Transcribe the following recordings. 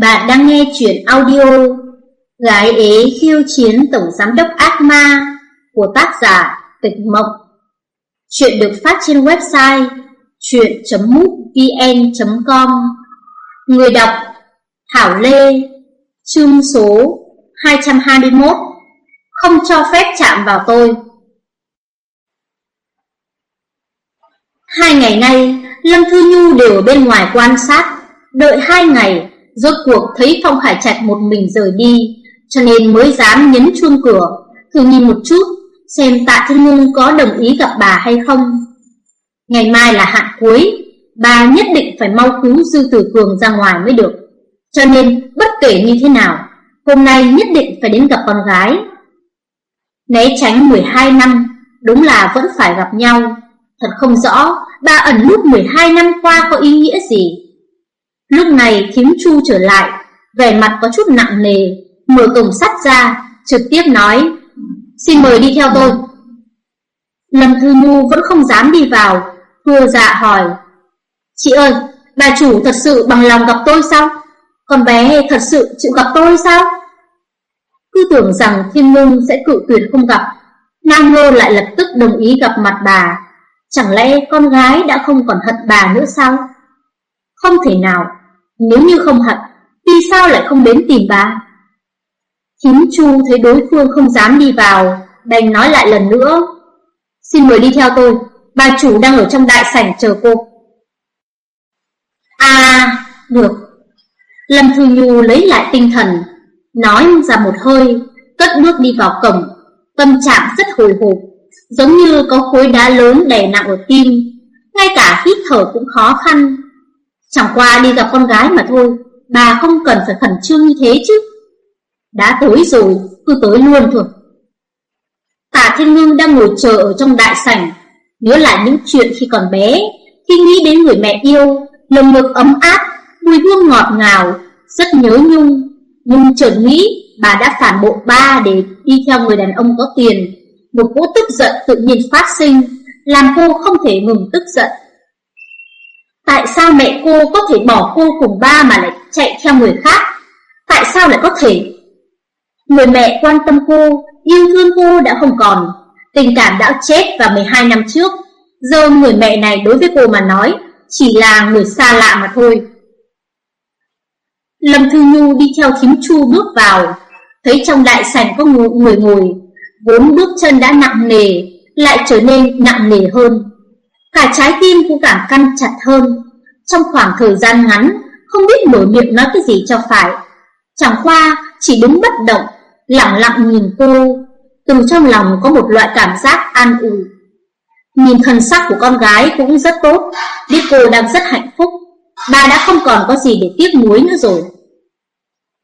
Bạn đang nghe chuyện audio Gái ế khiêu chiến tổng giám đốc ác ma của tác giả Tịch Mộng. Chuyện được phát trên website chuyện.mútvn.com Người đọc Thảo Lê Chương số 221 Không cho phép chạm vào tôi. Hai ngày nay, Lâm Thư Nhu đều ở bên ngoài quan sát Đợi hai ngày Rốt cuộc thấy Phong Khải Trạch một mình rời đi, Cho nên mới dám nhấn chuông cửa, Thử nhìn một chút, Xem tạ thiên ngưng có đồng ý gặp bà hay không. Ngày mai là hạn cuối, Bà nhất định phải mau cứu Dư Tử Cường ra ngoài mới được. Cho nên, bất kể như thế nào, Hôm nay nhất định phải đến gặp con gái. Né tránh 12 năm, Đúng là vẫn phải gặp nhau. Thật không rõ, Bà ẩn nút 12 năm qua có ý nghĩa gì. Lúc này Thiếm chu trở lại Vẻ mặt có chút nặng nề Mở cổng sắt ra Trực tiếp nói Xin mời đi theo tôi Lâm Thư Nhu vẫn không dám đi vào Thua dạ hỏi Chị ơi, bà chủ thật sự bằng lòng gặp tôi sao? Con bé thật sự chịu gặp tôi sao? Cứ tưởng rằng Thiên Ngưng sẽ cự tuyệt không gặp Nam Ngô lại lập tức đồng ý gặp mặt bà Chẳng lẽ con gái đã không còn hận bà nữa sao? Không thể nào, nếu như không hận, vì sao lại không đến tìm bà? Thím Chu thấy đối phương không dám đi vào, đành nói lại lần nữa. Xin mời đi theo tôi, bà chủ đang ở trong đại sảnh chờ cô. À, được. Lâm Thư Nhu lấy lại tinh thần, nói ra một hơi, cất bước đi vào cổng, tâm trạng rất hồi hộp, giống như có khối đá lớn đè nặng ở tim, ngay cả hít thở cũng khó khăn. Chẳng qua đi gặp con gái mà thôi, Bà không cần phải khẩn trương như thế chứ. Đã tối rồi, Cứ tới luôn thôi. Tạ Thiên Ngưng đang ngồi chờ ở trong đại sảnh, Nhớ lại những chuyện khi còn bé. Khi nghĩ đến người mẹ yêu Lồng ngực ấm áp, Mùi hương ngọt ngào, Rất nhớ Nhung. Nhưng chợt nghĩ, bà đã phản bộ ba Để đi theo người đàn ông có tiền. Một cỗ tức giận tự nhiên phát sinh, Làm cô không thể ngừng tức giận. Tại sao mẹ cô có thể bỏ cô cùng ba mà lại chạy theo người khác? Tại sao lại có thể? Người mẹ quan tâm cô, yêu thương cô đã không còn, tình cảm đã chết vào 12 năm trước. Giờ người mẹ này đối với cô mà nói, chỉ là người xa lạ mà thôi. Lâm Thư Nhu đi theo thím chu bước vào, thấy trong đại sảnh có người ngồi, vốn bước chân đã nặng nề, lại trở nên nặng nề hơn. Cả trái tim cũng cảm căng chặt hơn. Trong khoảng thời gian ngắn, Không biết mở miệng nói cái gì cho phải. Chẳng qua, chỉ đứng bất động, Lặng lặng nhìn cô. Từ trong lòng có một loại cảm giác an ủi. Nhìn thân sắc của con gái cũng rất tốt, Biết cô đang rất hạnh phúc. Bà đã không còn có gì để tiếc nuối nữa rồi.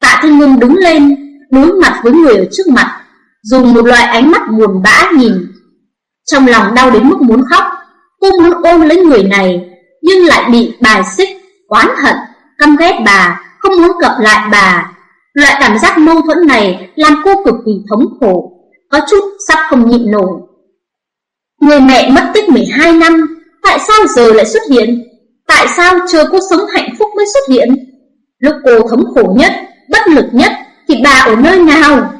Tạ Thanh Ngân đứng lên, Đối mặt với người ở trước mặt, Dùng một loại ánh mắt buồn bã nhìn. Trong lòng đau đến mức muốn khóc. Cô muốn ôm lấy người này Nhưng lại bị bài xích, oán hận, căm ghét bà Không muốn gặp lại bà. Loại cảm giác mâu thuẫn này Làm cô cực kỳ thống khổ Có chút sắp không nhịn nổi. Người mẹ mất tích 12 năm Tại sao giờ lại xuất hiện? Tại sao chờ cô sống hạnh phúc mới xuất hiện? Lúc cô thống khổ nhất Bất lực nhất Thì bà ở nơi nào?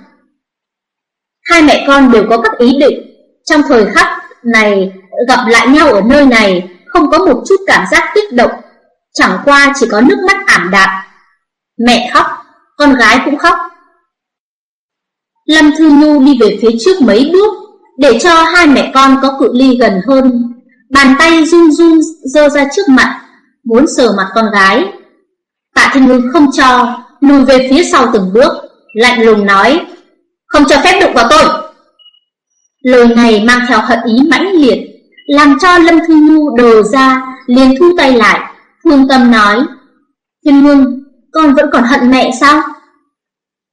Hai mẹ con đều có các ý định. Trong thời khắc này gặp lại nhau ở nơi này không có một chút cảm giác kích động, chẳng qua chỉ có nước mắt ảm đạm. Mẹ khóc, con gái cũng khóc. Lâm Thư Nhu đi về phía trước mấy bước, để cho hai mẹ con có cự ly gần hơn. Bàn tay run run dơ ra trước mặt, muốn sờ mặt con gái. Tạ Thanh Ngư không cho, lùi về phía sau từng bước, lạnh lùng nói, không cho phép đụng vào tôi. Lời này mang theo hận ý mãnh liệt, làm cho Lâm Thư Nhu đờ ra, liền thu tay lại, thương tâm nói, Thiên Ngưng, con vẫn còn hận mẹ sao?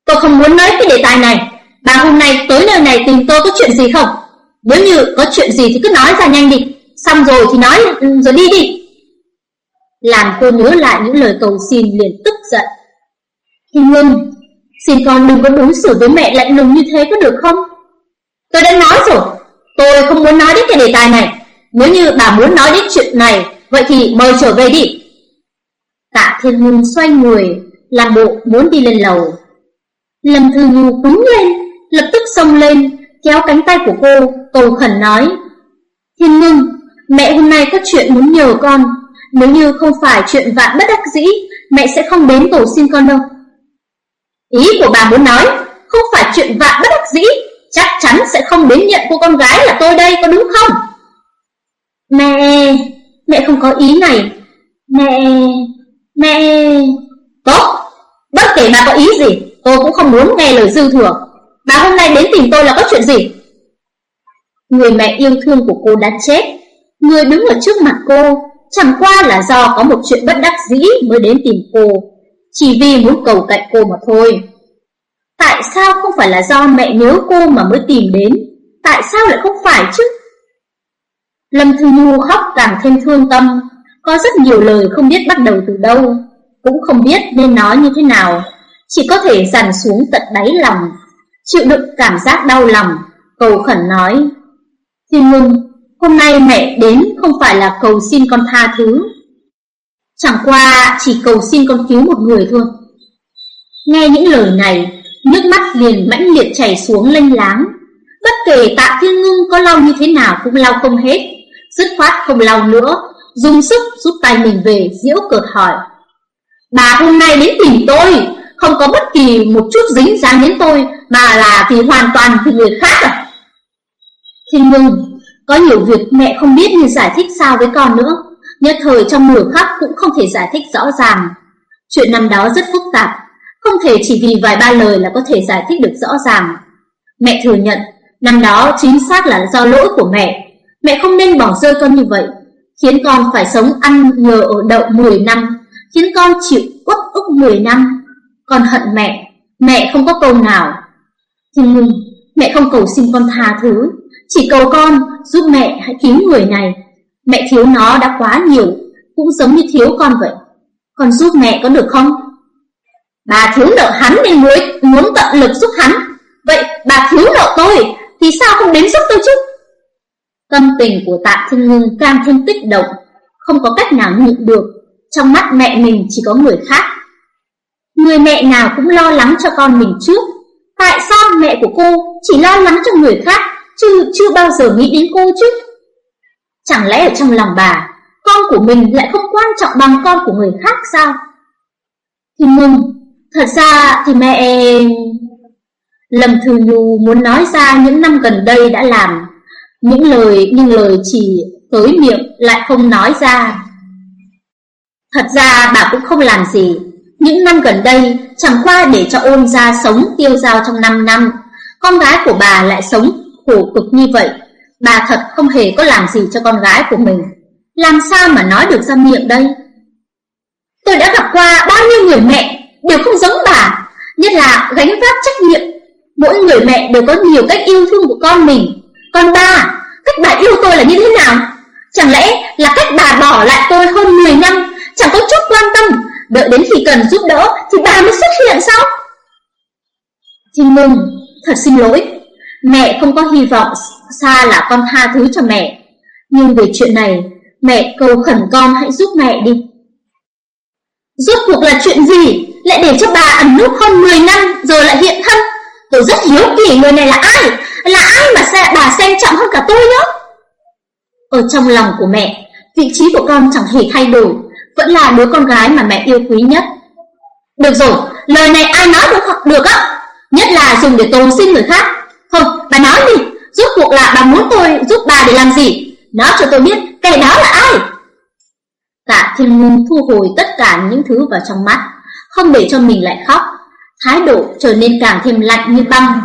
Tôi không muốn nói cái đề tài này, bà hôm nay tới nơi này tìm tôi có chuyện gì không? Nếu như có chuyện gì thì cứ nói ra nhanh đi, xong rồi thì nói ừ, rồi đi đi. Làm cô nhớ lại những lời cầu xin liền tức giận. Thiên Ngưng, xin con đừng có đối xử với mẹ lạnh lùng như thế có được không? Tôi đã nói rồi, tôi không muốn nói đến cái đề tài này. Nếu như bà muốn nói đến chuyện này, vậy thì mời trở về đi. Tạ Thiên Hưng xoay người, làm bộ muốn đi lên lầu. Lâm Thư Nhu cứng lên, lập tức xông lên, kéo cánh tay của cô, cầu khẩn nói. Thiên ngưng, mẹ hôm nay có chuyện muốn nhờ con, nếu như không phải chuyện vạn bất đắc dĩ, mẹ sẽ không đến cầu xin con đâu. Ý của bà muốn nói, không phải chuyện vạn bất đắc dĩ, chắc chắn sẽ không đến nhận cô con gái là tôi đây, có đúng không? Mẹ, mẹ không có ý này. Mẹ, mẹ... Tốt, bất kể bà có ý gì, tôi cũng không muốn nghe lời dư thừa. Bà hôm nay đến tìm tôi là có chuyện gì? Người mẹ yêu thương của cô đã chết, người đứng ở trước mặt cô chẳng qua là do có một chuyện bất đắc dĩ mới đến tìm cô, chỉ vì muốn cầu cạnh cô mà thôi. Tại sao không phải là do mẹ nhớ cô mà mới tìm đến? Tại sao lại không phải chứ? Lâm Thư Nhu khóc càng thêm thương tâm, có rất nhiều lời không biết bắt đầu từ đâu, cũng không biết nên nói như thế nào, chỉ có thể dằn xuống tận đáy lòng, chịu đựng cảm giác đau lòng, cầu khẩn nói: "Thiên Ngưng, hôm nay mẹ đến không phải là cầu xin con tha thứ, chẳng qua chỉ cầu xin con cứu một người thôi." Nghe những lời này, nước mắt liền mãnh liệt chảy xuống lênh láng, bất kể Tạ Thiên Ngưng có lau như thế nào cũng lau không hết, dứt khoát không lau nữa, dùng sức rút tay mình về, diễu cợt hỏi. Bà hôm nay đến tìm tôi, không có bất kỳ một chút dính dáng đến tôi, mà là vì hoàn toàn vì người khác à? Thiên ngưng, có nhiều việc mẹ không biết như giải thích sao với con nữa, nhất thời trong nửa khắc cũng không thể giải thích rõ ràng. Chuyện năm đó rất phức tạp, không thể chỉ vì vài ba lời là có thể giải thích được rõ ràng. Mẹ thừa nhận, năm đó chính xác là do lỗi của mẹ, Mẹ không nên bỏ rơi con như vậy Khiến con phải sống ăn nhờ ở đậu 10 năm Khiến con chịu uất ức 10 năm. Con hận mẹ Mẹ không có câu nào. Thế nhưng mẹ không cầu xin con tha thứ Chỉ cầu con giúp mẹ hãy cứu người này. Mẹ thiếu nó đã quá nhiều Cũng giống như thiếu con vậy. Con giúp mẹ có được không? Bà thiếu nợ hắn nên muốn muốn tận lực giúp hắn. Vậy bà thiếu nợ tôi Thì sao không đến giúp tôi chứ? Tâm tình của tạ thiên ngưng càng thêm kích động, Không có cách nào nhịn được. Trong mắt mẹ mình chỉ có người khác. Người mẹ nào cũng lo lắng cho con mình trước. Tại sao mẹ của cô chỉ lo lắng cho người khác, Chứ chưa bao giờ nghĩ đến cô chứ? Chẳng lẽ ở trong lòng bà, Con của mình lại không quan trọng bằng con của người khác sao? Thiên ngưng Thật ra thì mẹ... Lâm Thư Nhu muốn nói ra những năm gần đây đã làm. Những lời, nhưng lời chỉ tới miệng lại không nói ra. Thật ra bà cũng không làm gì. Những năm gần đây, chẳng qua để cho ôn ra sống tiêu dao trong 5 năm. Con gái của bà lại sống khổ cực như vậy. Bà thật không hề có làm gì cho con gái của mình. Làm sao mà nói được ra miệng đây? Tôi đã gặp qua bao nhiêu người mẹ Đều không giống bà Nhất là gánh vác trách nhiệm Mỗi người mẹ đều có nhiều cách yêu thương của con mình còn bà, cách bà yêu tôi là như thế nào? Chẳng lẽ là cách bà bỏ lại tôi hơn 10 năm, chẳng có chút quan tâm, đợi đến khi cần giúp đỡ thì bà mới xuất hiện sao? Thiên mừng, thật xin lỗi, mẹ không có hy vọng xa là con tha thứ cho mẹ. Nhưng về chuyện này, mẹ cầu khẩn con hãy giúp mẹ đi. Rốt cuộc là chuyện gì lại để cho bà ẩn núp hơn 10 năm rồi lại hiện thân? Tôi rất hiếu kỳ người này là ai? Là ai mà xe, bà xem trọng hơn cả tôi nhá? Ở trong lòng của mẹ Vị trí của con chẳng hề thay đổi. Vẫn là đứa con gái mà mẹ yêu quý nhất. Được rồi Lời này ai nói được được á? Nhất là dùng để tồn xin người khác. Thôi bà nói đi. Rốt cuộc là bà muốn tôi giúp bà để làm gì? Nói cho tôi biết kẻ đó là ai? Tạ Thiên Ngôn thu hồi tất cả những thứ vào trong mắt. Không để cho mình lại khóc thái độ trở nên càng thêm lạnh như băng.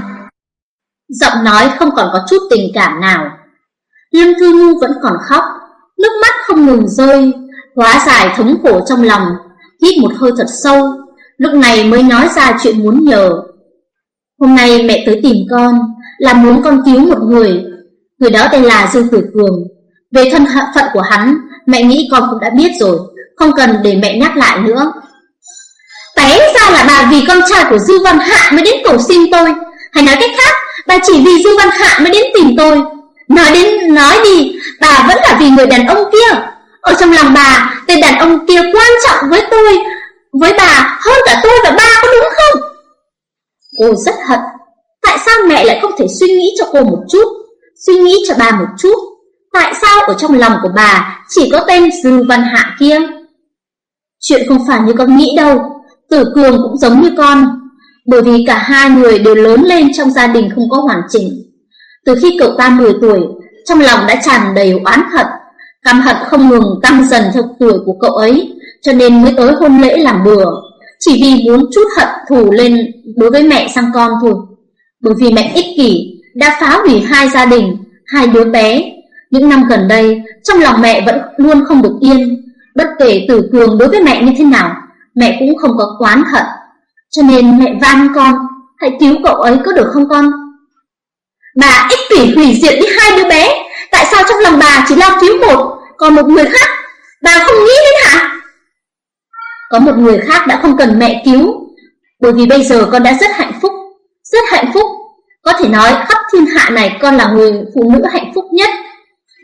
Giọng nói không còn có chút tình cảm nào. Lâm Thư Nhu vẫn còn khóc, nước mắt không ngừng rơi, hóa giải thống khổ trong lòng, hít một hơi thật sâu, lúc này mới nói ra chuyện muốn nhờ. Hôm nay mẹ tới tìm con, là muốn con cứu một người, người đó tên là Dương Tử Cường. Về thân phận của hắn, mẹ nghĩ con cũng đã biết rồi, không cần để mẹ nhắc lại nữa. Té ra là bà vì con trai của Dư Văn Hạ mới đến cầu xin tôi. Hay nói cách khác, Bà chỉ vì Dư Văn Hạ mới đến tìm tôi. Nói đến, nói đi, Bà vẫn là vì người đàn ông kia. Ở trong lòng bà, Tên đàn ông kia quan trọng với tôi, Với bà hơn cả tôi và ba có đúng không? Cô rất hận. Tại sao mẹ lại không thể suy nghĩ cho cô một chút? Suy nghĩ cho bà một chút. Tại sao ở trong lòng của bà Chỉ có tên Dư Văn Hạ kia? Chuyện không phải như con nghĩ đâu. Tử Cường cũng giống như con, Bởi vì cả hai người đều lớn lên Trong gia đình không có hoàn chỉnh. Từ khi cậu ta 10 tuổi, Trong lòng đã tràn đầy oán hận, Căm hận không ngừng tăng dần theo tuổi của cậu ấy, Cho nên mới tới hôn lễ làm bừa. Chỉ vì muốn chút hận thù lên Đối với mẹ sang con thôi. Bởi vì mẹ ích kỷ, Đã phá hủy hai gia đình, Hai đứa bé. Những năm gần đây, Trong lòng mẹ vẫn luôn không được yên, Bất kể tử cường đối với mẹ như thế nào. Mẹ cũng không có quán hận. Cho nên mẹ van con, Hãy cứu cậu ấy có được không con? Bà ích kỷ hủy diệt đi hai đứa bé, Tại sao trong lòng bà chỉ lo cứu một, Còn một người khác? Bà không nghĩ đến hả? Có một người khác đã không cần mẹ cứu, Bởi vì bây giờ con đã rất hạnh phúc, Rất hạnh phúc. Có thể nói khắp thiên hạ này con là người phụ nữ hạnh phúc nhất.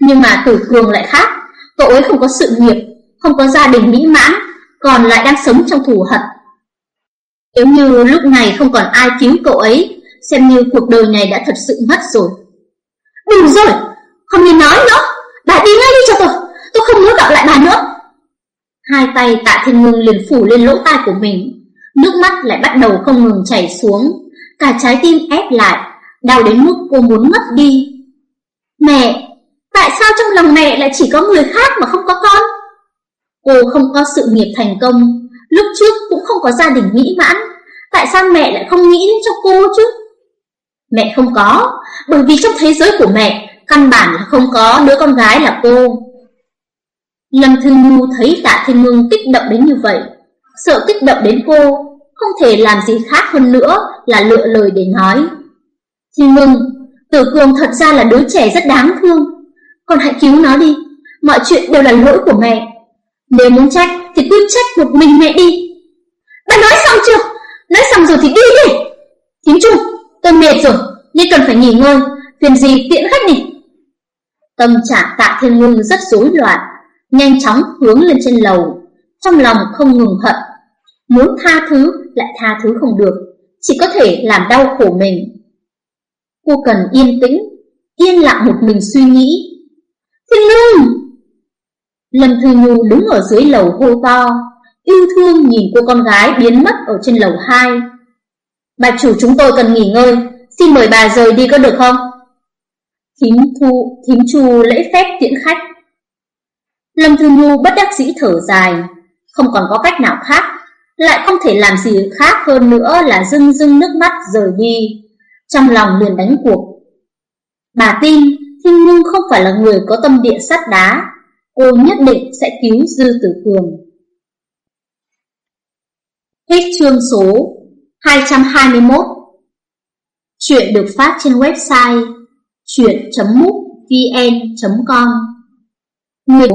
Nhưng mà tử cường lại khác, Cậu ấy không có sự nghiệp, Không có gia đình mỹ mãn. Còn lại đang sống trong thù hận. Nếu như lúc này không còn ai cứu cậu ấy, Xem như cuộc đời này đã thật sự mất rồi. Đủ rồi, Không nên nói nữa. Bà đi ngay đi cho tôi. Tôi không muốn gặp lại bà nữa. Hai tay tạ thiên ngưng liền phủ lên lỗ tai của mình. Nước mắt lại bắt đầu không ngừng chảy xuống. Cả trái tim ép lại, Đau đến mức cô muốn mất đi. Mẹ, Tại sao trong lòng mẹ lại chỉ có người khác mà không có con? Cô không có sự nghiệp thành công. Lúc trước cũng không có gia đình mỹ mãn. Tại sao mẹ lại không nghĩ đến cho cô chứ? Mẹ không có, Bởi vì trong thế giới của mẹ, Căn bản là không có đứa con gái là cô. Lâm Thư Nhu thấy tạ Thiên Ngưng kích động đến như vậy. Sợ kích động đến cô, Không thể làm gì khác hơn nữa Là lựa lời để nói. Thiên Ngưng Tử Cường thật ra là đứa trẻ rất đáng thương. Con hãy cứu nó đi. Mọi chuyện đều là lỗi của mẹ. Nếu muốn trách, thì cứ trách một mình mẹ đi. Bà nói xong chưa? Nói xong rồi thì đi đi. Thím Trung, tôi mệt rồi, nên cần phải nghỉ ngơi. Phiền gì tiện khách đi Tâm trạng tạ thiên ngưng rất rối loạn, Nhanh chóng hướng lên trên lầu. Trong lòng không ngừng hận, Muốn tha thứ lại tha thứ không được, Chỉ có thể làm đau khổ mình. Cô cần yên tĩnh, Yên lặng một mình suy nghĩ. Thiên ngưng Lâm Thư Nhu đứng ở dưới lầu hô to. Yêu thương nhìn cô con gái biến mất ở trên lầu 2 Bà chủ chúng tôi cần nghỉ ngơi. Xin mời bà rời đi có được không? Thím thu, Thím chu lễ phép tiễn khách. Lâm Thư Nhu bất đắc dĩ thở dài. Không còn có cách nào khác. Lại không thể làm gì khác hơn nữa Là dưng dưng nước mắt rời đi. Trong lòng liền đánh cuộc. Bà tin Thiên Nhu không phải là người có tâm địa sắt đá. Cô nhất định sẽ cứu Dư Tử Cường. Hết chương số 221 Chuyện được phát trên website chuyện.mútvn.com Người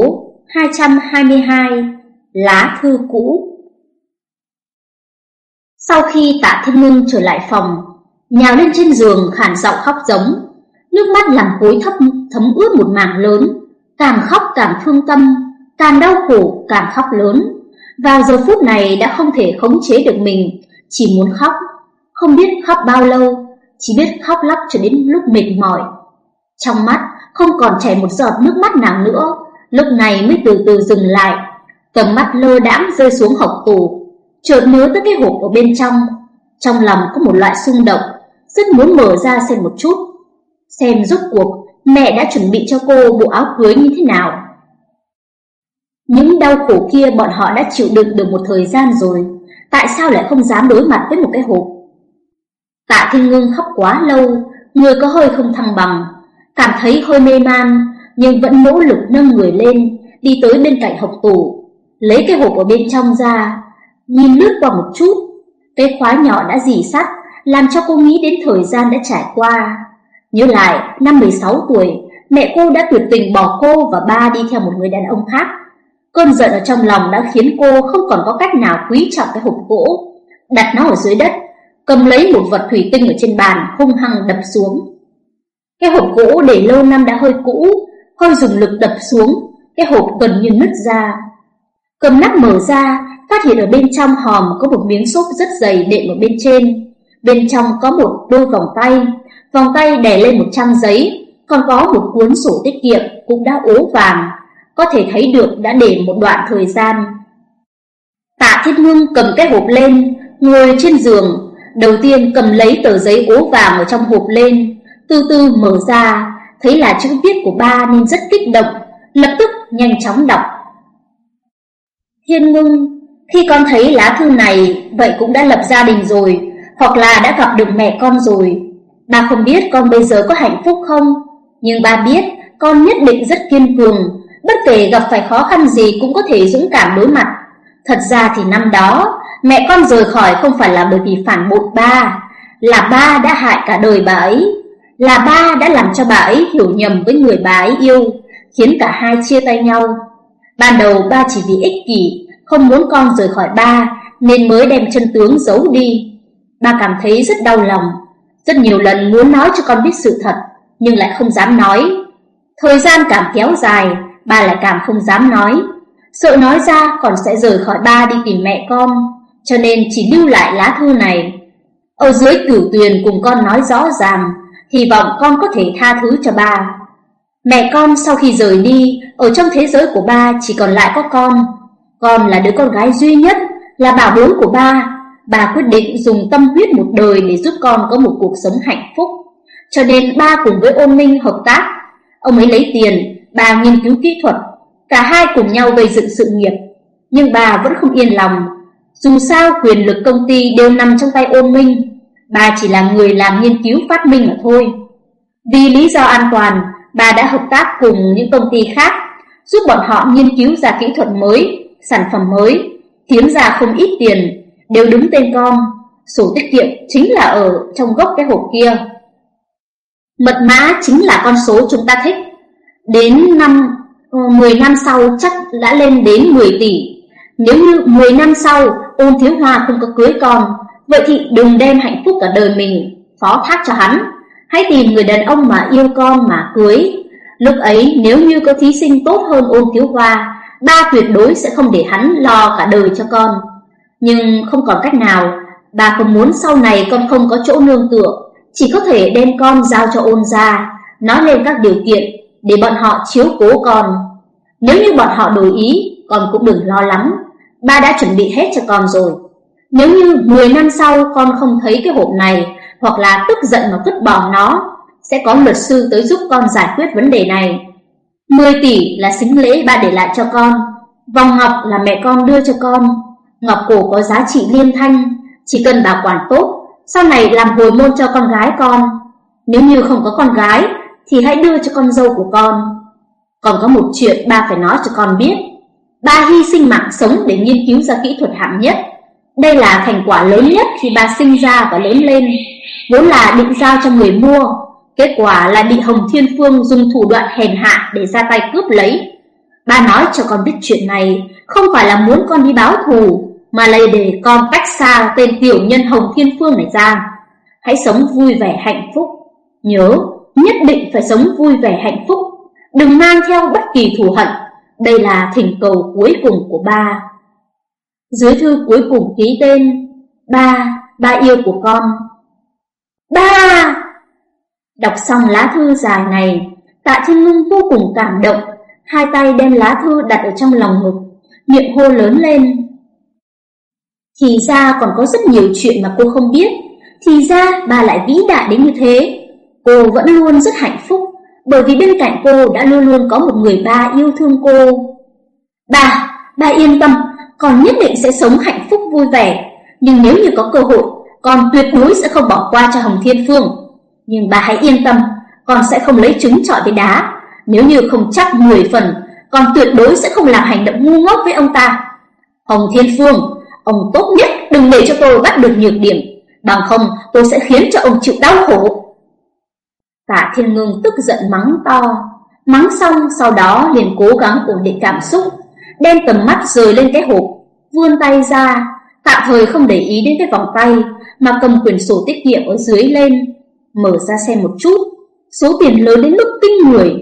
222 Lá thư cũ. Sau khi tạ thiên ngưng trở lại phòng, Nhào lên trên giường khản giọng khóc giống, Nước mắt làm cối thấp thấm ướt một mảng lớn. Càng khóc càng thương tâm, Càng đau khổ càng khóc lớn. Vào giờ phút này đã không thể khống chế được mình, Chỉ muốn khóc. Không biết khóc bao lâu, Chỉ biết khóc lóc cho đến lúc mệt mỏi. Trong mắt không còn chảy một giọt nước mắt nào nữa, Lúc này mới từ từ dừng lại. Tầm mắt lơ đãng rơi xuống hộc tủ Chợt nhớ tới cái hộp ở bên trong. Trong lòng có một loại xung động, Rất muốn mở ra xem một chút, Xem rốt cuộc Mẹ đã chuẩn bị cho cô bộ áo cưới như thế nào? Những đau khổ kia bọn họ đã chịu đựng được một thời gian rồi, Tại sao lại không dám đối mặt với một cái hộp? Tạ Thiên Ngưng khóc quá lâu, Người có hơi không thăng bằng, Cảm thấy hơi mê man, Nhưng vẫn nỗ lực nâng người lên, Đi tới bên cạnh hộp tủ, Lấy cái hộp ở bên trong ra, Nhìn lướt qua một chút, Cái khóa nhỏ đã dì sắt, Làm cho cô nghĩ đến thời gian đã trải qua. Nhớ lại, năm 16 tuổi, mẹ cô đã tuyệt tình bỏ cô và ba đi theo một người đàn ông khác. Cơn giận ở trong lòng đã khiến cô không còn có cách nào quý trọng cái hộp gỗ. Đặt nó ở dưới đất, cầm lấy một vật thủy tinh ở trên bàn, hung hăng đập xuống. Cái hộp gỗ để lâu năm đã hơi cũ, hơi dùng lực đập xuống, cái hộp gần như nứt ra. Cầm nắp mở ra, phát hiện ở bên trong hòm có một miếng xốp rất dày đệm ở bên trên. Bên trong có một đôi vòng tay, vòng tay đè lên một trang giấy, còn có một cuốn sổ tiết kiệm cũng đã ố vàng, có thể thấy được đã để một đoạn thời gian. Tạ Thiết Ngưng cầm cái hộp lên, ngồi trên giường, đầu tiên cầm lấy tờ giấy ố vàng ở trong hộp lên, từ từ mở ra, thấy là chữ viết của ba nên rất kích động, lập tức nhanh chóng đọc. Thiên Ngưng, khi con thấy lá thư này, vậy cũng đã lập gia đình rồi, hoặc là đã gặp được mẹ con rồi. Ba không biết con bây giờ có hạnh phúc không, nhưng ba biết con nhất định rất kiên cường, bất kể gặp phải khó khăn gì cũng có thể dũng cảm đối mặt. Thật ra thì năm đó, mẹ con rời khỏi không phải là bởi vì phản bội ba, là ba đã hại cả đời bà ấy, là ba đã làm cho bà ấy hiểu nhầm với người bà ấy yêu, khiến cả hai chia tay nhau. Ban đầu ba chỉ vì ích kỷ, không muốn con rời khỏi ba, nên mới đem chân tướng giấu đi. Ba cảm thấy rất đau lòng, rất nhiều lần muốn nói cho con biết sự thật, nhưng lại không dám nói. Thời gian càng kéo dài, ba lại càng không dám nói. Sợ nói ra còn sẽ rời khỏi ba đi tìm mẹ con, cho nên chỉ lưu lại lá thư này. Ở dưới cửu tuyền cùng con nói rõ ràng, hy vọng con có thể tha thứ cho ba. Mẹ con sau khi rời đi, ở trong thế giới của ba chỉ còn lại có con. Con là đứa con gái duy nhất, là bảo bối của ba. Bà quyết định dùng tâm huyết một đời để giúp con có một cuộc sống hạnh phúc. Cho nên ba cùng với ôn minh hợp tác. Ông ấy lấy tiền, bà nghiên cứu kỹ thuật. Cả hai cùng nhau gây dựng sự nghiệp. Nhưng bà vẫn không yên lòng. Dù sao quyền lực công ty đều nằm trong tay ôn minh. Bà chỉ là người làm nghiên cứu phát minh mà thôi. Vì lý do an toàn, bà đã hợp tác cùng những công ty khác, giúp bọn họ nghiên cứu ra kỹ thuật mới, sản phẩm mới, kiếm ra không ít tiền, đều đứng tên con. Sổ tiết kiệm chính là ở trong gốc cái hộp kia. Mật mã chính là con số chúng ta thích. Đến năm ờ, 10 năm sau chắc đã lên đến 10 tỷ. Nếu như 10 năm sau ôn thiếu hoa không có cưới con, vậy thì đừng đem hạnh phúc cả đời mình phó thác cho hắn. Hãy tìm người đàn ông mà yêu con mà cưới. Lúc ấy nếu như có thí sinh tốt hơn ôn thiếu hoa, ba tuyệt đối sẽ không để hắn lo cả đời cho con. Nhưng không còn cách nào, bà không muốn sau này con không có chỗ nương tựa, chỉ có thể đem con giao cho ôn gia, nói lên các điều kiện để bọn họ chiếu cố con. Nếu như bọn họ đổi ý, con cũng đừng lo lắng, ba đã chuẩn bị hết cho con rồi. Nếu như 10 năm sau con không thấy cái hộp này, hoặc là tức giận mà vứt bỏ nó, sẽ có luật sư tới giúp con giải quyết vấn đề này. 10 tỷ là xính lễ ba để lại cho con, vòng ngọc là mẹ con đưa cho con, ngọc cổ có giá trị liên thanh, chỉ cần bảo quản tốt, sau này làm hồi môn cho con gái con. Nếu như không có con gái, thì hãy đưa cho con dâu của con. Còn có một chuyện ba phải nói cho con biết. Ba hy sinh mạng sống để nghiên cứu ra kỹ thuật hạng nhất. Đây là thành quả lớn nhất khi ba sinh ra và lớn lên, vốn là định giao cho người mua. Kết quả là bị Hồng Thiên Phương dùng thủ đoạn hèn hạ để ra tay cướp lấy. Ba nói cho con biết chuyện này, không phải là muốn con đi báo thù, mà là để con cách xa tên tiểu nhân Hồng Thiên Phương này ra. Hãy sống vui vẻ hạnh phúc. Nhớ, nhất định phải sống vui vẻ hạnh phúc. Đừng mang theo bất kỳ thù hận. Đây là thỉnh cầu cuối cùng của ba. Dưới thư cuối cùng ký tên Ba, ba yêu của con Ba! Đọc xong lá thư dài này Tạ Thiên Lung vô cùng cảm động Hai tay đem lá thư đặt ở trong lòng ngực Miệng hô lớn lên thì ra còn có rất nhiều chuyện mà cô không biết Thì ra bà lại vĩ đại đến như thế Cô vẫn luôn rất hạnh phúc Bởi vì bên cạnh cô đã luôn luôn có một người ba yêu thương cô Bà, bà yên tâm con nhất định sẽ sống hạnh phúc vui vẻ. Nhưng nếu như có cơ hội, con tuyệt đối sẽ không bỏ qua cho Hồng Thiên Phương. Nhưng bà hãy yên tâm, con sẽ không lấy trứng trọi với đá. Nếu như không chắc 10 phần, con tuyệt đối sẽ không làm hành động ngu ngốc với ông ta. Hồng Thiên Phương, ông tốt nhất đừng để cho tôi bắt được nhược điểm. Bằng không tôi sẽ khiến cho ông chịu đau khổ. Tạ thiên ngưng tức giận mắng to. Mắng xong sau đó liền cố gắng ổn định cảm xúc đem tầm mắt rời lên cái hộp, vươn tay ra, tạm thời không để ý đến cái vòng tay, mà cầm quyển sổ tiết kiệm ở dưới lên, mở ra xem một chút, số tiền lớn đến mức kinh người.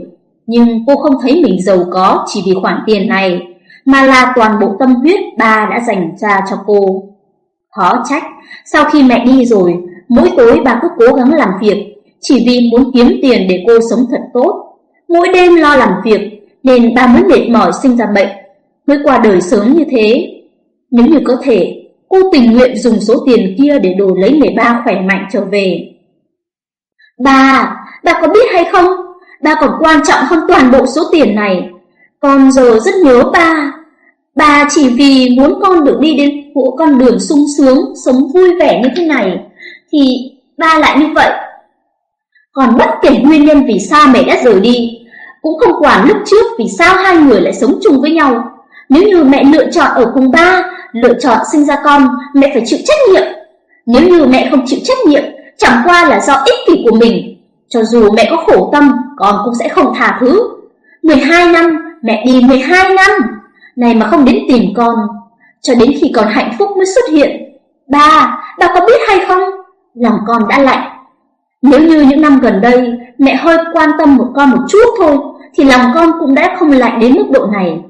Nhưng cô không thấy mình giàu có chỉ vì khoản tiền này, mà là toàn bộ tâm huyết ba đã dành ra cho cô. Khó trách, sau khi mẹ đi rồi, mỗi tối bà cứ cố gắng làm việc, chỉ vì muốn kiếm tiền để cô sống thật tốt. Mỗi đêm lo làm việc, nên bà mới mệt mỏi sinh ra bệnh, mới qua đời sớm như thế. Nếu như có thể, cô tình nguyện dùng số tiền kia để đổi lấy người ba khỏe mạnh trở về. Bà, bà có biết hay không? Bà còn quan trọng hơn toàn bộ số tiền này. Con giờ rất nhớ ba. Bà chỉ vì muốn con được đi đến của con đường sung sướng, sống vui vẻ như thế này, thì ba lại như vậy. Còn bất kể nguyên nhân vì sao mẹ đã rời đi, cũng không quản lúc trước vì sao hai người lại sống chung với nhau. Nếu như mẹ lựa chọn ở cùng ba, lựa chọn sinh ra con, mẹ phải chịu trách nhiệm. Nếu như mẹ không chịu trách nhiệm, chẳng qua là do ích kỷ của mình. Cho dù mẹ có khổ tâm, con cũng sẽ không tha thứ. 12 năm, mẹ đi 12 năm, này mà không đến tìm con, cho đến khi con hạnh phúc mới xuất hiện. Ba, ba có biết hay không? Lòng con đã lạnh. Nếu như những năm gần đây mẹ hơi quan tâm một con một chút thôi, thì lòng con cũng đã không lạnh đến mức độ này.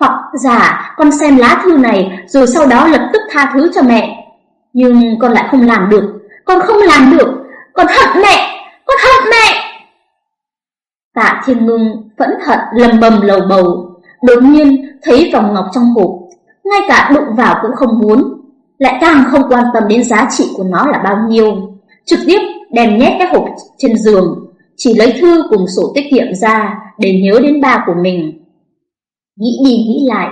Hoặc giả con xem lá thư này rồi sau đó lập tức tha thứ cho mẹ. Nhưng con lại không làm được, con không làm được, con hận mẹ, con hận mẹ. Tạ Thiên Ngưng phẫn hận lầm bầm lầu bầu, đột nhiên thấy vòng ngọc trong hộp, ngay cả đụng vào cũng không muốn, lại càng không quan tâm đến giá trị của nó là bao nhiêu, trực tiếp đem nhét cái hộp trên giường, chỉ lấy thư cùng sổ tiết kiệm ra để nhớ đến ba của mình. Nghĩ đi nghĩ lại,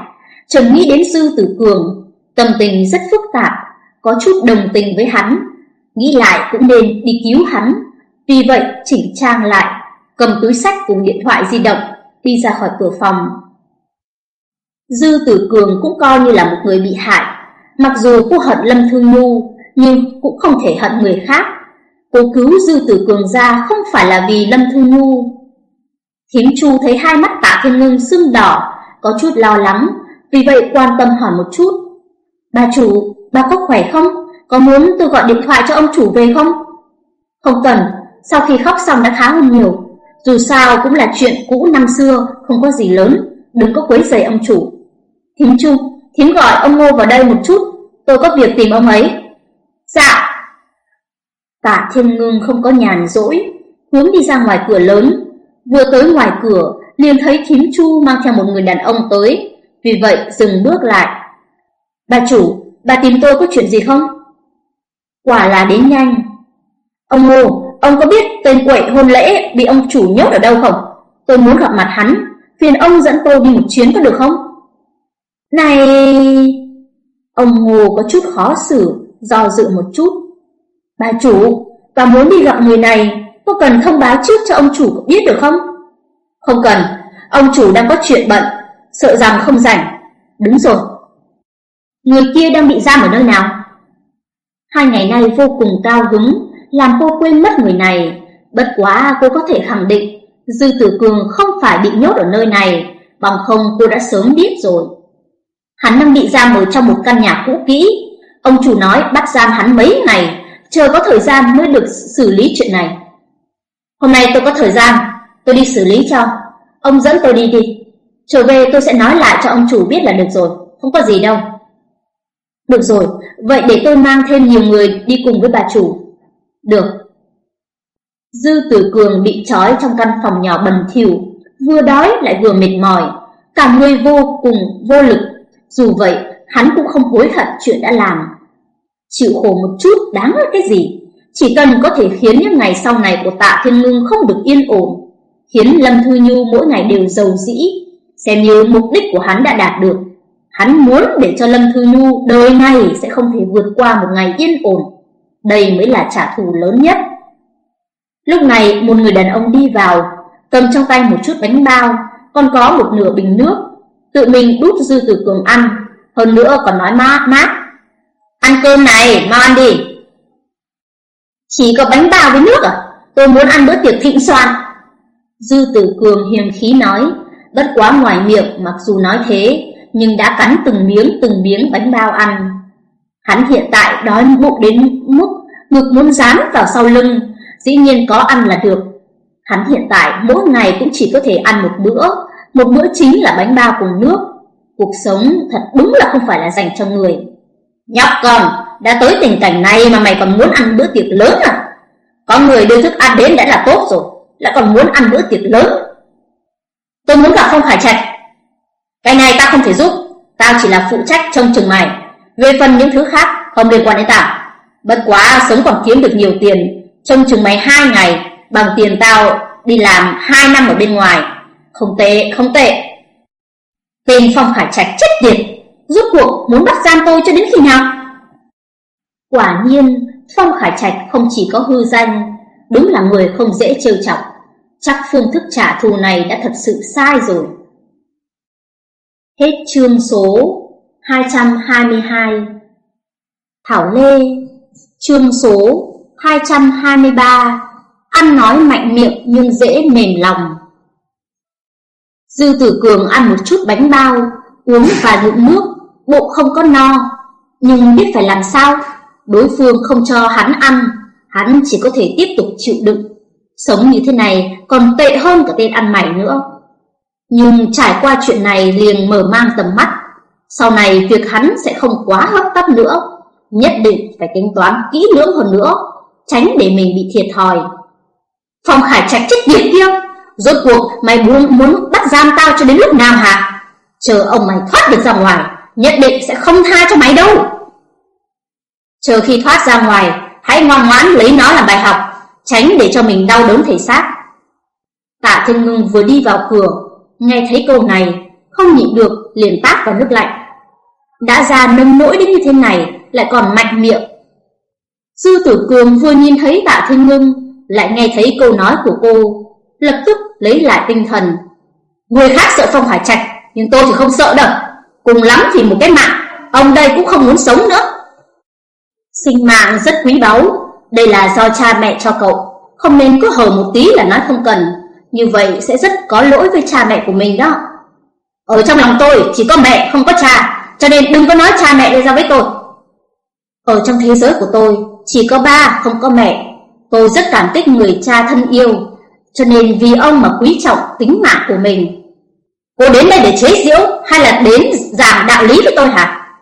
Trầm nghĩ đến Dư Tử Cường, tâm tình rất phức tạp, có chút đồng tình với hắn, nghĩ lại cũng nên đi cứu hắn. Vì vậy chỉnh trang lại, cầm túi sách cùng điện thoại di động, đi ra khỏi cửa phòng. Dư Tử Cường cũng coi như là một người bị hại, mặc dù cô hận Lâm Thương Nhu, nhưng cũng không thể hận người khác. Cô cứu Dư Tử Cường ra không phải là vì Lâm thương Nhu. Thiếm Chu thấy hai mắt Tạ Thiên Ngưng sưng đỏ, có chút lo lắng, vì vậy quan tâm hỏi một chút. Bà chủ, bà có khỏe không? Có muốn tôi gọi điện thoại cho ông chủ về không? Không cần, sau khi khóc xong đã khá hơn nhiều. Dù sao cũng là chuyện cũ năm xưa, không có gì lớn, đừng có quấy rầy ông chủ. Thím Chu, thím gọi ông Ngô vào đây một chút, tôi có việc tìm ông ấy. Dạ. Tạ Thiên Ngưng không có nhàn rỗi, hướng đi ra ngoài cửa lớn. Vừa tới ngoài cửa, liền thấy thím Chu mang theo một người đàn ông tới, vì vậy dừng bước lại. Bà chủ, bà tìm tôi có chuyện gì không? Quả là đến nhanh. Ông Ngô, ông có biết tên quậy hôn lễ bị ông chủ nhốt ở đâu không? Tôi muốn gặp mặt hắn, phiền ông dẫn tôi đi một chuyến có được không? Này... Ông Ngô có chút khó xử, do dự một chút. Bà chủ, bà muốn đi gặp người này, có cần thông báo trước cho ông chủ biết được không? Không cần, ông chủ đang có chuyện bận, sợ rằng không rảnh. Đúng rồi. Người kia đang bị giam ở nơi nào? Hai ngày nay vô cùng cao hứng, làm cô quên mất người này. Bất quá cô có thể khẳng định, Dư Tử Cường không phải bị nhốt ở nơi này, bằng không cô đã sớm biết rồi. Hắn đang bị giam ở trong một căn nhà cũ kỹ. Ông chủ nói bắt giam hắn mấy ngày, chờ có thời gian mới được xử lý chuyện này. Hôm nay tôi có thời gian, tôi đi xử lý cho. Ông dẫn tôi đi đi. Trở về tôi sẽ nói lại cho ông chủ biết là được rồi, không có gì đâu. Được rồi, vậy để tôi mang thêm nhiều người đi cùng với bà chủ. Được. Dư Tử Cường bị trói trong căn phòng nhỏ bẩn thỉu, vừa đói lại vừa mệt mỏi, cả người vô cùng vô lực. Dù vậy, hắn cũng không hối hận chuyện đã làm. Chịu khổ một chút đáng là cái gì? Chỉ cần có thể khiến những ngày sau này của Tạ Thiên Ngưng không được yên ổn, khiến Lâm Thư Nhu mỗi ngày đều giàu dĩ, xem như mục đích của hắn đã đạt được. Hắn muốn để cho Lâm Thư Nhu đời này sẽ không thể vượt qua một ngày yên ổn. Đây mới là trả thù lớn nhất. Lúc này một người đàn ông đi vào, cầm trong tay một chút bánh bao, còn có một nửa bình nước, tự mình đút dư tử cường ăn, hơn nữa còn nói mát mát. Ăn cơm này, mau ăn đi. Chỉ có bánh bao với nước à? Tôi muốn ăn bữa tiệc thịnh soạn. Dư tử cường hiền khí nói, bất quá ngoài miệng mặc dù nói thế, nhưng đã cắn từng miếng từng miếng bánh bao ăn. Hắn hiện tại đói bụng đến mức ngực muốn dán vào sau lưng, dĩ nhiên có ăn là được. Hắn hiện tại mỗi ngày cũng chỉ có thể ăn một bữa, một bữa chính là bánh bao cùng nước. Cuộc sống thật đúng là không phải là dành cho người Nhóc con, đã tới tình cảnh này mà mày còn muốn ăn bữa tiệc lớn à? Có người đưa thức ăn đến đã là tốt rồi Lại còn muốn ăn bữa tiệc lớn Tôi muốn gặp không phải Trạch Cái này ta không thể giúp Tao chỉ là phụ trách trông chừng mày về phần những thứ khác không liên quan đến tao. Bất quá sống còn kiếm được nhiều tiền Trông chừng mày hai ngày Bằng tiền tao đi làm hai năm ở bên ngoài. Không tệ, không tệ. Tên Phong Khải Trạch chết tiệt Rốt cuộc muốn bắt giam tôi cho đến khi nào? Quả nhiên Phong Khải Trạch không chỉ có hư danh Đúng là người không dễ trêu chọc. Chắc phương thức trả thù này đã thật sự sai rồi. Hết chương số 222 Thảo Lê, Chương số 223 Ăn nói mạnh miệng nhưng dễ mềm lòng. Dư tử cường ăn một chút bánh bao, Uống vài ngụm nước Bụng không có no. Nhưng biết phải làm sao, Đối phương không cho hắn ăn, Hắn chỉ có thể tiếp tục chịu đựng. Sống như thế này còn tệ hơn cả tên ăn mày nữa. Nhưng trải qua chuyện này liền mở mang tầm mắt. Sau này việc hắn sẽ không quá hấp tấp nữa Nhất định phải tính toán kỹ lưỡng hơn nữa Tránh để mình bị thiệt thòi. Phong Khải Trạch chết tiệt kia Rốt cuộc mày muốn, muốn bắt giam tao cho đến lúc nào hả? Chờ ông mày thoát được ra ngoài Nhất định sẽ không tha cho mày đâu. Chờ khi thoát ra ngoài Hãy ngoan ngoãn lấy nó làm bài học Tránh để cho mình đau đớn thể xác. Tạ Thiên Ngưng vừa đi vào cửa Nghe thấy câu này Không nhịn được liền tát vào nước lạnh. Đã ra nâng nỗi đến như thế này Lại còn mạnh miệng. Sư tử cường vừa nhìn thấy tạ Thiên Ngưng, Lại nghe thấy câu nói của cô, Lập tức lấy lại tinh thần. Người khác sợ Phong Hải Trạch, Nhưng tôi thì không sợ đâu. Cùng lắm thì một cái mạng, Ông đây cũng không muốn sống nữa. Sinh mạng rất quý báu, Đây là do cha mẹ cho cậu. Không nên cứ hờ một tí là nói không cần, Như vậy sẽ rất có lỗi với cha mẹ của mình đó. Ở trong lòng tôi chỉ có mẹ, không có cha. Cho nên đừng có nói cha mẹ ra với tôi. Ở trong thế giới của tôi Chỉ có ba không có mẹ. Tôi rất cảm kích người cha thân yêu. Cho nên vì ông mà quý trọng tính mạng của mình. Cô đến đây để chế giễu Hay là đến giảng đạo lý với tôi hả?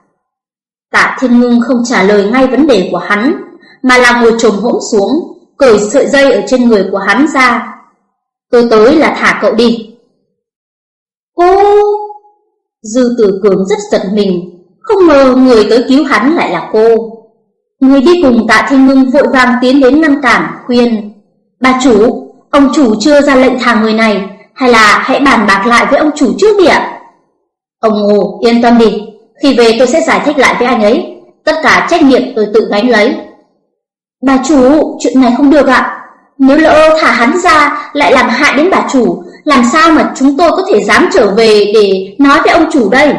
Tạ Thiên Ngưng không trả lời ngay vấn đề của hắn, mà là ngồi trồm hỗn xuống, cởi sợi dây ở trên người của hắn ra. Tôi tới là thả cậu đi. Cô... Dư tử cường rất giật mình, không ngờ người tới cứu hắn lại là cô. Người đi cùng tạ thiên ngưng vội vàng tiến đến ngăn cản, khuyên. Bà chủ, ông chủ chưa ra lệnh thả người này, hay là hãy bàn bạc lại với ông chủ trước đi ạ? Ông Ngô, yên tâm đi, khi về tôi sẽ giải thích lại với anh ấy Tất cả trách nhiệm tôi tự gánh lấy Bà chủ, chuyện này không được ạ Nếu lỡ thả hắn ra Lại làm hại đến bà chủ làm sao mà chúng tôi có thể dám trở về Để nói với ông chủ đây?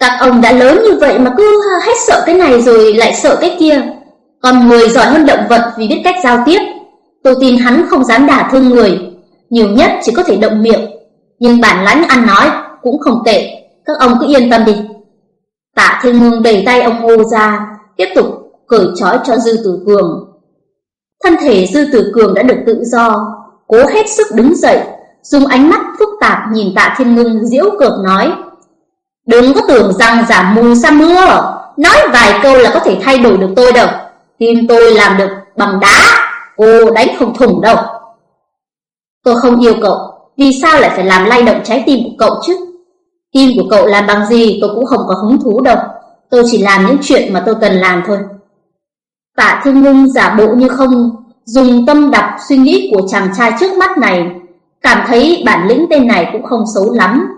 Các ông đã lớn như vậy Mà cứ hết sợ cái này rồi lại sợ cái kia. Còn người giỏi hơn động vật Vì biết cách giao tiếp. Tôi tin hắn không dám đả thương người. Nhiều nhất chỉ có thể động miệng. Nhưng bản lãnh ăn nói cũng không tệ. Các ông cứ yên tâm đi. Tạ Thiên Ngưng đẩy tay ông Ngô ra, Tiếp tục cởi trói cho Dư Tử Cường. Thân thể Dư Tử Cường đã được tự do. Cố hết sức đứng dậy, Dùng ánh mắt phức tạp nhìn Tạ Thiên Ngưng diễu cợt nói, Đừng có tưởng rằng giả mù sa mưa, Nói vài câu là có thể thay đổi được tôi đâu. Tim tôi làm được bằng đá Cô đánh không thủng đâu. Tôi không yêu cậu, Vì sao lại phải làm lay động trái tim của cậu chứ? Tim của cậu làm bằng gì tôi cũng không có hứng thú đâu. Tôi chỉ làm những chuyện mà tôi cần làm thôi. Tạ Thiên Ngưng giả bộ như không Dùng tâm đọc suy nghĩ của chàng trai trước mắt này Cảm thấy bản lĩnh tên này cũng không xấu lắm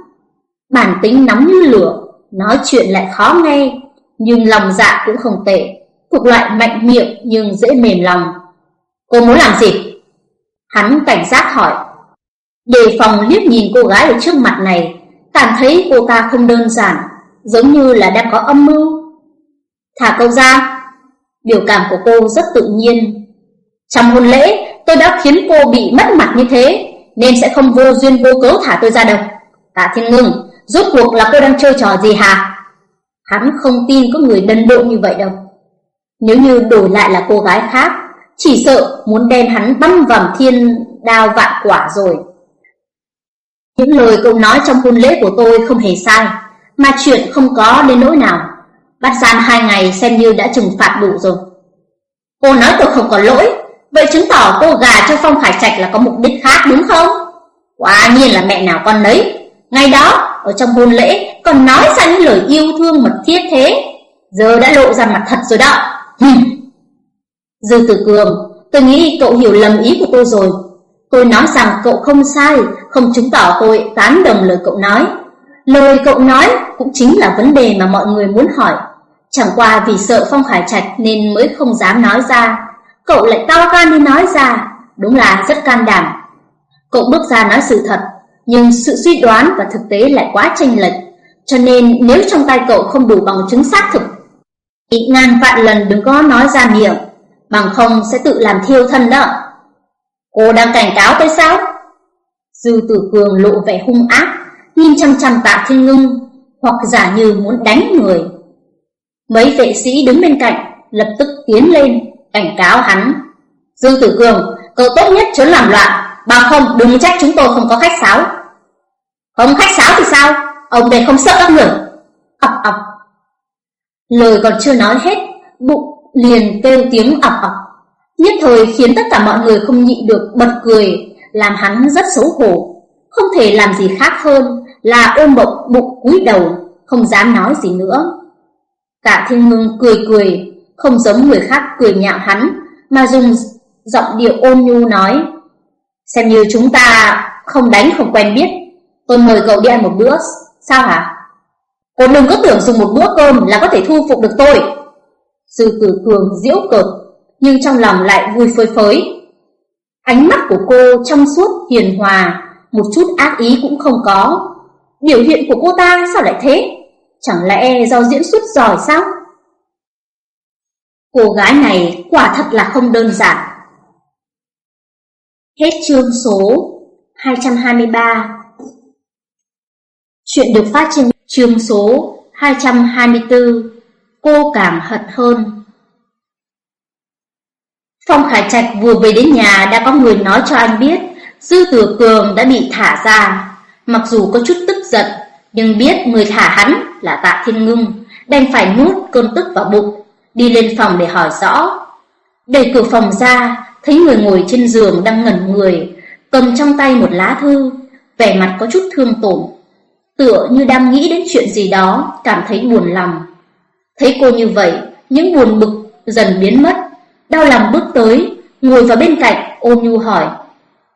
Bản tính nóng như lửa Nói chuyện lại khó nghe Nhưng lòng dạ cũng không tệ Thuộc loại mạnh miệng nhưng dễ mềm lòng Cô muốn làm gì? Hắn cảnh giác hỏi Đề phòng liếc nhìn cô gái ở trước mặt này cảm thấy cô ta không đơn giản, giống như là đang có âm mưu. Thả câu ra, biểu cảm của cô rất tự nhiên. Trong hôn lễ, tôi đã khiến cô bị mất mặt như thế, nên sẽ không vô duyên vô cớ thả tôi ra đâu. Tạ Thiên Ngưng, rốt cuộc là cô đang chơi trò gì hả? Hắn không tin có người đần độn như vậy đâu. Nếu như đổi lại là cô gái khác, chỉ sợ muốn đem hắn băm vằm thiên đao vạn quả rồi. Những lời cậu nói trong hôn lễ của tôi không hề sai Mà chuyện không có đến nỗi nào Bắt giam hai ngày xem như đã trừng phạt đủ rồi Cô nói tôi không có lỗi Vậy chứng tỏ cô gà cho Phong Khải Trạch là có mục đích khác đúng không? Quả nhiên là mẹ nào con lấy Ngày đó, ở trong hôn lễ Còn nói ra những lời yêu thương mật thiết thế. Giờ đã lộ ra mặt thật rồi đó. Dư Tử Cường Tôi nghĩ cậu hiểu lầm ý của tôi rồi. Tôi nói rằng cậu không sai Không chứng tỏ tôi tán đồng lời cậu nói. Lời cậu nói cũng chính là vấn đề mà mọi người muốn hỏi. Chẳng qua vì sợ Phong Khải Trạch nên mới không dám nói ra. Cậu lại to gan đi nói ra. Đúng là rất can đảm. Cậu bước ra nói sự thật, Nhưng sự suy đoán và thực tế lại quá chênh lệch. Cho nên nếu trong tay cậu không đủ bằng chứng xác thực, Thì ngàn vạn lần đừng có nói ra miệng Bằng không sẽ tự làm thiêu thân đó. Cô đang cảnh cáo tôi sao? Dư tử cường lộ vẻ hung ác, Nhìn chăm chăm tạ thiên ngưng, Hoặc giả như muốn đánh người. Mấy vệ sĩ đứng bên cạnh Lập tức tiến lên. Cảnh cáo hắn. Dương tử cường, Cậu tốt nhất chớ làm loạn. Bằng không, đừng trách chúng tôi không có khách sáo. Không khách sáo thì sao? Ông đây không sợ các người. Ọc ọc Lời còn chưa nói hết, Bụng liền kêu tiếng ọc ọc Nhất thời khiến tất cả mọi người không nhịn được bật cười, Làm hắn rất xấu hổ. Không thể làm gì khác hơn Là ôm bụng bụng cúi đầu, Không dám nói gì nữa. Cả thiên ngưng cười cười. Không giống người khác cười nhạo hắn, Mà dùng giọng điệu ôn nhu nói, Xem như chúng ta không đánh không quen biết. Tôi mời cậu đi ăn một bữa, Sao hả? Cô đừng có tưởng dùng một bữa cơm là có thể thu phục được tôi. Sư tử cường diễu cợt, Nhưng trong lòng lại vui phơi phới. Ánh mắt của cô trong suốt hiền hòa, Một chút ác ý cũng không có. Biểu hiện của cô ta sao lại thế? Chẳng lẽ do diễn xuất giỏi sao? Cô gái này quả thật là không đơn giản. Hết chương số 223 Chuyện được phát trên chương số 224 Cô cảm hận hơn. Phong Khải Trạch vừa về đến nhà đã có người nói cho anh biết Dư Tử Cường đã bị thả ra. Mặc dù có chút tức giận, Nhưng biết người thả hắn là Tạ Thiên Ngưng, Đành phải nuốt cơn tức vào bụng. Đi lên phòng để hỏi rõ. Đẩy cửa phòng ra, Thấy người ngồi trên giường đang ngẩn người, Cầm trong tay một lá thư, Vẻ mặt có chút thương tổn. Tựa như đang nghĩ đến chuyện gì đó, Cảm thấy buồn lòng. Thấy cô như vậy, Những buồn bực dần biến mất. Đau lòng bước tới, Ngồi vào bên cạnh ôm nhu hỏi,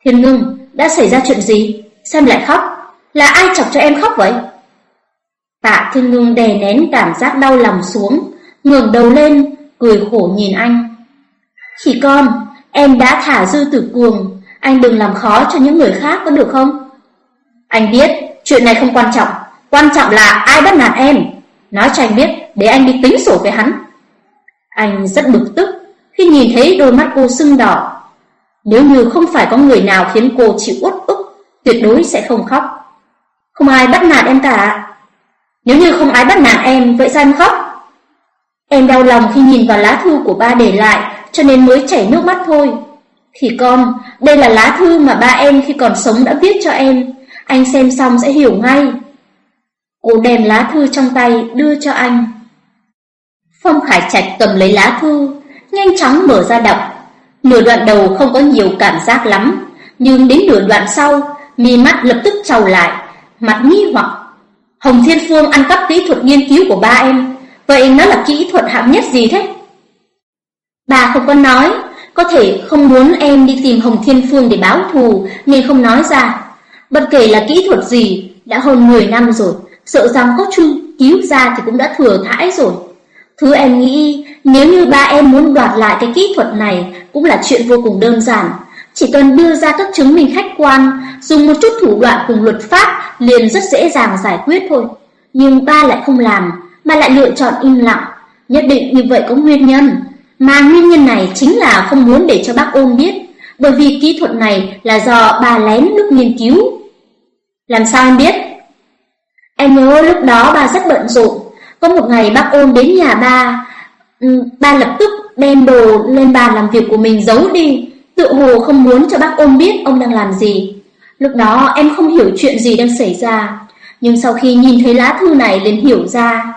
Thiên ngưng, đã xảy ra chuyện gì? Xem lại khóc. Là ai chọc cho em khóc vậy? Tạ Thiên Ngưng đè nén cảm giác đau lòng xuống ngẩng đầu lên, Cười khổ nhìn anh. Khỉ con, Em đã thả dư tử cuồng, Anh đừng làm khó cho những người khác có được không? Anh biết, Chuyện này không quan trọng. Quan trọng là ai bắt nạt em. Nói cho anh biết, để anh đi tính sổ với hắn. Anh rất bực tức Khi nhìn thấy đôi mắt cô sưng đỏ. Nếu như không phải có người nào khiến cô chịu uất ức, Tuyệt đối sẽ không khóc. Không ai bắt nạt em cả. Nếu như không ai bắt nạt em, Vậy sao em khóc? Em đau lòng khi nhìn vào lá thư của ba để lại, Cho nên mới chảy nước mắt thôi. Thì con, Đây là lá thư mà ba em khi còn sống đã viết cho em. Anh xem xong sẽ hiểu ngay. Cô đem lá thư trong tay, đưa cho anh. Phong Khải Trạch cầm lấy lá thư, Nhanh chóng mở ra đọc. Nửa đoạn đầu không có nhiều cảm giác lắm, Nhưng đến nửa đoạn sau, Mi mắt lập tức trầu lại, Mặt nghi hoặc. Hồng Thiên Phương ăn cắp kỹ thuật nghiên cứu của ba em. Vậy nó là kỹ thuật hạng nhất gì thế? Bà không có nói, Có thể không muốn em đi tìm Hồng Thiên Phương để báo thù, Nên không nói ra. Bất kể là kỹ thuật gì, Đã hơn 10 năm rồi, Sợ rằng có truy cứu ra thì cũng đã thừa thãi rồi. Thứ em nghĩ, Nếu như ba em muốn đoạt lại cái kỹ thuật này, Cũng là chuyện vô cùng đơn giản. Chỉ cần đưa ra các chứng minh khách quan, Dùng một chút thủ đoạn cùng luật pháp, Liền rất dễ dàng giải quyết thôi. Nhưng ba lại không làm. Mà lại lựa chọn im lặng. Nhất định như vậy có nguyên nhân. Mà nguyên nhân này chính là không muốn để cho bác ôn biết Bởi vì kỹ thuật này là do bà lén lúc nghiên cứu. Làm sao em biết? Em nhớ lúc đó bà rất bận rộn. Có một ngày bác ôn đến nhà ba ừ, Ba lập tức đem đồ lên bàn làm việc của mình giấu đi. Tự hồ không muốn cho bác ôn biết ông đang làm gì. Lúc đó em không hiểu chuyện gì đang xảy ra, nhưng sau khi nhìn thấy lá thư này liền hiểu ra.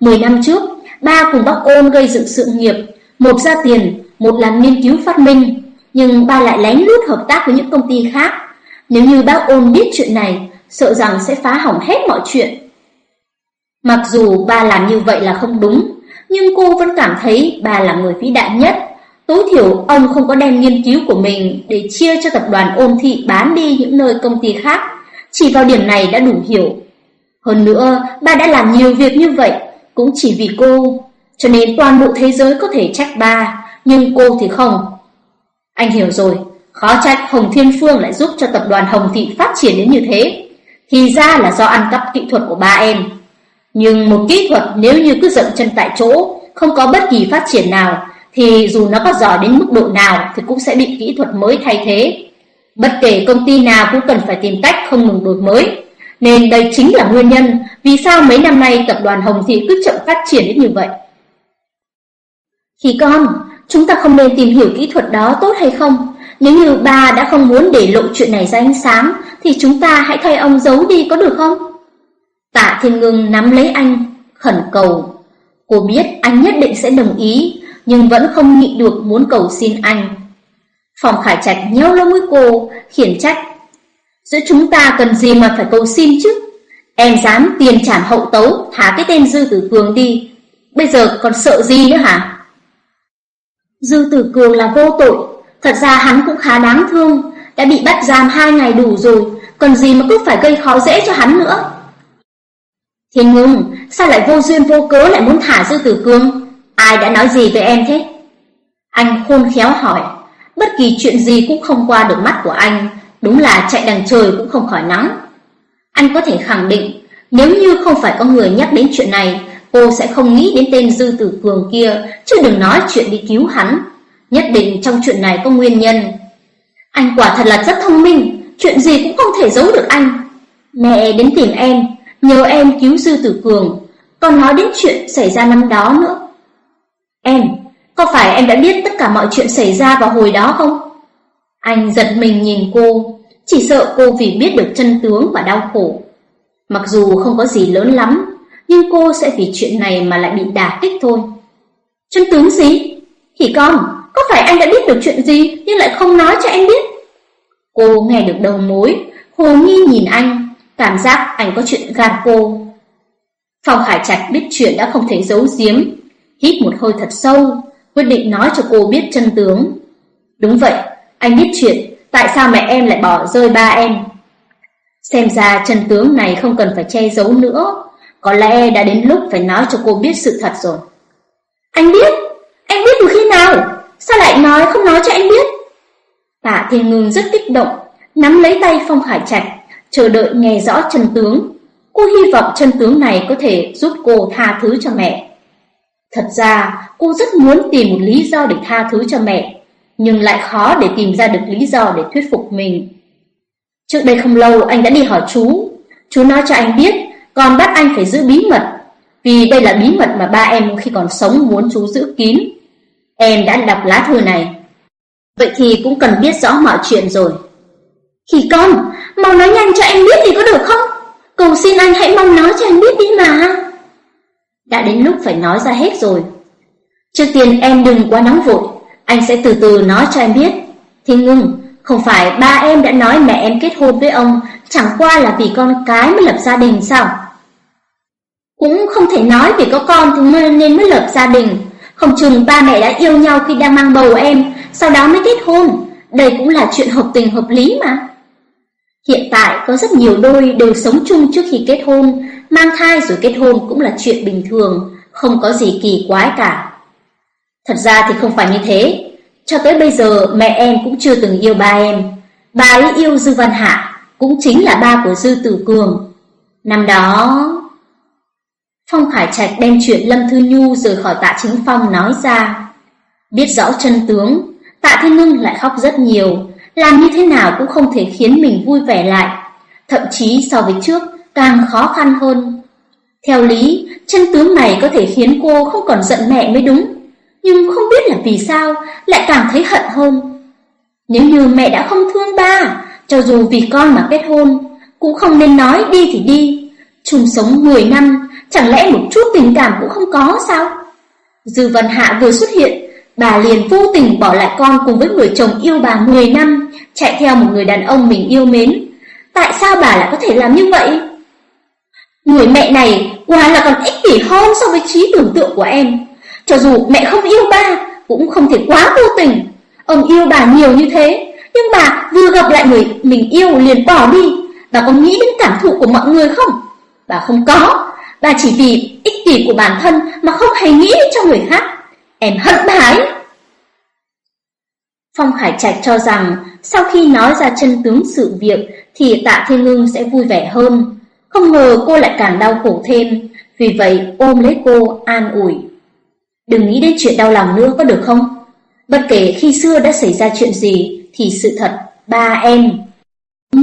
Mười năm trước, ba cùng bác ôn gây dựng sự nghiệp, một ra tiền, một làm nghiên cứu phát minh, nhưng ba lại lén lút hợp tác với những công ty khác. Nếu như bác ôn biết chuyện này, sợ rằng sẽ phá hỏng hết mọi chuyện. Mặc dù ba làm như vậy là không đúng, nhưng cô vẫn cảm thấy ba là người vĩ đại nhất. Tối thiểu ông không có đem nghiên cứu của mình để chia cho tập đoàn ôn thị bán đi những nơi công ty khác. Chỉ vào điểm này đã đủ hiểu. Hơn nữa, ba đã làm nhiều việc như vậy, cũng chỉ vì cô. Cho nên toàn bộ thế giới có thể trách ba, nhưng cô thì không. Anh hiểu rồi, khó trách Hồng Thiên Phương lại giúp cho tập đoàn Hồng Thị phát triển đến như thế. Thì ra là do ăn cắp kỹ thuật của ba em. Nhưng một kỹ thuật nếu như cứ dậm chân tại chỗ, không có bất kỳ phát triển nào, thì dù nó có giỏi đến mức độ nào thì cũng sẽ bị kỹ thuật mới thay thế. Bất kể công ty nào cũng cần phải tìm cách không ngừng đổi mới. Nên đây chính là nguyên nhân vì sao mấy năm nay tập đoàn Hồng Thị cứ chậm phát triển đến như vậy. Khi con, chúng ta không nên tìm hiểu kỹ thuật đó tốt hay không? Nếu như ba đã không muốn để lộ chuyện này ra ánh sáng, thì chúng ta hãy thay ông giấu đi có được không? Tạ Thiên Ngưng nắm lấy anh, khẩn cầu. Cô biết anh nhất định sẽ đồng ý, nhưng vẫn không nhịn được muốn cầu xin anh. Phòng Khải Trạch nhéo lông với cô, khiển trách. Giữa chúng ta cần gì mà phải cầu xin chứ? Em dám tiền trảm hậu tấu, thả cái tên Dư Tử Cường đi. Bây giờ còn sợ gì nữa hả? Dư Tử Cường là vô tội, thật ra hắn cũng khá đáng thương, đã bị bắt giam hai ngày đủ rồi, còn gì mà cứ phải gây khó dễ cho hắn nữa. Thiên ngưng, sao lại vô duyên vô cớ lại muốn thả Dư Tử cường? Ai đã nói gì với em thế? Anh khôn khéo hỏi, bất kỳ chuyện gì cũng không qua được mắt của anh, đúng là chạy đằng trời cũng không khỏi nắng. Anh có thể khẳng định, nếu như không phải có người nhắc đến chuyện này, cô sẽ không nghĩ đến tên Dư Tử Cường kia, chứ đừng nói chuyện đi cứu hắn. Nhất định trong chuyện này có nguyên nhân. Anh quả thật là rất thông minh, chuyện gì cũng không thể giấu được anh. Mẹ đến tìm em, nhờ em cứu Dư Tử Cường, còn nói đến chuyện xảy ra năm đó nữa. Em, có phải em đã biết tất cả mọi chuyện xảy ra vào hồi đó không? Anh giật mình nhìn cô, chỉ sợ cô vì biết được chân tướng và đau khổ. Mặc dù không có gì lớn lắm, nhưng cô sẽ vì chuyện này mà lại bị đả kích thôi. Chân tướng gì? hỉ con, có phải anh đã biết được chuyện gì nhưng lại không nói cho em biết? Cô nghe được đầu mối, hồ nghi nhìn anh, cảm giác anh có chuyện gạt cô. Phong Khải Trạch biết chuyện đã không thể giấu giếm, hít một hơi thật sâu, quyết định nói cho cô biết chân tướng. Đúng vậy, anh biết chuyện, tại sao mẹ em lại bỏ rơi ba em. Xem ra chân tướng này không cần phải che giấu nữa, có lẽ đã đến lúc phải nói cho cô biết sự thật rồi. Anh biết? Anh biết từ khi nào? Sao lại nói không nói cho anh biết? Tạ Thiên Ngưng rất kích động, nắm lấy tay Phong hải Trạch, chờ đợi nghe rõ chân tướng. Cô hy vọng chân tướng này có thể giúp cô tha thứ cho mẹ. Thật ra, cô rất muốn tìm một lý do để tha thứ cho mẹ, nhưng lại khó để tìm ra được lý do để thuyết phục mình. Trước đây không lâu anh đã đi hỏi chú, chú nói cho anh biết, còn bắt anh phải giữ bí mật, vì đây là bí mật mà ba em khi còn sống muốn chú giữ kín. Em đã đọc lá thư này. Vậy thì cũng cần biết rõ mọi chuyện rồi. Khỉ con, mau nói nhanh cho anh biết thì có được không? Cầu xin anh hãy mau nói cho anh biết đi mà. Đã đến lúc phải nói ra hết rồi. Trước tiên em đừng quá nóng vội, anh sẽ từ từ nói cho em biết. Thì ngưng, không phải ba em đã nói mẹ em kết hôn với ông chẳng qua là vì con cái mới lập gia đình sao? Cũng không thể nói vì có con thì mới nên mới lập gia đình. Không chừng ba mẹ đã yêu nhau khi đang mang bầu em, sau đó mới kết hôn. Đây cũng là chuyện hợp tình hợp lý mà. Hiện tại có rất nhiều đôi đều sống chung trước khi kết hôn, mang thai rồi kết hôn cũng là chuyện bình thường, không có gì kỳ quái cả. Thật ra thì không phải như thế, cho tới bây giờ mẹ em cũng chưa từng yêu ba em. Bà ấy yêu Dư Văn Hạ, cũng chính là ba của Dư Tử Cường. Năm đó... Phong Khải Trạch đem chuyện Lâm Thư Nhu rời khỏi tạ chính phong nói ra. Biết rõ chân tướng, tạ Thiên Ngưng lại khóc rất nhiều, làm như thế nào cũng không thể khiến mình vui vẻ lại. Thậm chí so với trước, càng khó khăn hơn. Theo lý, chân tướng này có thể khiến cô không còn giận mẹ mới đúng, nhưng không biết là vì sao lại càng thấy hận hơn. Nếu như mẹ đã không thương ba, cho dù vì con mà kết hôn, cũng không nên nói đi thì đi. Chung sống 10 năm, chẳng lẽ một chút tình cảm cũng không có sao? Dư Văn Hạ vừa xuất hiện, bà liền vô tình bỏ lại con cùng với người chồng yêu bà 10 năm, chạy theo một người đàn ông mình yêu mến. Tại sao bà lại có thể làm như vậy? Người mẹ này quả là còn ích kỷ hơn so với trí tưởng tượng của em. Cho dù mẹ không yêu ba, cũng không thể quá vô tình. Ông yêu bà nhiều như thế, nhưng bà vừa gặp lại người mình yêu liền bỏ đi. Bà có nghĩ đến cảm thụ của mọi người không? Bà không có. Bà chỉ vì ích kỷ của bản thân mà không hề nghĩ cho người khác. Em hận bà ấy. Phong Khải Trạch cho rằng sau khi nói ra chân tướng sự việc thì Tạ Thiên Ngưng sẽ vui vẻ hơn. Không ngờ cô lại càng đau khổ thêm, vì vậy ôm lấy cô an ủi. Đừng nghĩ đến chuyện đau lòng nữa có được không? Bất kể khi xưa đã xảy ra chuyện gì thì sự thật ba em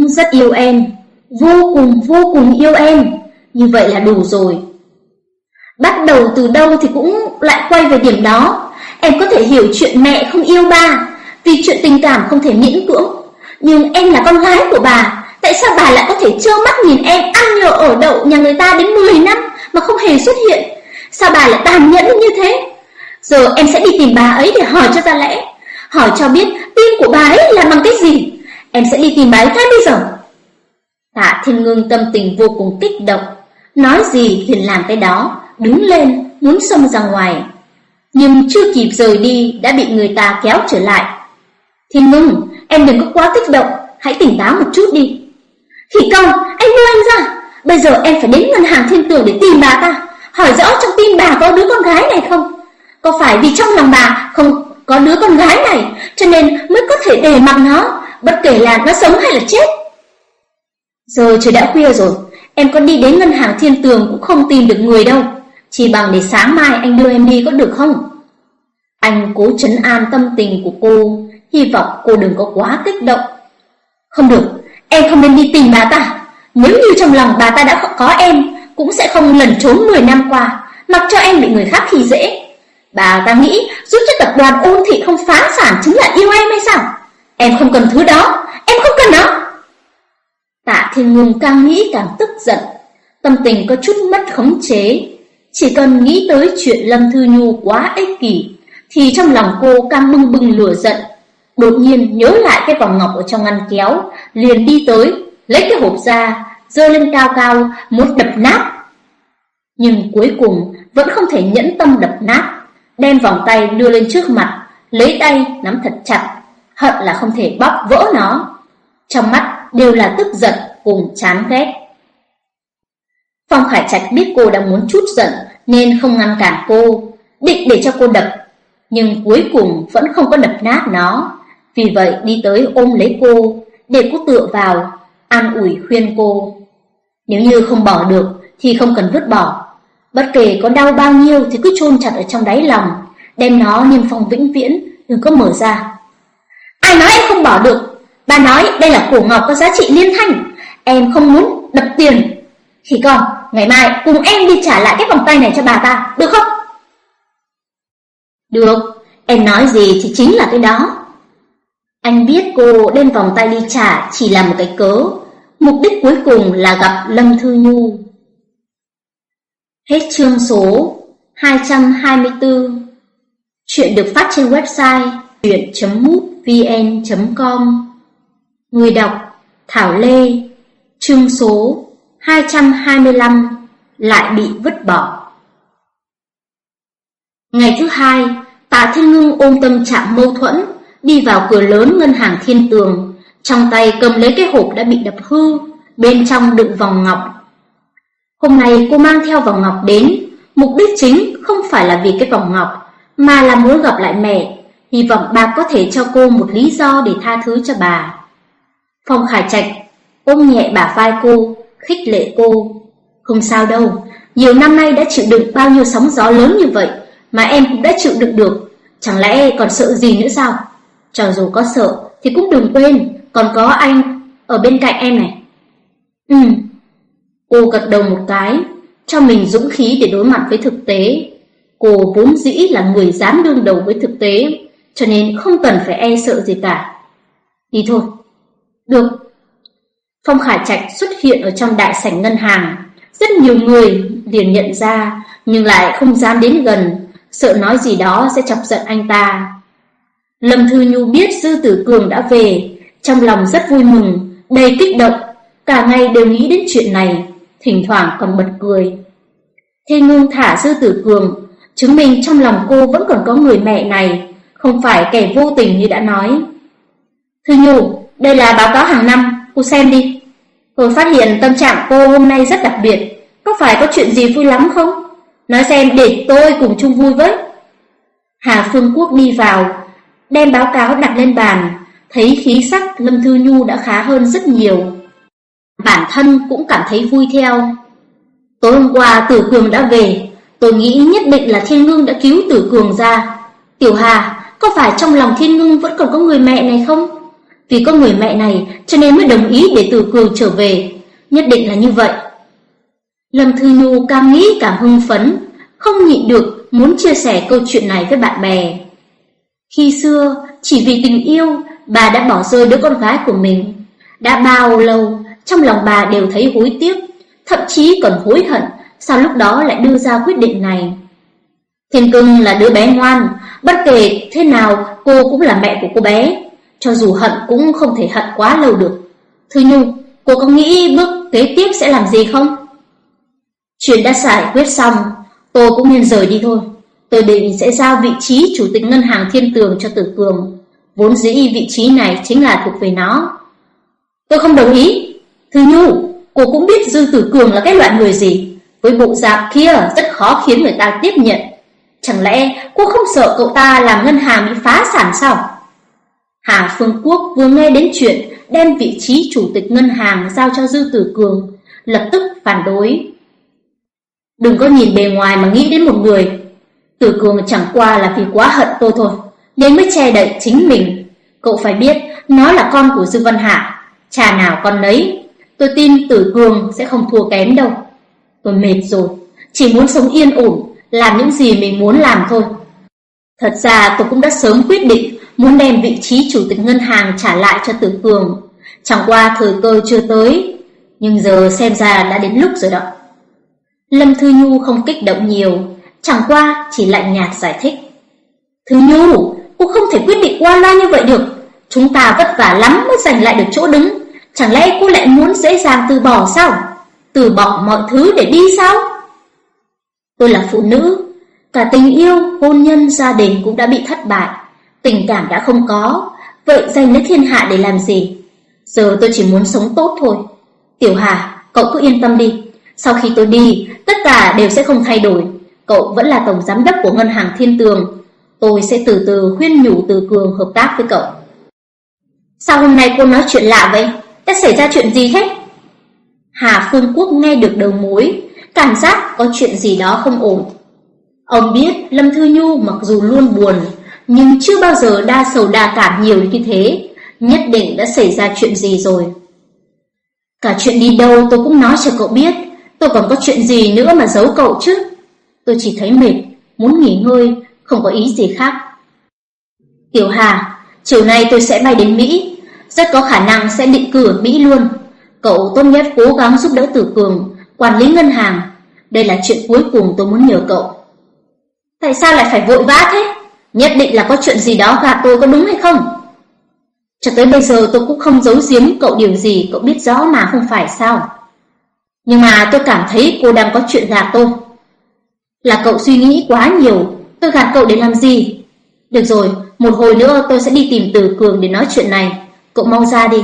rất yêu em, vô cùng vô cùng yêu em, như vậy là đủ rồi. Bắt đầu từ đâu thì cũng lại quay về điểm đó. Em có thể hiểu chuyện mẹ không yêu ba, vì chuyện tình cảm không thể miễn cưỡng. Nhưng em là con gái của bà, tại sao bà lại có thể trơ mắt nhìn em ăn nhờ ở đậu nhà người ta đến 10 năm mà không hề xuất hiện? Sao bà lại tàn nhẫn như thế? Giờ em sẽ đi tìm bà ấy để hỏi cho ra lẽ. Hỏi cho biết tim của bà ấy là bằng cái gì. Em sẽ đi tìm bà ấy ngay bây giờ. Tạ Thiên Ngưng tâm tình vô cùng kích động. Nói gì thì làm cái đó, đứng lên, muốn xông ra ngoài. Nhưng chưa kịp rời đi đã bị người ta kéo trở lại. Thiên Ngưng, em đừng có quá kích động, hãy tỉnh táo một chút đi. Khỉ công, anh đưa anh ra. Bây giờ em phải đến ngân hàng thiên tường để tìm bà ta. Hỏi rõ trong tim bà có đứa con gái này không? Có phải vì trong lòng bà không có đứa con gái này, Cho nên mới có thể để mặc nó, Bất kể là nó sống hay là chết? Giờ trời đã khuya rồi, Em có đi đến ngân hàng thiên tường Cũng không tìm được người đâu. Chỉ bằng để sáng mai anh đưa em đi có được không? Anh cố chấn an tâm tình của cô, Hy vọng cô đừng có quá kích động. Không được, Em không nên đi tìm bà ta. Nếu như trong lòng bà ta đã có em, Cũng sẽ không lẩn trốn 10 năm qua. Mặc cho em bị người khác khi dễ. Bà ta nghĩ giúp cho tập đoàn ôn thị không phá sản chính là yêu em hay sao? Em không cần thứ đó, em không cần nó. Tạ Thiên Ngôn càng nghĩ càng tức giận, tâm tình có chút mất khống chế. Chỉ cần nghĩ tới chuyện Lâm Thư Nhu quá ích kỷ, thì trong lòng cô càng bưng bưng lửa giận. Đột nhiên nhớ lại cái vòng ngọc ở trong ngăn kéo, liền đi tới, lấy cái hộp ra, giơ lên cao cao, muốn đập nát. Nhưng cuối cùng vẫn không thể nhẫn tâm đập nát đem vòng tay đưa lên trước mặt, lấy tay nắm thật chặt, hận là không thể bóp vỡ nó. Trong mắt đều là tức giận cùng chán ghét. Phong Khải Trạch biết cô đang muốn chút giận nên không ngăn cản cô, định để cho cô đập, nhưng cuối cùng vẫn không có đập nát nó. Vì vậy đi tới ôm lấy cô, để cô tựa vào, an ủi khuyên cô. Nếu như không bỏ được thì không cần vứt bỏ, Bất kể có đau bao nhiêu thì cứ chôn chặt ở trong đáy lòng, đem nó niêm phong vĩnh viễn, đừng có mở ra. Ai nói em không bỏ được? Bà nói đây là cổ ngọc có giá trị liên thanh, em không muốn đập tiền. Thì còn, ngày mai cùng em đi trả lại cái vòng tay này cho bà ta, được không? Được, em nói gì thì chính là cái đó. Anh biết cô đem vòng tay đi trả chỉ là một cái cớ, mục đích cuối cùng là gặp Lâm Thư Nhu. Hết chương số 224 Chuyện được phát trên website chuyện.mútvn.com Người đọc Thảo Lê. Chương số 225 Lại bị vứt bỏ. Ngày thứ hai, Tạ Thiên Ngưng ôm tâm trạng mâu thuẫn, đi vào cửa lớn ngân hàng thiên tường, trong tay cầm lấy cái hộp đã bị đập hư, bên trong đựng vòng ngọc. Hôm nay cô mang theo vòng ngọc đến, mục đích chính không phải là vì cái vòng ngọc, mà là muốn gặp lại mẹ, hy vọng bà có thể cho cô một lý do để tha thứ cho bà. Phong Khải Trạch ôm nhẹ bả vai cô, khích lệ cô. Không sao đâu, nhiều năm nay đã chịu đựng bao nhiêu sóng gió lớn như vậy, mà em cũng đã chịu đựng được, chẳng lẽ còn sợ gì nữa sao? Cho dù có sợ thì cũng đừng quên, còn có anh ở bên cạnh em này. Ừ, Cô gật đầu một cái, cho mình dũng khí để đối mặt với thực tế. Cô vốn dĩ là người dám đương đầu với thực tế, cho nên không cần phải e sợ gì cả. Đi thôi. Được, Phong Khải Trạch xuất hiện ở trong đại sảnh ngân hàng, rất nhiều người liền nhận ra nhưng lại không dám đến gần, sợ nói gì đó sẽ chọc giận anh ta. Lâm Thư Nhu biết Dư Tử Cường đã về, trong lòng rất vui mừng, đầy kích động, cả ngày đều nghĩ đến chuyện này, thỉnh thoảng còn bật cười. Thê ngưng thả Dư Tử Cường, chứng minh trong lòng cô vẫn còn có người mẹ này, không phải kẻ vô tình như đã nói. Thư Nhu, đây là báo cáo hàng năm, cô xem đi. Tôi phát hiện tâm trạng cô hôm nay rất đặc biệt, có phải có chuyện gì vui lắm không? Nói xem để tôi cùng chung vui với. Hà Phương Quốc đi vào, đem báo cáo đặt lên bàn, thấy khí sắc Lâm Thư Nhu đã khá hơn rất nhiều. Bản thân cũng cảm thấy vui theo. Tối hôm qua Tử Cường đã về, tôi nghĩ nhất định là Thiên Ngưng đã cứu Tử Cường ra. Tiểu Hà, có phải trong lòng Thiên Ngưng vẫn còn có người mẹ này không? Vì có người mẹ này cho nên mới đồng ý để Tử Cường trở về, nhất định là như vậy. Lâm Thư Nhu càng nghĩ càng hưng phấn, không nhịn được muốn chia sẻ câu chuyện này với bạn bè. Khi xưa, chỉ vì tình yêu, bà đã bỏ rơi đứa con gái của mình. Đã bao lâu, trong lòng bà đều thấy hối tiếc, thậm chí còn hối hận sao lúc đó lại đưa ra quyết định này. Thiên cưng là đứa bé ngoan, bất kể thế nào cô cũng là mẹ của cô bé, cho dù hận cũng không thể hận quá lâu được. Thư Nhu, cô có nghĩ bước kế tiếp sẽ làm gì không? Chuyện đã giải quyết xong, tôi cũng nên rời đi thôi. Tôi định sẽ giao vị trí chủ tịch ngân hàng thiên tường cho Tử Cường. Vốn dĩ vị trí này chính là thuộc về nó. Tôi không đồng ý. Thư Nhu, cô cũng biết Dư Tử Cường là cái loại người gì. Với bộ dạng kia rất khó khiến người ta tiếp nhận. Chẳng lẽ cô không sợ cậu ta làm ngân hàng bị phá sản sao? Hà Phương Quốc vừa nghe đến chuyện đem vị trí chủ tịch ngân hàng giao cho Dư Tử Cường, lập tức phản đối. Đừng có nhìn bề ngoài mà nghĩ đến một người. Tử Cường chẳng qua là vì quá hận tôi thôi, nên mới che đậy chính mình. Cậu phải biết, nó là con của Dư Văn Hạ, cha nào con nấy. Tôi tin Tử Cường sẽ không thua kém đâu. Tôi mệt rồi, chỉ muốn sống yên ổn, làm những gì mình muốn làm thôi. Thật ra tôi cũng đã sớm quyết định muốn đem vị trí chủ tịch ngân hàng trả lại cho Tử Cường. Chẳng qua thời cơ chưa tới, nhưng giờ xem ra đã đến lúc rồi đó. Lâm Thư Nhu không kích động nhiều, chẳng qua chỉ lạnh nhạt giải thích. Thư Nhu, cô không thể quyết định qua loa như vậy được. Chúng ta vất vả lắm mới giành lại được chỗ đứng. Chẳng lẽ cô lại muốn dễ dàng từ bỏ sao? Từ bỏ mọi thứ để đi sao? Tôi là phụ nữ, cả tình yêu, hôn nhân, gia đình cũng đã bị thất bại. Tình cảm đã không có, vậy dành lấy thiên hạ để làm gì? Giờ tôi chỉ muốn sống tốt thôi. Tiểu Hà, cậu cứ yên tâm đi. Sau khi tôi đi, tất cả đều sẽ không thay đổi. Cậu vẫn là tổng giám đốc của ngân hàng Thiên Tường. Tôi sẽ từ từ khuyên nhủ Từ Cường hợp tác với cậu. Sao hôm nay cô nói chuyện lạ vậy? Đã xảy ra chuyện gì thế? Hà Phương Quốc nghe được đầu mối, cảm giác có chuyện gì đó không ổn. Ông biết Lâm Thư Nhu mặc dù luôn buồn, nhưng chưa bao giờ đa sầu đa cảm nhiều như thế, nhất định đã xảy ra chuyện gì rồi. Cả chuyện đi đâu tôi cũng nói cho cậu biết, tôi còn có chuyện gì nữa mà giấu cậu chứ. Tôi chỉ thấy mệt, muốn nghỉ ngơi, không có ý gì khác. Tiểu Hà, chiều nay tôi sẽ bay đến Mỹ, rất có khả năng sẽ định cư ở Mỹ luôn. Cậu tốt nhất cố gắng giúp đỡ Tử Cường, quản lý ngân hàng. Đây là chuyện cuối cùng tôi muốn nhờ cậu. Tại sao lại phải vội vã thế? Nhất định là có chuyện gì đó gạt tôi có đúng hay không? Cho tới bây giờ tôi cũng không giấu giếm cậu điều gì cậu biết rõ mà không phải sao. Nhưng mà tôi cảm thấy cô đang có chuyện gạt tôi. Là cậu suy nghĩ quá nhiều, tôi gạt cậu để làm gì? Được rồi, một hồi nữa tôi sẽ đi tìm Từ Cường để nói chuyện này. Cậu mau ra đi.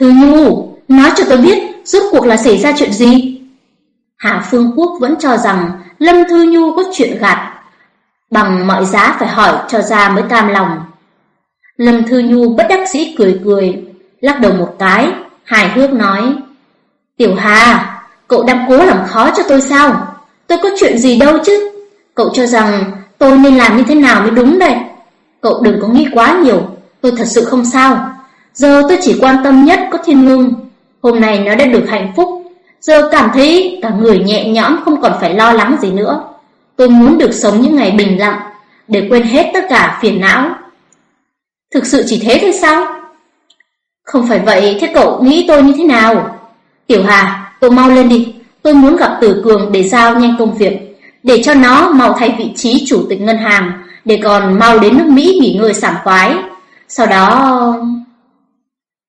Thư Nhu, nói cho tôi biết rốt cuộc là xảy ra chuyện gì? Hà Phương Quốc vẫn cho rằng Lâm Thư Nhu có chuyện gạt. Bằng mọi giá phải hỏi cho ra mới cam lòng. Lâm Thư Nhu bất đắc dĩ cười cười, lắc đầu một cái, hài hước nói. Tiểu Hà, cậu đang cố làm khó cho tôi sao? Tôi có chuyện gì đâu chứ? Cậu cho rằng tôi nên làm như thế nào mới đúng đây? Cậu đừng có nghĩ quá nhiều, tôi thật sự không sao. Giờ tôi chỉ quan tâm nhất có thiên ngưng. Hôm nay nó đã được hạnh phúc. Giờ cảm thấy cả người nhẹ nhõm không còn phải lo lắng gì nữa. Tôi muốn được sống những ngày bình lặng, để quên hết tất cả phiền não. Thực sự chỉ thế thôi sao? Không phải vậy, thế cậu nghĩ tôi như thế nào? Tiểu Hà, tôi mau lên đi, tôi muốn gặp Tử Cường để giao nhanh công việc, để cho nó mau thay vị trí chủ tịch ngân hàng, để còn mau đến nước Mỹ nghỉ ngơi sảng khoái. Sau đó...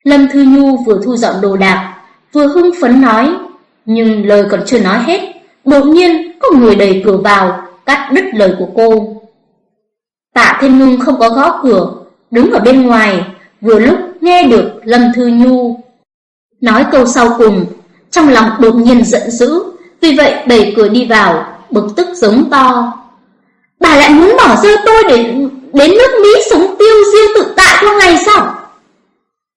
Lâm Thư Nhu vừa thu dọn đồ đạc, vừa hưng phấn nói, nhưng lời còn chưa nói hết, đột nhiên có người đẩy cửa vào, cắt đứt lời của cô. Tạ Thiên Ngưng không có gõ cửa, đứng ở bên ngoài, vừa lúc nghe được Lâm Thư Nhu nói câu sau cùng, trong lòng đột nhiên giận dữ, vì vậy đẩy cửa đi vào, bực tức giống to. Bà lại muốn bỏ rơi tôi để đến nước Mỹ sống tiêu diêu tự tại qua ngày sao?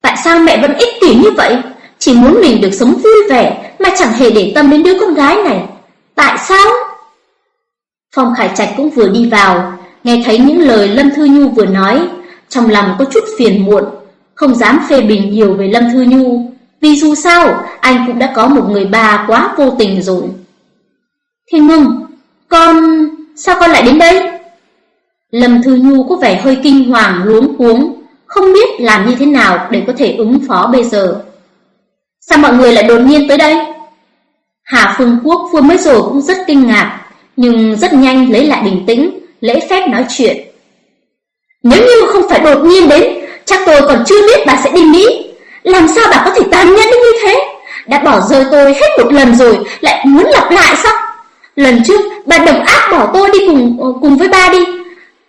Tại sao mẹ vẫn ích kỷ như vậy? Chỉ muốn mình được sống vui vẻ mà chẳng hề để tâm đến đứa con gái này. Tại sao? Phong Khải Trạch cũng vừa đi vào, nghe thấy những lời Lâm Thư Nhu vừa nói, trong lòng có chút phiền muộn, không dám phê bình nhiều về Lâm Thư Nhu, vì dù sao anh cũng đã có một người bà quá vô tình rồi. Thiên Ngưng, con... sao con lại đến đây? Lâm Thư Nhu có vẻ hơi kinh hoàng luống cuống, không biết làm như thế nào để có thể ứng phó bây giờ. Sao mọi người lại đột nhiên tới đây? Hà Phương Quốc vừa mới rồi cũng rất kinh ngạc, nhưng rất nhanh lấy lại bình tĩnh, lễ phép nói chuyện. Nếu như không phải đột nhiên đến, chắc tôi còn chưa biết bà sẽ đi Mỹ. Làm sao bà có thể tàn nhẫn như thế? Đã bỏ rơi tôi hết một lần rồi, lại muốn lặp lại sao? Lần trước, bà độc ác bỏ tôi đi cùng ờ, cùng với ba đi.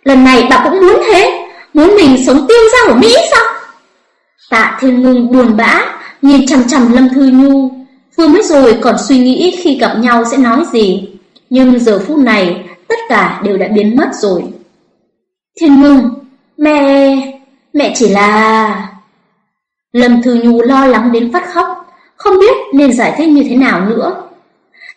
Lần này bà cũng muốn thế, muốn mình sống tiêu ra ở Mỹ sao? Tạ Thiên Ngưng buồn bã, nhìn chằm chằm Lâm Thư Nhu. Vừa mới rồi còn suy nghĩ khi gặp nhau sẽ nói gì. Nhưng giờ phút này, tất cả đều đã biến mất rồi. Thiên Ngưng, mẹ... mẹ chỉ là... Lâm Thư Nhu lo lắng đến phát khóc, không biết nên giải thích như thế nào nữa.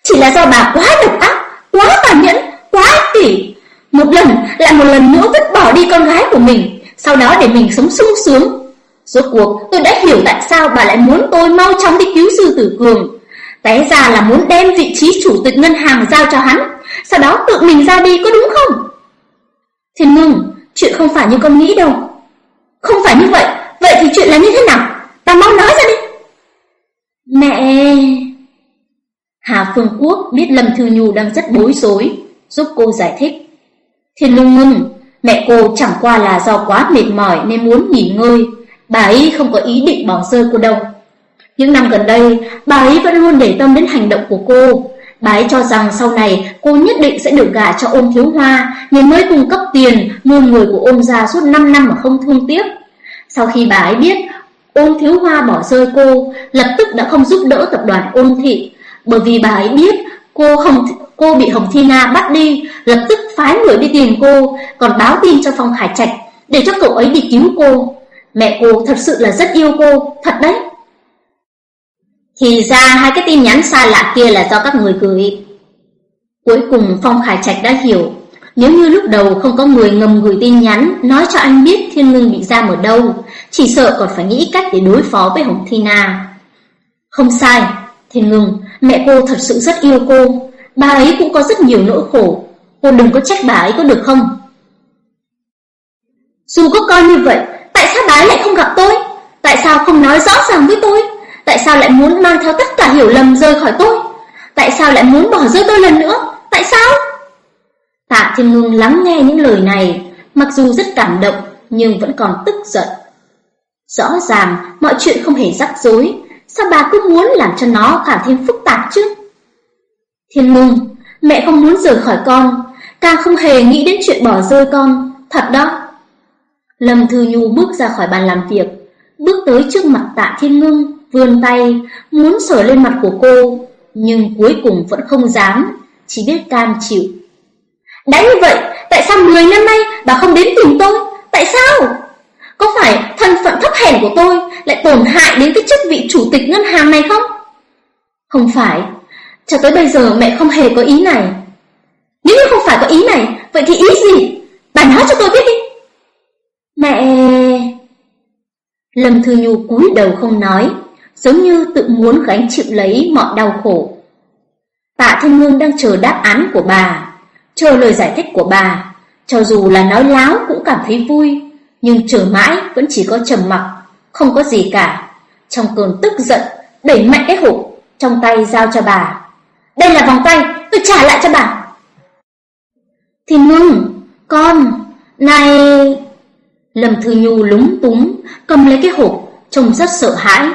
Chỉ là do bà quá độc ác, quá tàn nhẫn, quá ích kỷ. Một lần lại một lần nữa vứt bỏ đi con gái của mình, sau đó để mình sống sung sướng. Rốt cuộc tôi đã hiểu tại sao bà lại muốn tôi mau chóng đi cứu sư tử cường. Té ra là muốn đem vị trí chủ tịch ngân hàng giao cho hắn, sau đó tự mình ra đi có đúng không? Thiên ngưng, chuyện không phải như con nghĩ đâu. Không phải như vậy, vậy thì chuyện là như thế nào? Ta mau nói ra đi. Mẹ... Hà Phương Quốc biết Lâm Thư Nhu đang rất bối rối, giúp cô giải thích. Thiên lung ngưng, mẹ cô chẳng qua là do quá mệt mỏi nên muốn nghỉ ngơi, bà ấy không có ý định bỏ rơi cô đâu. Những năm gần đây, bà ấy vẫn luôn để tâm đến hành động của cô. Bà ấy cho rằng sau này cô nhất định sẽ được gả cho ôn thiếu hoa, nên mới cung cấp tiền nuôi người của ôn gia suốt 5 năm mà không thương tiếc. Sau khi bà ấy biết ôn thiếu hoa bỏ rơi cô, lập tức đã không giúp đỡ tập đoàn ôn thị, bởi vì bà ấy biết cô không cô bị Hồng Thi Na bắt đi, lập tức phái người đi tìm cô, còn báo tin cho Phong hải Trạch để cho cậu ấy đi cứu cô. Mẹ cô thật sự là rất yêu cô, thật đấy. Thì ra hai cái tin nhắn xa lạ kia là do các người gửi. Cuối cùng Phong Khải Trạch đã hiểu, nếu như lúc đầu không có người ngầm gửi tin nhắn nói cho anh biết Thiên Ngưng bị giam ở đâu, chỉ sợ còn phải nghĩ cách để đối phó với Hồng Thi Na. Không sai, Thiên Ngưng, mẹ cô thật sự rất yêu cô, bà ấy cũng có rất nhiều nỗi khổ, cô đừng có trách bà ấy có được không? Dù có coi như vậy, tại sao bà ấy lại không gặp tôi? Tại sao không nói rõ ràng với tôi? Tại sao lại muốn mang theo tất cả hiểu lầm rời khỏi tôi? Tại sao lại muốn bỏ rơi tôi lần nữa? Tại sao? Tạ Thiên Ngưng lắng nghe những lời này, mặc dù rất cảm động nhưng vẫn còn tức giận. Rõ ràng mọi chuyện không hề rắc rối, sao bà cứ muốn làm cho nó càng thêm phức tạp chứ? Thiên Ngưng, mẹ không muốn rời khỏi con, càng không hề nghĩ đến chuyện bỏ rơi con, thật đó. Lâm Thư Nhu bước ra khỏi bàn làm việc, bước tới trước mặt Tạ Thiên Ngưng, vươn tay, muốn sờ lên mặt của cô, nhưng cuối cùng vẫn không dám, chỉ biết cam chịu. Đã như vậy, tại sao 10 năm nay bà không đến tìm tôi? Tại sao? Có phải thân phận thấp hèn của tôi lại tổn hại đến cái chức vị chủ tịch ngân hàng này không? Không phải, cho tới bây giờ mẹ không hề có ý này. Nếu như không phải có ý này, vậy thì ý gì? Bà nói cho tôi biết đi. Mẹ... Lâm Thư Nhu cúi đầu không nói, giống như tự muốn gánh chịu lấy mọi đau khổ. Tạ Thanh Ngương đang chờ đáp án của bà, chờ lời giải thích của bà, cho dù là nói láo cũng cảm thấy vui, nhưng chờ mãi vẫn chỉ có trầm mặc, không có gì cả. Trong cơn tức giận Đẩy mạnh cái hộp Trong tay giao cho bà đây là vòng tay tôi trả lại cho bà. Thì ngưng Con, Này. Lâm Thư Nhu lúng túng, Cầm lấy cái hộp, Trông rất sợ hãi.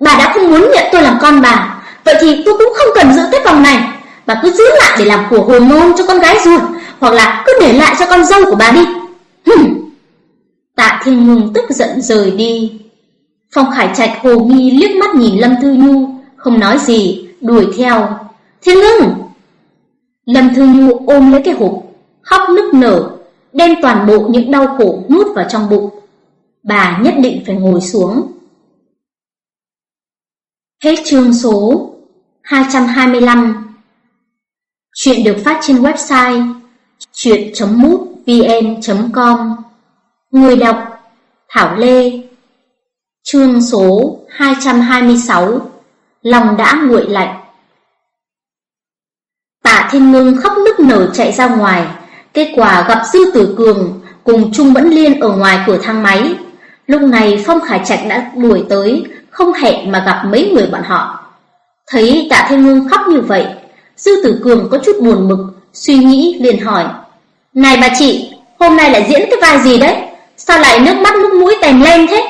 Bà đã không muốn nhận tôi làm con bà, Vậy thì tôi cũng không cần giữ cái vòng này. Bà cứ giữ lại để làm của hồi môn cho con gái ruột, Hoặc là cứ để lại cho con dâu của bà đi. Hừm. Tạ Thiên Ngưng tức giận rời đi. Phong Khải Trạch hồ nghi liếc mắt nhìn Lâm Thư Nhu, Không nói gì. Đuổi theo. Thiên Ngưng Lâm Thư Nhu ôm lấy cái hộp, Khóc nức nở, Đem toàn bộ những đau khổ nuốt vào trong bụng. Bà nhất định phải ngồi xuống. Hết chương số 225 Chuyện được phát trên website chuyện.mútvn.com Người đọc, Thảo Lê. Chương số 226 Lòng đã nguội lạnh. Tạ Thiên Ngưng khóc nức nở chạy ra ngoài. Kết quả gặp Sư Tử Cường, cùng Trung Mẫn Liên ở ngoài cửa thang máy. Lúc này Phong Khải Trạch đã đuổi tới, Không hẹn mà gặp mấy người bọn họ. Thấy tạ thiên ngưng khóc như vậy Sư tử cường có chút buồn bực, Suy nghĩ liền hỏi, Này bà chị, Hôm nay lại diễn cái vai gì đấy? Sao lại nước mắt nước mũi tèm lên thế?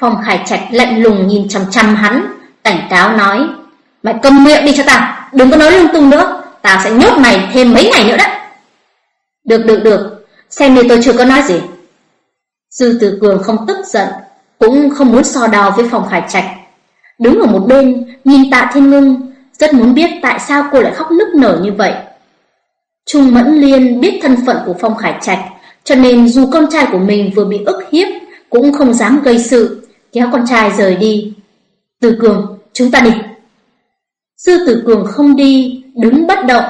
Phong Khải Trạch lạnh lùng nhìn chằm chằm hắn. Cảnh cáo nói Mày cầm miệng đi cho tao Đừng có nói lung tung nữa Tao sẽ nhốt mày thêm mấy ngày nữa đấy Được được được Xem như tôi chưa có nói gì dư tử cường không tức giận Cũng không muốn so đo với Phong Khải Trạch Đứng ở một bên, nhìn tạ thiên ngưng, rất muốn biết tại sao cô lại khóc nức nở như vậy. Trung Mẫn Liên biết thân phận của Phong Khải Trạch, cho nên dù con trai của mình vừa bị ức hiếp, cũng không dám gây sự, kéo con trai rời đi. Từ Cường, chúng ta đi. Sư Tử Cường không đi, đứng bất động.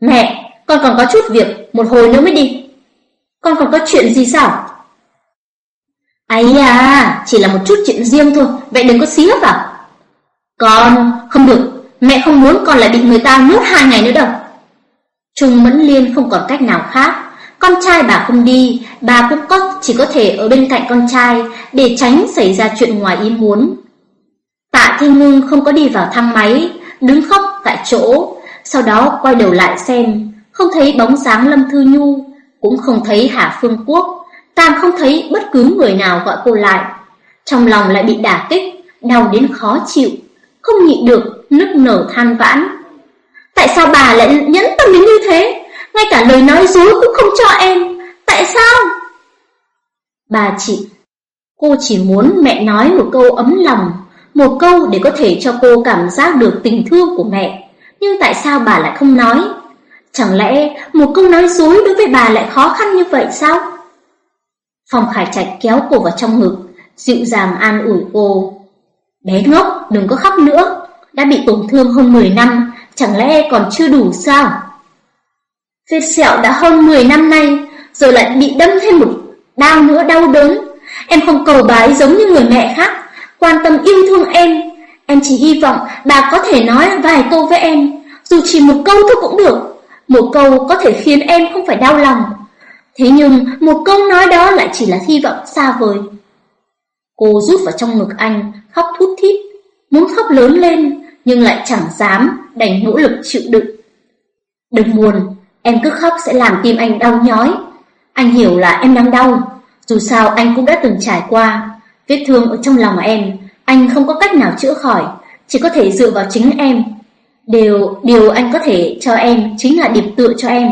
Mẹ, con còn có chút việc, một hồi nữa mới đi. Con còn có chuyện gì sao? Ấy à, chỉ là một chút chuyện riêng thôi, vậy đừng có xí hấp vào. Con, không được, mẹ không muốn con lại bị người ta nuốt hai ngày nữa đâu. Trung Mẫn Liên không còn cách nào khác, con trai bà không đi, bà cũng có chỉ có thể ở bên cạnh con trai để tránh xảy ra chuyện ngoài ý muốn. Tạ Thiên Ngưng không có đi vào thang máy, đứng khóc tại chỗ, sau đó quay đầu lại xem, không thấy bóng dáng Lâm Thư Nhu, cũng không thấy Hà Phương Quốc, Càng không thấy bất cứ người nào gọi cô lại. Trong lòng lại bị đả kích Đau đến khó chịu Không nhịn được nức nở than vãn. Tại sao bà lại nhẫn tâm đến như thế? Ngay cả lời nói dối cũng không cho em Tại sao? Bà chị Cô chỉ muốn mẹ nói một câu ấm lòng. Một câu để có thể cho cô cảm giác được tình thương của mẹ Nhưng tại sao bà lại không nói Chẳng lẽ một câu nói dối đối với bà lại khó khăn như vậy sao Phong Khải Trạch kéo cô vào trong ngực, dịu dàng an ủi cô. Bé ngốc, đừng có khóc nữa, đã bị tổn thương hơn 10 năm, chẳng lẽ còn chưa đủ sao? Vết sẹo đã hơn 10 năm nay, rồi lại bị đâm thêm một đau nữa đau đớn. Em không cầu bái giống như người mẹ khác, quan tâm yêu thương em. Em chỉ hy vọng bà có thể nói vài câu với em, dù chỉ một câu thôi cũng được. Một câu có thể khiến em không phải đau lòng, Thế nhưng một câu nói đó lại chỉ là hy vọng xa vời. Cô rút vào trong ngực anh, khóc thút thít, muốn khóc lớn lên, nhưng lại chẳng dám, đành nỗ lực chịu đựng. Đừng buồn, em cứ khóc sẽ làm tim anh đau nhói. Anh hiểu là em đang đau, dù sao anh cũng đã từng trải qua. Vết thương ở trong lòng em, anh không có cách nào chữa khỏi, chỉ có thể dựa vào chính em. Điều, điều anh có thể cho em chính là điểm tựa cho em.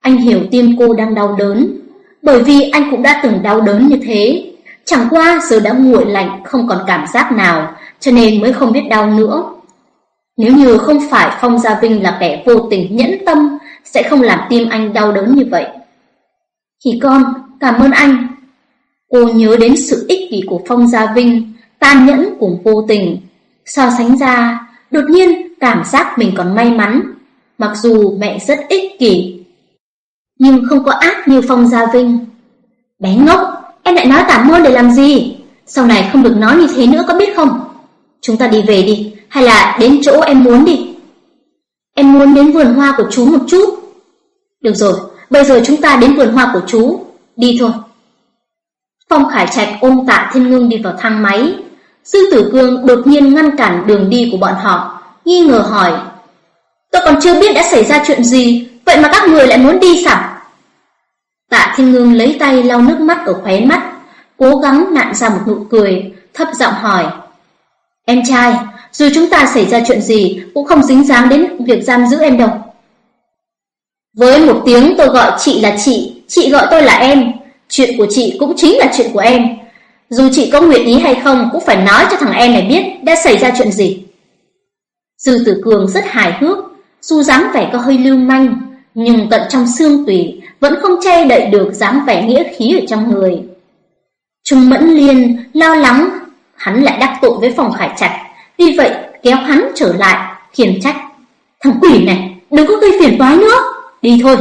Anh hiểu tim cô đang đau đớn, bởi vì anh cũng đã từng đau đớn như thế. Chẳng qua giờ đã nguội lạnh không còn cảm giác nào, cho nên mới không biết đau nữa. Nếu như không phải Phong Gia Vinh là kẻ vô tình nhẫn tâm, sẽ không làm tim anh đau đớn như vậy. Thì con, cảm ơn anh. Cô nhớ đến sự ích kỷ của Phong Gia Vinh, tàn nhẫn cùng vô tình. So sánh ra, đột nhiên cảm giác mình còn may mắn. Mặc dù mẹ rất ích kỷ, nhưng không có ác như Phong Gia Vinh. Bé ngốc, em lại nói cảm ơn để làm gì? Sau này không được nói như thế nữa có biết không? Chúng ta đi về đi, hay là đến chỗ em muốn đi? Em muốn đến vườn hoa của chú một chút. Được rồi, bây giờ chúng ta đến vườn hoa của chú, đi thôi. Phong Khải Trạch ôm Tạ Thiên Ngưng đi vào thang máy. Sư Tử Cương đột nhiên ngăn cản đường đi của bọn họ, nghi ngờ hỏi: "Tôi còn chưa biết đã xảy ra chuyện gì, vậy mà các người lại muốn đi sao?" Tạ Thiên Ngưng lấy tay lau nước mắt ở khóe mắt, cố gắng nặn ra một nụ cười, thấp giọng hỏi: "Em trai, dù chúng ta xảy ra chuyện gì cũng không dính dáng đến việc giam giữ em đâu." Với một tiếng tôi gọi chị là chị, chị gọi tôi là em, chuyện của chị cũng chính là chuyện của em. Dù chị có nguyện ý hay không cũng phải nói cho thằng em này biết đã xảy ra chuyện gì. Dư Tử Cường rất hài hước, dù dáng vẻ có hơi lưu manh, nhưng tận trong xương tủy vẫn không che đậy được dáng vẻ nghĩa khí ở trong người. Trung Mẫn Liên lo lắng hắn lại đắc tội với phòng khải trạch, vì vậy kéo hắn trở lại, khiển trách. Thằng quỷ này, đừng có gây phiền toái nữa, đi thôi.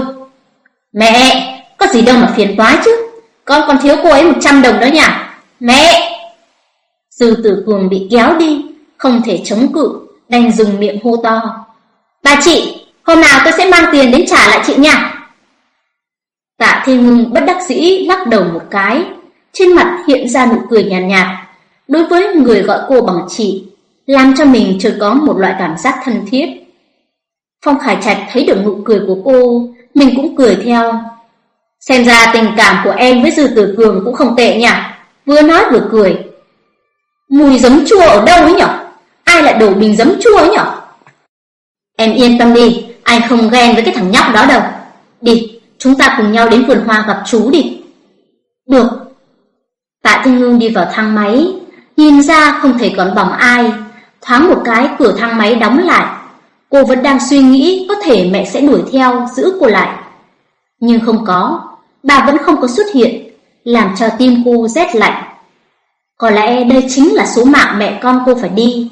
Mẹ, có gì đâu mà phiền toái chứ, con còn thiếu cô ấy 100 đồng đó nhỉ? Mẹ! Dư tử cường bị kéo đi, không thể chống cự, đành dùng miệng hô to. Bà chị, hôm nào tôi sẽ mang tiền đến trả lại chị nha. Tạ Thiên Ngưng bất đắc dĩ lắc đầu một cái, trên mặt hiện ra nụ cười nhàn nhạt, nhạt. Đối với người gọi cô bằng chị, làm cho mình chợt có một loại cảm giác thân thiết. Phong Khải Trạch thấy được nụ cười của cô, mình cũng cười theo. Xem ra tình cảm của em với Dư Tử Cường cũng không tệ nhỉ, vừa nói vừa cười. Mùi giấm chua ở đâu ấy nhỉ? Ai lại đổ bình giấm chua ấy nhỉ? Em yên tâm đi, anh không ghen với cái thằng nhóc đó đâu. Đi, chúng ta cùng nhau đến vườn hoa gặp chú đi. Được. Tạ Thiên Ngưng đi vào thang máy, nhìn ra không thể còn bóng ai, thoáng một cái cửa thang máy đóng lại. Cô vẫn đang suy nghĩ có thể mẹ sẽ đuổi theo giữ cô lại. Nhưng không có, bà vẫn không có xuất hiện, làm cho tim cô rét lạnh. Có lẽ đây chính là số mạng mẹ con cô phải đi.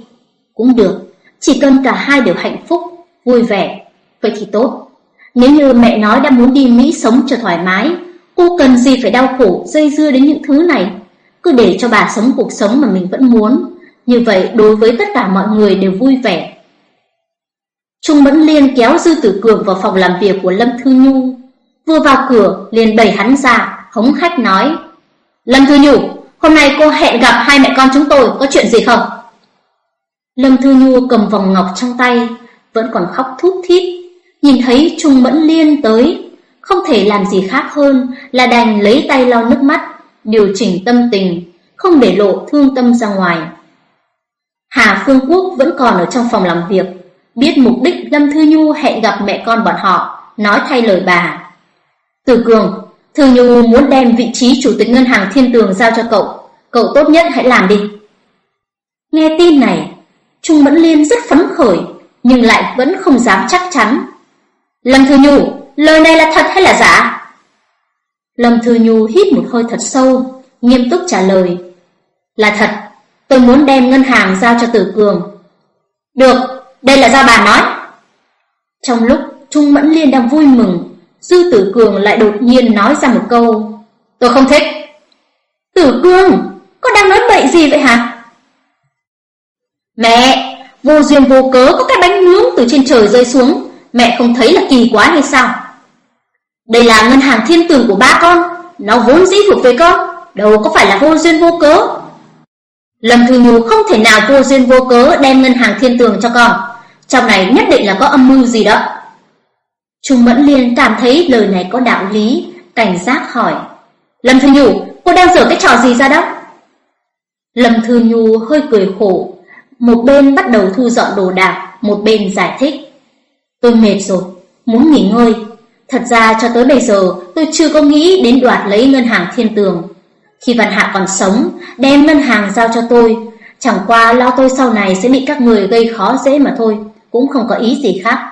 Cũng được, chỉ cần cả hai đều hạnh phúc, vui vẻ, vậy thì tốt. Nếu như mẹ nói đã muốn đi Mỹ sống cho thoải mái, cô cần gì phải đau khổ dây dưa đến những thứ này. Cứ để cho bà sống cuộc sống mà mình vẫn muốn. Như vậy đối với tất cả mọi người đều vui vẻ. Trung Mẫn Liên kéo Dư Tử Cường vào phòng làm việc của Lâm Thư Nhu. Vừa vào cửa liền đẩy hắn ra, hống khách nói. Lâm Thư Nhu, hôm nay cô hẹn gặp hai mẹ con chúng tôi, có chuyện gì không? Lâm Thư Nhu cầm vòng ngọc trong tay, vẫn còn khóc thút thít. Nhìn thấy Trung Mẫn Liên tới, không thể làm gì khác hơn là đành lấy tay lau nước mắt, điều chỉnh tâm tình, không để lộ thương tâm ra ngoài. Hà Phương Quốc vẫn còn ở trong phòng làm việc, biết mục đích Lâm Thư Nhu hẹn gặp mẹ con bọn họ, nói thay lời bà. Từ Cường, Thư Nhu muốn đem vị trí chủ tịch ngân hàng Thiên Tường giao cho cậu, cậu tốt nhất hãy làm đi. Nghe tin này, Trung Mẫn Liên rất phấn khởi, nhưng lại vẫn không dám chắc chắn. Lâm Thư Nhu, lời này là thật hay là giả? Lâm Thư Nhu hít một hơi thật sâu, nghiêm túc trả lời. Là thật, tôi muốn đem ngân hàng giao cho Tử Cường. Được, đây là do bà nói. Trong lúc Trung Mẫn Liên đang vui mừng, Dư Tử Cường lại đột nhiên nói ra một câu. Tôi không thích. Tử Cường, con đang nói bậy gì vậy hả? Mẹ, vô duyên vô cớ có cái bánh nướng từ trên trời rơi xuống, mẹ không thấy là kỳ quá hay sao? Đây là ngân hàng thiên tường của ba con, nó vốn dĩ thuộc về con, đâu có phải là vô duyên vô cớ. Lâm Thư Nhu không thể nào vô duyên vô cớ đem ngân hàng thiên tường cho con, trong này nhất định là có âm mưu gì đó. Trung Mẫn Liên cảm thấy lời này có đạo lý, cảnh giác hỏi. Lâm Thư Nhu, cô đang dở cái trò gì ra đó? Lâm Thư Nhu hơi cười khổ, một bên bắt đầu thu dọn đồ đạc, một bên giải thích. Tôi mệt rồi, muốn nghỉ ngơi. Thật ra cho tới bây giờ tôi chưa có nghĩ đến đoạt lấy ngân hàng thiên tường. Khi Văn Hạ còn sống, đem ngân hàng giao cho tôi. Chẳng qua lo tôi sau này sẽ bị các người gây khó dễ mà thôi, cũng không có ý gì khác.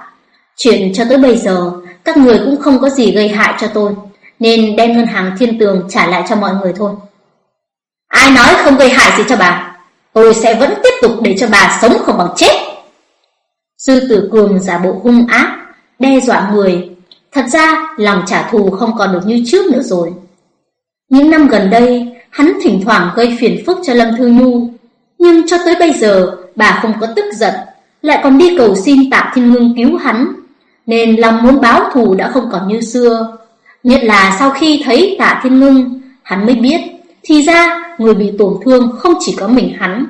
Chuyện cho tới bây giờ, các người cũng không có gì gây hại cho tôi, nên đem ngân hàng thiên tường trả lại cho mọi người thôi. Ai nói không gây hại gì cho bà? Tôi sẽ vẫn tiếp tục để cho bà sống không bằng chết. Sư tử cường giả bộ hung ác, đe dọa người. Thật ra, lòng trả thù không còn được như trước nữa rồi. Những năm gần đây, hắn thỉnh thoảng gây phiền phức cho Lâm Thư Nhu. Nhưng cho tới bây giờ, bà không có tức giận, lại còn đi cầu xin Tạ Thiên Ngưng cứu hắn. Nên lòng muốn báo thù đã không còn như xưa. Nhất là sau khi thấy Tạ Thiên Ngưng, hắn mới biết Thì ra người bị tổn thương không chỉ có mình hắn.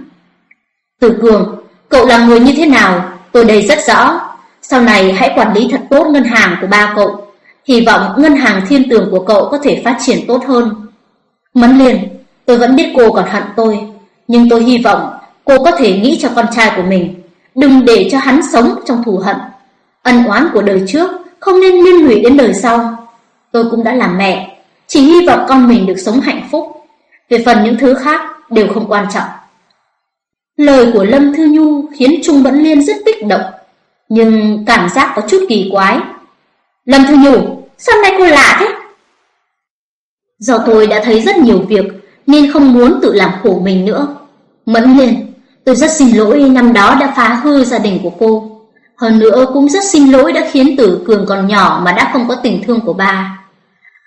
Từ cường Cậu là người như thế nào? Tôi đây rất rõ. Sau này hãy quản lý thật tốt ngân hàng của ba cậu. Hy vọng ngân hàng thiên tường của cậu có thể phát triển tốt hơn. Mẫn liền Tôi vẫn biết cô còn hận tôi Nhưng tôi hy vọng cô có thể nghĩ cho con trai của mình Đừng để cho hắn sống trong thù hận. Ân oán của đời trước Không nên liên lụy đến đời sau. Tôi cũng đã làm mẹ Chỉ hy vọng con mình được sống hạnh phúc. Về phần những thứ khác đều không quan trọng. Lời của Lâm Thư Nhu khiến Trung Bẫn Liên rất kích động Nhưng cảm giác có chút kỳ quái. Lâm Thư Nhu, sao nay cô lạ thế? Do tôi đã thấy rất nhiều việc Nên không muốn tự làm khổ mình nữa. Mẫn Liên, tôi rất xin lỗi năm đó đã phá hư gia đình của cô. Hơn nữa cũng rất xin lỗi đã khiến Tử Cường còn nhỏ mà đã không có tình thương của ba.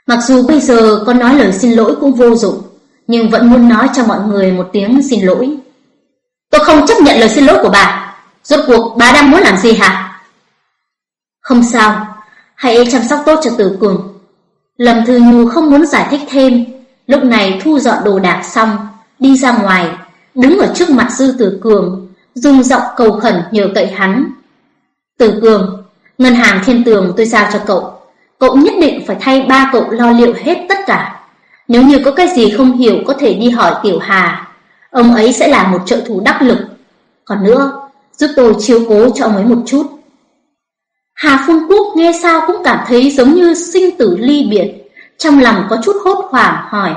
Mặc dù bây giờ con nói lời xin lỗi cũng vô dụng, Nhưng vẫn muốn nói cho mọi người một tiếng xin lỗi. Tôi không chấp nhận lời xin lỗi của bà. Rốt cuộc bà đang muốn làm gì hả? Không sao. Hãy chăm sóc tốt cho Tử Cường. Lâm Thư Nhu không muốn giải thích thêm. Lúc này thu dọn đồ đạc xong, Đi ra ngoài, Đứng ở trước mặt Dư Tử Cường, Dùng giọng cầu khẩn nhờ cậy hắn. Từ Cường. Ngân hàng thiên tường, tôi giao cho cậu. Cậu nhất định phải thay ba cậu lo liệu hết tất cả. Nếu như có cái gì không hiểu, Có thể đi hỏi Tiểu Hà. Ông ấy sẽ là một trợ thủ đắc lực. Còn nữa, Giúp tôi chiếu cố cho ông ấy một chút. Hà Phương Quốc nghe sao cũng cảm thấy giống như sinh tử ly biệt. Trong lòng có chút hốt hoảng, hỏi.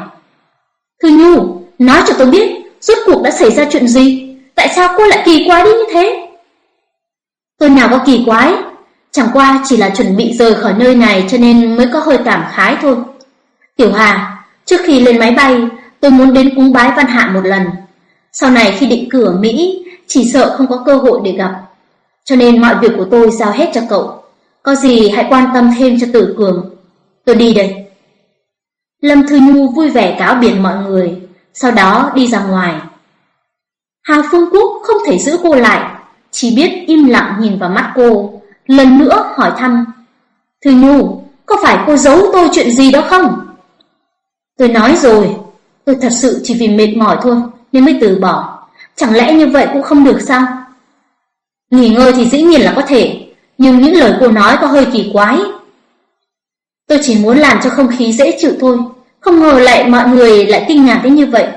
Thư Nhu, Nói cho tôi biết, Rốt cuộc đã xảy ra chuyện gì? Tại sao cô lại kỳ quái đi như thế? Tôi nào có kỳ quái. Chẳng qua chỉ là chuẩn bị rời khỏi nơi này Cho nên mới có hơi cảm khái thôi. Tiểu Hà, Trước khi lên máy bay, Tôi muốn đến cúng bái Văn Hạ một lần. Sau này khi định cử ở Mỹ, Chỉ sợ không có cơ hội để gặp. Cho nên mọi việc của tôi giao hết cho cậu. Có gì hãy quan tâm thêm cho tử cường. Tôi đi đây. Lâm Thư Nhu vui vẻ cáo biệt mọi người, Sau đó đi ra ngoài. Hà Phương Quốc không thể giữ cô lại. Chỉ biết im lặng nhìn vào mắt cô. Lần nữa hỏi thăm Thư Nhu, Có phải cô giấu tôi chuyện gì đó không? Tôi nói rồi. Tôi thật sự chỉ vì mệt mỏi thôi Nên mới từ bỏ. Chẳng lẽ như vậy cũng không được sao? Nghỉ ngơi thì dĩ nhiên là có thể, Nhưng những lời cô nói có hơi kỳ quái. Tôi chỉ muốn làm cho không khí dễ chịu thôi, Không ngờ lại mọi người lại kinh ngạc đến như vậy.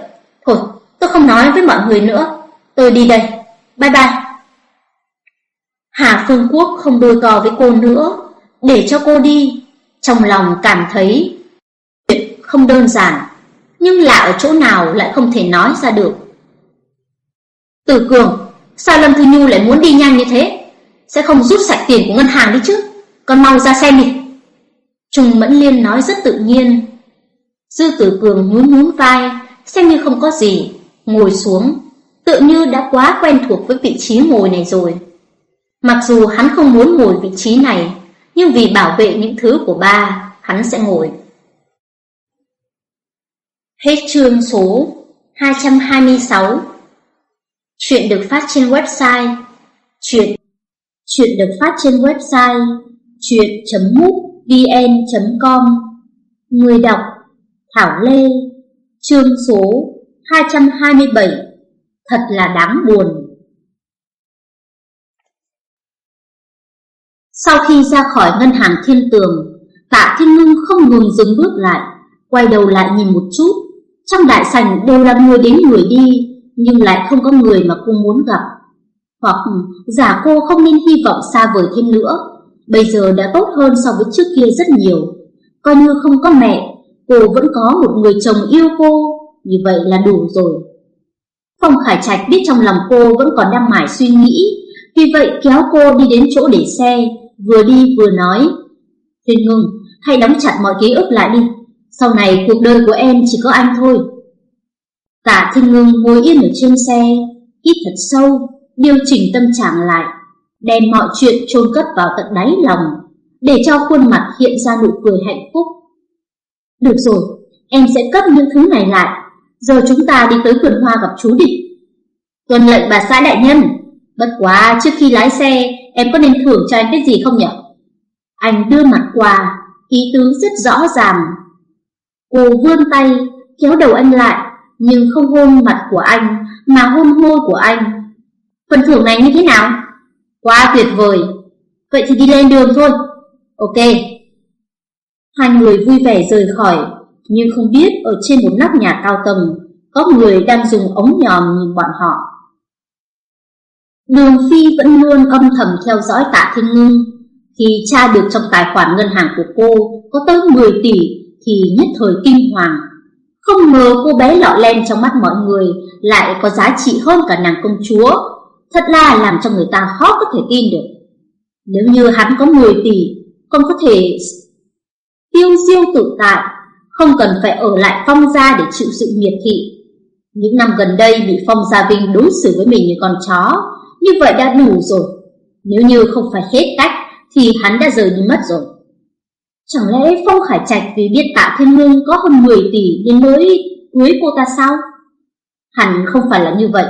Thôi, tôi không nói với mọi người nữa. Tôi đi đây. Bye bye. Hà Phương Quốc không đôi co với cô nữa, Để cho cô đi. Trong lòng cảm thấy Chuyện không đơn giản, Nhưng lạ ở chỗ nào lại không thể nói ra được. Tử Cường, Sao Lâm Thư Nhu lại muốn đi nhanh như thế? Sẽ không rút sạch tiền của ngân hàng đi chứ? Con mau ra xem đi. Trung Mẫn Liên nói rất tự nhiên. Dư Tử Cường nhún nhún vai, Xem như không có gì, Ngồi xuống Tự như đã quá quen thuộc với vị trí ngồi này rồi. Mặc dù hắn không muốn ngồi vị trí này, Nhưng vì bảo vệ những thứ của ba, Hắn sẽ ngồi. Hết chương số 226 Chuyện được phát trên website Chuyện Chuyện được phát trên website chuyện.mútvn.com Người đọc Thảo Lê, Chương số 227 Thật là đáng buồn. Sau khi ra khỏi ngân hàng thiên tường, Tạ Thiên Ngưng không ngừng dừng bước lại, Quay đầu lại nhìn một chút. Trong đại sảnh đều là người đến người đi, Nhưng lại không có người mà cô muốn gặp. Hoặc giả cô không nên hy vọng xa vời thêm nữa, Bây giờ đã tốt hơn so với trước kia rất nhiều. Coi như không có mẹ, Cô vẫn có một người chồng yêu cô, Như vậy là đủ rồi. Phong Khải Trạch biết trong lòng cô vẫn còn đang mải suy nghĩ, Vì vậy kéo cô đi đến chỗ để xe. Vừa đi vừa nói, Thiên ngưng, hãy đóng chặt mọi ký ức lại đi. Sau này cuộc đời của em chỉ có anh thôi. Tạ Thiên Ngưng ngồi yên ở trên xe, Hít thật sâu, Điều chỉnh tâm trạng lại, Đem mọi chuyện chôn cất vào tận đáy lòng, Để cho khuôn mặt hiện ra nụ cười hạnh phúc. Được rồi, Em sẽ cất những thứ này lại. Giờ chúng ta đi tới vườn hoa gặp chú địch. Tuần lệnh bà xã đại nhân. Bất quá trước khi lái xe Em có nên thưởng cho anh cái gì không nhỉ Anh đưa mặt quà Ý tứ rất rõ ràng Cô vươn tay kéo đầu anh lại, nhưng không hôn mặt của anh, mà hôn môi của anh. Phần thưởng này như thế nào? Quá tuyệt vời. Vậy thì đi lên đường thôi. Ok. Hai người vui vẻ rời khỏi, nhưng không biết ở trên một nóc nhà cao tầng, có người đang dùng ống nhòm nhìn bọn họ. Đường Phi vẫn luôn âm thầm theo dõi tạ thiên ngưng. Khi tra được trong tài khoản ngân hàng của cô có tới 10 tỷ thì nhất thời kinh hoàng. Không ngờ cô bé lọ lem trong mắt mọi người lại có giá trị hơn cả nàng công chúa. Thật là làm cho người ta khó có thể tin được. Nếu như hắn có 10 tỷ, còn có thể tiêu diêu tự tại, không cần phải ở lại phong gia để chịu sự miệt thị. Những năm gần đây bị phong gia Vinh đối xử với mình như con chó, như vậy đã đủ rồi. Nếu như không phải hết cách thì hắn đã rời đi mất rồi. Chẳng lẽ Phong Khải Trạch vì biết Tạ Thiên Ngưng có hơn 10 tỷ nên mới cưới cô ta sao? Hẳn không phải là như vậy.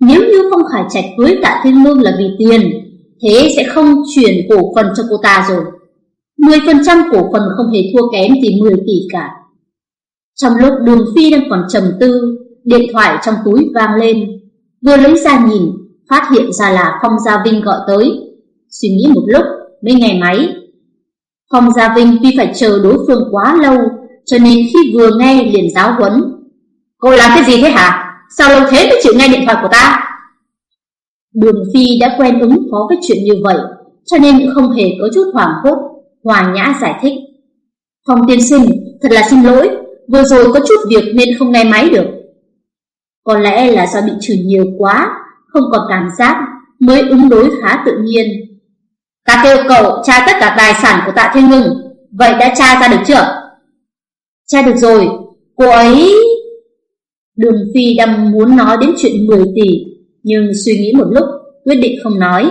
Nếu như Phong Khải Trạch cưới Tạ Thiên Ngưng là vì tiền, thế sẽ không chuyển cổ phần cho cô ta rồi. 10% cổ phần không hề thua kém gì 10 tỷ cả. Trong lúc Đường Phi đang còn trầm tư, điện thoại trong túi vang lên. Vừa lấy ra nhìn, phát hiện ra là Phong Gia Vinh gọi tới. Suy nghĩ một lúc, mới nghe máy. Phong Gia Vinh tuy phải chờ đối phương quá lâu, cho nên khi vừa nghe liền giáo huấn. Cô làm cái gì thế hả? Sao lâu thế mới chịu nghe điện thoại của ta? Đường Phi đã quen ứng phó với chuyện như vậy, cho nên không hề có chút hoảng hốt. Hòa Nhã giải thích. Phong tiên sinh, thật là xin lỗi, vừa rồi có chút việc nên không nghe máy được. Có lẽ là do bị chửi nhiều quá, không còn cảm giác, mới ứng đối khá tự nhiên. Ta kêu cậu tra tất cả tài sản của tạ thiên ngưng, vậy đã tra ra được chưa? Tra được rồi, cô ấy... Đường Phi đang muốn nói đến chuyện 10 tỷ, nhưng suy nghĩ một lúc, quyết định không nói.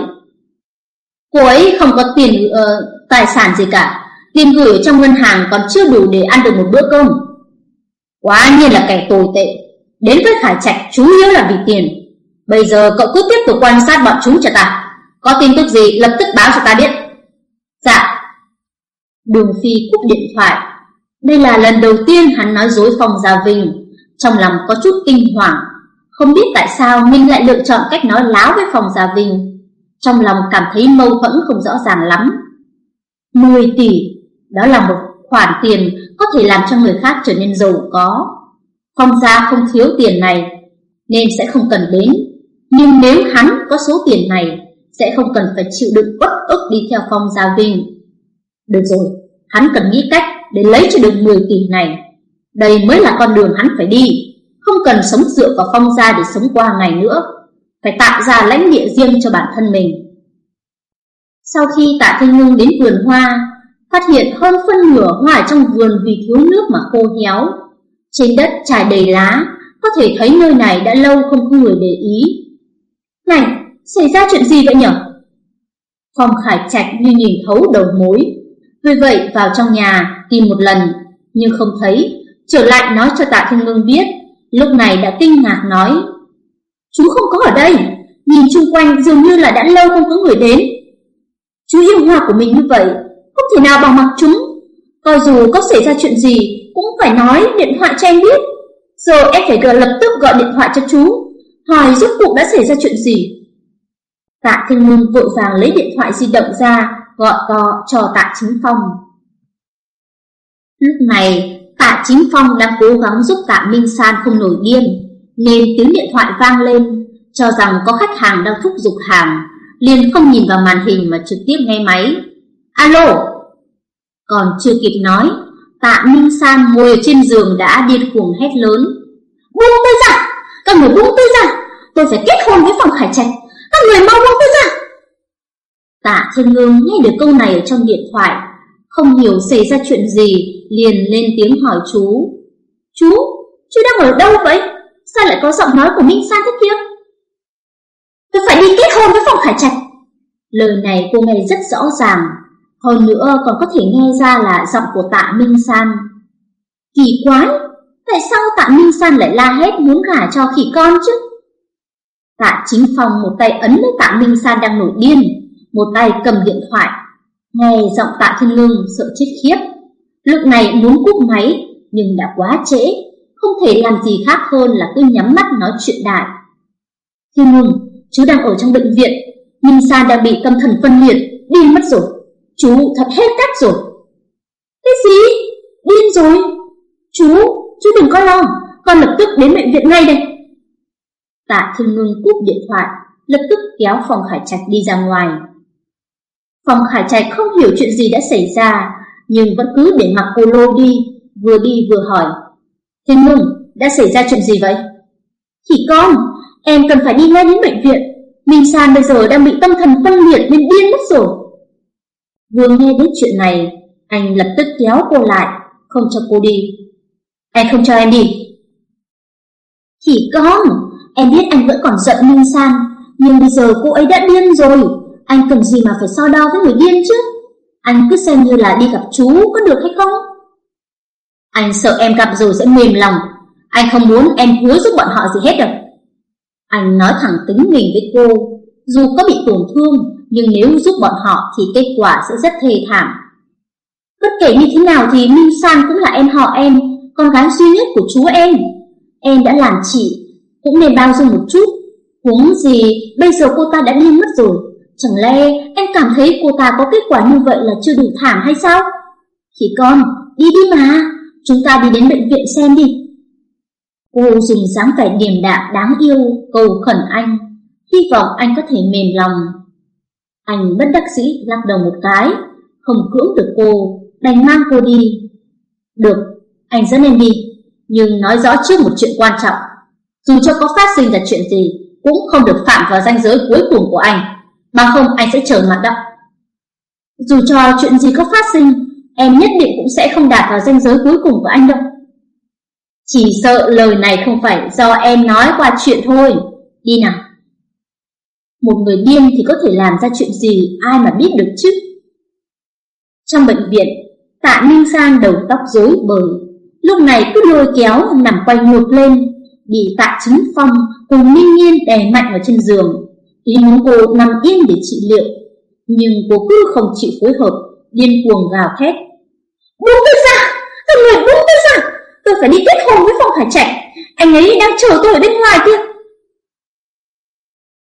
Cô ấy không có tiền uh, tài sản gì cả, tiền gửi trong ngân hàng còn chưa đủ để ăn được một bữa cơm. Quá nhiên là kẻ tồi tệ, đến với Khải Trạch chú yếu là vì tiền. Bây giờ cậu cứ tiếp tục quan sát bọn chúng cho ta, có tin tức gì lập tức báo cho ta biết. Dạ. Đường Phi cúp điện thoại. Đây là lần đầu tiên hắn nói dối Phong Gia Vinh, trong lòng có chút kinh hoàng, không biết tại sao mình lại lựa chọn cách nói láo với Phong Gia Vinh. Trong lòng cảm thấy mâu thuẫn không rõ ràng lắm. 10 tỷ, đó là một khoản tiền có thể làm cho người khác trở nên giàu có. Phong gia không thiếu tiền này, nên sẽ không cần đến. Nhưng nếu hắn có số tiền này, sẽ không cần phải chịu đựng bất ức đi theo Phong Gia Vinh. Được rồi, hắn cần nghĩ cách để lấy cho được 10 tỷ này. Đây mới là con đường hắn phải đi, không cần sống dựa vào Phong Gia để sống qua ngày nữa. Phải tạo ra lãnh địa riêng cho bản thân mình. Sau khi Tạ Thanh nhung đến vườn hoa, phát hiện hơn phân nửa hoa trong vườn vì thiếu nước mà khô héo. Trên đất trải đầy lá, có thể thấy nơi này đã lâu không có người để ý. Này, xảy ra chuyện gì vậy nhở? Phong Khải Trạch như nhìn thấu đầu mối, vì vậy vào trong nhà tìm một lần, nhưng không thấy, trở lại nói cho Tạ Thiên Ngưng biết, lúc này đã kinh ngạc nói, chú không có ở đây, nhìn chung quanh dường như là đã lâu không có người đến. Chú yêu hoa của mình như vậy, không thể nào bằng mặc chúng, coi dù có xảy ra chuyện gì cũng phải nói điện thoại cho anh biết. Giờ em phải lập tức gọi điện thoại cho chú, hỏi rốt cuộc đã xảy ra chuyện gì. Tạ Thiên Ngưng vội vàng lấy điện thoại di động ra, gọi to cho Tạ Chính Phong. Lúc này, Tạ Chính Phong đang cố gắng giúp Tạ Minh San không nổi điên, nên tiếng điện thoại vang lên, cho rằng có khách hàng đang thúc giục hàng, liền không nhìn vào màn hình mà trực tiếp nghe máy. Alo! Còn chưa kịp nói, Tạ Minh San ngồi trên giường đã điên cuồng hét lớn. Buông tôi ra! Các người buông tôi ra! Tôi phải kết hôn với phòng khải trạch! Các người mau buông tôi ra! Tạ Thiên ngương nghe được câu này ở trong điện thoại, không hiểu xảy ra chuyện gì, liền lên tiếng hỏi chú. Chú, chú đang ở đâu vậy? Sao lại có giọng nói của Minh San thế kia? Tôi phải đi kết hôn với phòng khải trạch. Lời này cô nghe rất rõ ràng, hơn nữa còn có thể nghe ra là giọng của tạ Minh San. Kỳ quái, tại sao tạ Minh San lại la hét muốn gả cho khỉ con chứ? Tạ Chính Phong một tay ấn lấy tạ Minh San đang nổi điên, một tay cầm điện thoại. Nghe giọng tạ Thiên Lương sợ chết khiếp. Lúc này muốn cúp máy, nhưng đã quá trễ, không thể làm gì khác hơn là cứ nhắm mắt nói chuyện đại. Thiên lương chú đang ở trong bệnh viện, Minh san đang bị tâm thần phân liệt, điên mất rồi. Chú thật hết cách rồi. Cái gì? Điên rồi? Chú, chú đừng có lo, con lập tức đến bệnh viện ngay đây. Tạ Thiên Ngưng cúp điện thoại, lập tức kéo Phòng Khải Trạch đi ra ngoài. Phòng Khải Trạch không hiểu chuyện gì đã xảy ra, nhưng vẫn cứ để mặc cô lô đi, vừa đi vừa hỏi. Thiên Ngưng, đã xảy ra chuyện gì vậy? Chỉ con, em cần phải đi ngay đến bệnh viện. Minh San bây giờ đang bị tâm thần phân liệt nên điên mất rồi. Vừa nghe đến chuyện này, anh lập tức kéo cô lại, không cho cô đi. Anh không cho em đi. Chỉ con, em biết anh vẫn còn giận Minh San, nhưng bây giờ cô ấy đã điên rồi. Anh cần gì mà phải so đo với người điên chứ? Anh cứ xem như là đi gặp chú có được hay không? Anh sợ em gặp rồi sẽ mềm lòng. Anh không muốn em hứa giúp bọn họ gì hết đâu. Anh nói thẳng tính mình với cô, dù có bị tổn thương, nhưng nếu giúp bọn họ thì kết quả sẽ rất thê thảm. Bất kể như thế nào thì Minh San cũng là em họ em, con gái duy nhất của chú em. Em đã làm chị, cũng nên bao dung một chút. Huống gì, bây giờ cô ta đã đi mất rồi. Chẳng lẽ em cảm thấy cô ta có kết quả như vậy là chưa đủ thảm hay sao? Khỉ con, đi đi mà, chúng ta đi đến bệnh viện xem đi. Cô dùng dáng vẻ điềm đạm đáng yêu cầu khẩn anh, hy vọng anh có thể mềm lòng. Anh bất đắc dĩ lắc đầu một cái, không cưỡng được cô, đành mang cô đi. Được, anh dẫn em đi, nhưng nói rõ trước một chuyện quan trọng. Dù cho có phát sinh ra chuyện gì, cũng không được phạm vào ranh giới cuối cùng của anh, bằng không anh sẽ trở mặt đó. Dù cho chuyện gì có phát sinh, em nhất định cũng sẽ không đạt vào ranh giới cuối cùng của anh đâu. Chỉ sợ lời này không phải do em nói qua chuyện thôi. Đi nào. Một người điên thì có thể làm ra chuyện gì ai mà biết được chứ. Trong bệnh viện, tạ Minh Sang đầu tóc rối bời. Lúc này cứ lôi kéo nằm quay ngược lên, bị tạ chính phong cùng Minh Nhiên đè mạnh vào trên giường. Ý muốn cô nằm yên để trị liệu, nhưng cô cứ không chịu phối hợp, điên cuồng gào thét. Buông tôi ra! tôi người buông tôi ra! Tôi phải đi kết hôn với Phong Khải Trạch Anh ấy đang chờ tôi ở bên ngoài kia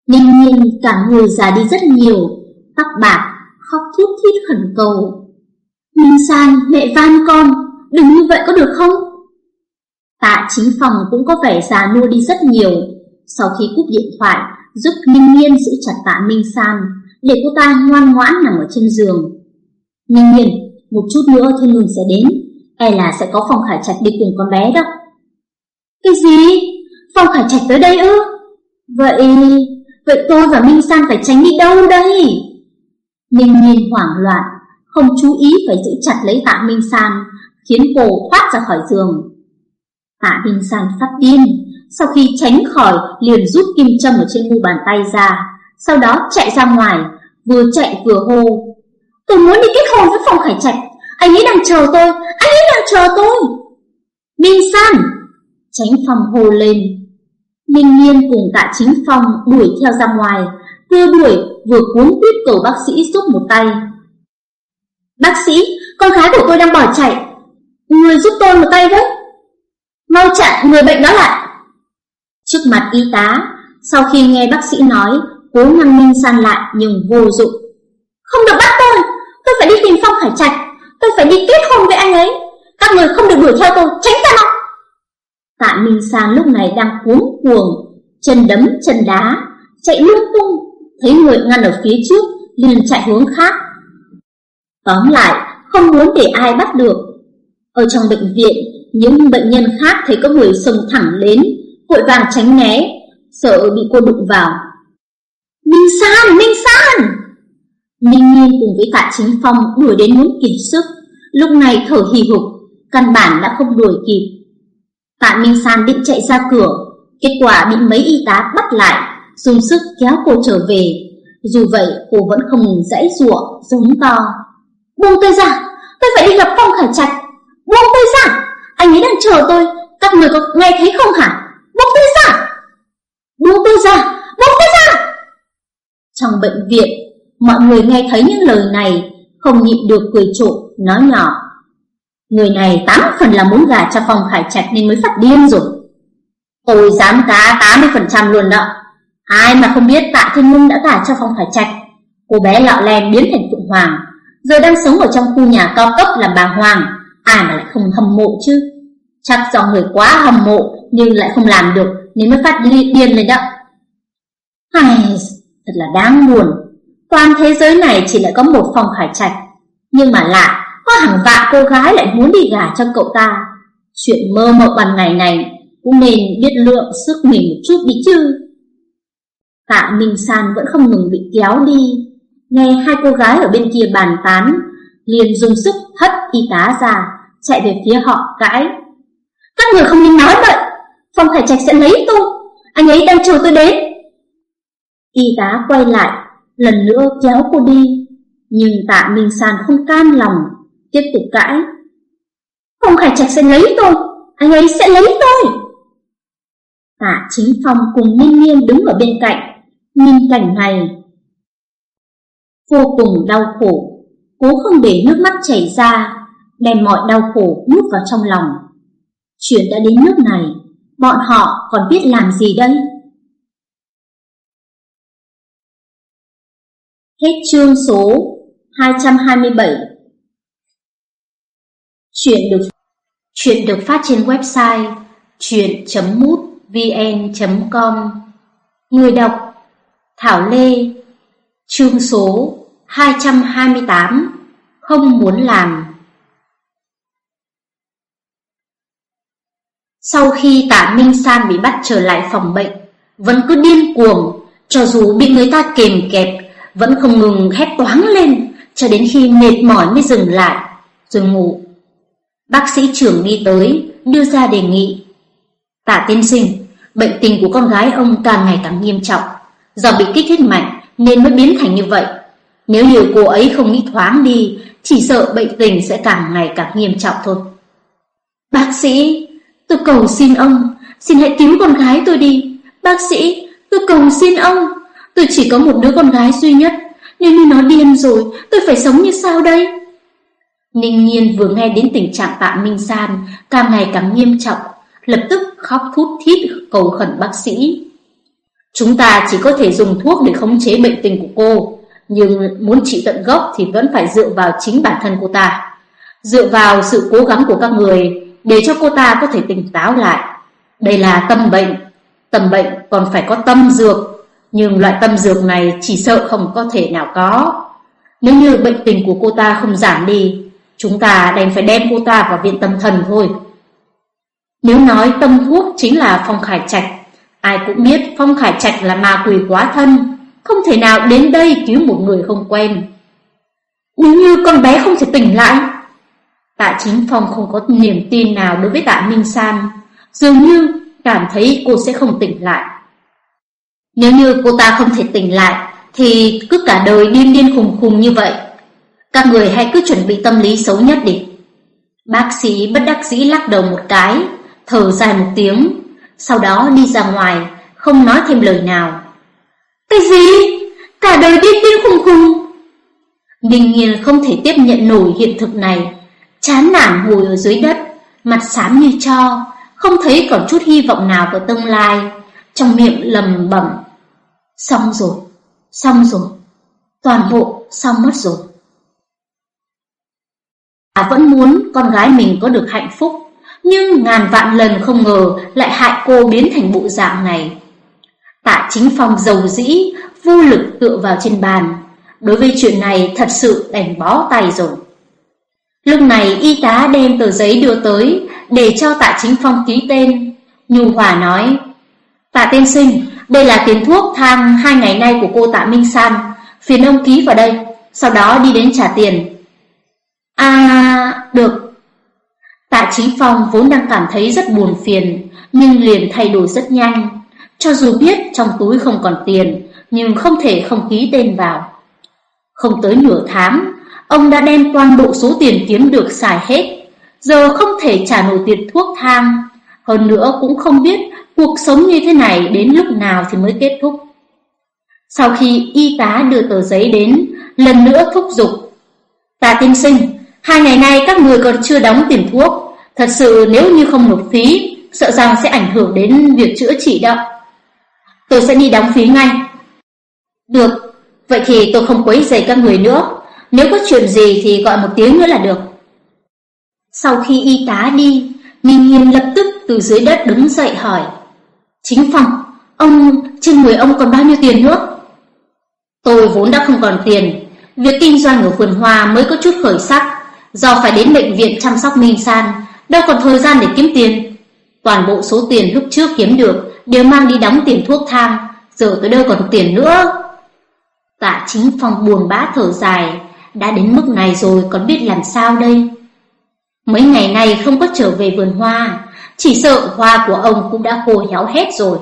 Ninh nhiên cả người già đi rất nhiều Tóc bạc Khóc thút thít khẩn cầu Minh San mẹ van con Đừng như vậy có được không Tạ chính phòng cũng có vẻ già nua đi rất nhiều Sau khi cúp điện thoại Giúp Ninh Nhiên giữ chặt tạ Minh Sam, Để cô ta ngoan ngoãn nằm ở trên giường Ninh Nhiên Một chút nữa thiên ngừng sẽ đến E là sẽ có phòng Khải Trạch đi cùng con bé đó Cái gì? Phong Khải Trạch tới đây ư? Vậy... Vậy tôi và Minh San phải tránh đi đâu đây? Minh Nhiên hoảng loạn Không chú ý phải giữ chặt lấy tạ Minh San Khiến cô thoát ra khỏi giường Tạ Minh San phát điên Sau khi tránh khỏi liền rút kim châm ở trên mu bàn tay ra Sau đó chạy ra ngoài Vừa chạy vừa hô Tôi muốn đi kết hôn với Phong Khải Trạch anh ấy đang chờ tôi, anh ấy đang chờ tôi. Minh San! Tránh phòng hô lên. Minh Nhiên cùng tạ chính phong đuổi theo ra ngoài, vừa đuổi vừa cuốn quýt cầu bác sĩ giúp một tay. Bác sĩ, con gái của tôi đang bỏ chạy. Người giúp tôi một tay với. Mau chặn người bệnh đó lại. Trước mặt y tá, sau khi nghe bác sĩ nói, cố ngăn Minh San lại nhưng vô dụng. Không được bắt tôi, tôi phải đi tìm Phong Hải Trạch. Tôi phải đi kết hôn với anh ấy Các người không được đuổi theo tôi Tránh ra mau Tạ Minh San lúc này đang cuống cuồng Chân đấm chân đá Chạy lung tung Thấy người ngăn ở phía trước liền chạy hướng khác Tóm lại Không muốn để ai bắt được ở trong bệnh viện Những bệnh nhân khác thấy có người xông thẳng đến Vội vàng tránh né Sợ bị cô đụng vào Minh San, Minh San Minh Nhiên cùng với Tạ Chính Phong đuổi đến muốn kiệt sức, lúc này thở hì hục, căn bản đã không đuổi kịp. Tạ Minh San định chạy ra cửa, kết quả bị mấy y tá bắt lại, dùng sức kéo cô trở về. Dù vậy cô vẫn không ngừng dãy giụa, giống to. Buông tôi ra, tôi phải đi gặp Phong Khải Trạch. Buông tôi ra, anh ấy đang chờ tôi, các người có nghe thấy không hả? Buông tôi ra! Buông tôi ra, buông tôi ra! Trong bệnh viện, Mọi người nghe thấy những lời này Không nhịn được cười trộm Nói nhỏ Người này tám phần là muốn gả cho phòng Khải Trạch nên mới phát điên rồi. Tôi dám cá 80% luôn đó. Ai mà không biết Tạ Thiên Ngân đã gả cho Phong Khải Trạch. Cô bé lọ lem biến thành Phượng Hoàng, giờ đang sống ở trong khu nhà cao cấp làm bà Hoàng, ai mà lại không hâm mộ chứ? Chắc do người quá hâm mộ nhưng lại không làm được nên mới phát điên lên đó. Ai, thật là đáng buồn. Toàn thế giới này chỉ lại có một phòng Khải Trạch, nhưng mà lạ, có hàng vạn cô gái lại muốn đi gả cho cậu ta. Chuyện mơ mộng ban ngày này cũng nên biết lượng sức mình một chút đi chứ. Tạ Minh San vẫn không ngừng bị kéo đi, nghe hai cô gái ở bên kia bàn tán, liền dùng sức hất y tá ra, chạy về phía họ cãi. Các người không nên nói vậy, Phong Khải Trạch sẽ lấy tôi, anh ấy đang chờ tôi đến. Y tá quay lại, lần nữa kéo cô đi, nhưng tạ Minh sàn không can lòng, tiếp tục cãi. Phong Khải Trạch sẽ lấy tôi, anh ấy sẽ lấy tôi. Tạ Chính Phong cùng Ninh Nhiên đứng ở bên cạnh, nhìn cảnh này. Vô cùng đau khổ, cố không để nước mắt chảy ra, đem mọi đau khổ nuốt vào trong lòng. Chuyện đã đến nước này, bọn họ còn biết làm gì đây? Hết chương số 227 Chuyện được chuyện được phát trên website chuyện.mútvn.com Người đọc Thảo Lê Chương số 228 Không muốn làm Sau khi tạ Minh San bị bắt trở lại phòng bệnh, Vẫn cứ điên cuồng, Cho dù bị người ta kềm kẹp, Vẫn không ngừng hét toáng lên, Cho đến khi mệt mỏi mới dừng lại, Rồi ngủ. Bác sĩ trưởng đi tới, Đưa ra đề nghị. Tạ tiên sinh, Bệnh tình của con gái ông càng ngày càng nghiêm trọng, Do bị kích thích mạnh Nên mới biến thành như vậy. Nếu như cô ấy không nghĩ thoáng đi, Chỉ sợ bệnh tình sẽ càng ngày càng nghiêm trọng thôi. Bác sĩ Tôi cầu xin ông, Xin hãy cứu con gái tôi đi. Bác sĩ, tôi cầu xin ông. Tôi chỉ có một đứa con gái duy nhất Nếu như nó điên rồi, Tôi phải sống như sao đây? Ninh Nhiên vừa nghe đến tình trạng tạ Minh San, Càng ngày càng nghiêm trọng, Lập tức khóc thút thít cầu khẩn bác sĩ. Chúng ta chỉ có thể dùng thuốc để khống chế bệnh tình của cô, Nhưng muốn trị tận gốc thì vẫn phải dựa vào chính bản thân cô ta. Dựa vào sự cố gắng của các người để cho cô ta có thể tỉnh táo lại. Đây là tâm bệnh, tâm bệnh còn phải có tâm dược, nhưng loại tâm dược này chỉ sợ không có thể nào có. Nếu như bệnh tình của cô ta không giảm đi, chúng ta đành phải đem cô ta vào viện tâm thần thôi. Nếu nói tâm thuốc chính là Phong Khải Trạch, ai cũng biết Phong Khải Trạch là ma quỷ quá thân, không thể nào đến đây cứu một người không quen. Nếu như con bé không thể tỉnh lại, Tạ Chính Phong không có niềm tin nào đối với Tạ Minh San, dường như cảm thấy cô sẽ không tỉnh lại. Nếu như cô ta không thể tỉnh lại, thì cứ cả đời điên điên khùng khùng như vậy. Các người hãy cứ chuẩn bị tâm lý xấu nhất đi. Bác sĩ bất đắc dĩ lắc đầu một cái, thở dài một tiếng, sau đó đi ra ngoài, không nói thêm lời nào. Cái gì? Cả đời điên điên khùng khùng. Ninh nhiên không thể tiếp nhận nổi hiện thực này, chán nản ngồi ở dưới đất, mặt xám như cho, không thấy còn chút hy vọng nào vào tương lai, trong miệng lầm bẩm. Xong rồi, xong rồi, toàn bộ xong mất rồi. À vẫn muốn con gái mình có được hạnh phúc, nhưng ngàn vạn lần không ngờ lại hại cô biến thành bộ dạng này. Tạ chính phong dầu dĩ, vô lực tựa vào trên bàn. Đối với chuyện này thật sự đành bó tay rồi. Lúc này y tá đem tờ giấy đưa tới để cho tạ chính phong ký tên. Nhu Hòa nói, tạ tiên sinh, đây là tiền thuốc thang hai ngày nay của cô tạ Minh San, phiền ông ký vào đây, sau đó đi đến trả tiền. À, được. Tạ chính phong vốn đang cảm thấy rất buồn phiền, nhưng liền thay đổi rất nhanh. Cho dù biết trong túi không còn tiền, nhưng không thể không ký tên vào. Không tới nửa tháng, Ông đã đem toàn bộ số tiền kiếm được xài hết, giờ không thể trả nổi tiền thuốc thang. Hơn nữa cũng không biết cuộc sống như thế này đến lúc nào thì mới kết thúc. Sau khi y tá đưa tờ giấy đến, lần nữa thúc giục. Tạ tiên sinh, Hai ngày nay các người còn chưa đóng tiền thuốc Thật sự nếu như không nộp phí Sợ rằng sẽ ảnh hưởng đến việc chữa trị đó Tôi sẽ đi đóng phí ngay Được Vậy thì tôi không quấy rầy các người nữa nếu có chuyện gì thì gọi một tiếng nữa là được. Sau khi y tá đi Minh Nhiên lập tức từ dưới đất đứng dậy hỏi Chính phòng Ông, trên người ông còn bao nhiêu tiền nữa? Tôi vốn đã không còn tiền. Việc kinh doanh ở vườn hoa mới có chút khởi sắc. Do phải đến bệnh viện chăm sóc Minh San Đâu còn thời gian để kiếm tiền. Toàn bộ số tiền lúc trước kiếm được Đều mang đi đóng tiền thuốc thang Giờ tôi đâu còn tiền nữa. Tạ chính phòng buồn bã thở dài. Đã đến mức này rồi còn biết làm sao đây? Mấy ngày nay không có trở về vườn hoa Chỉ sợ hoa của ông cũng đã khô héo hết rồi.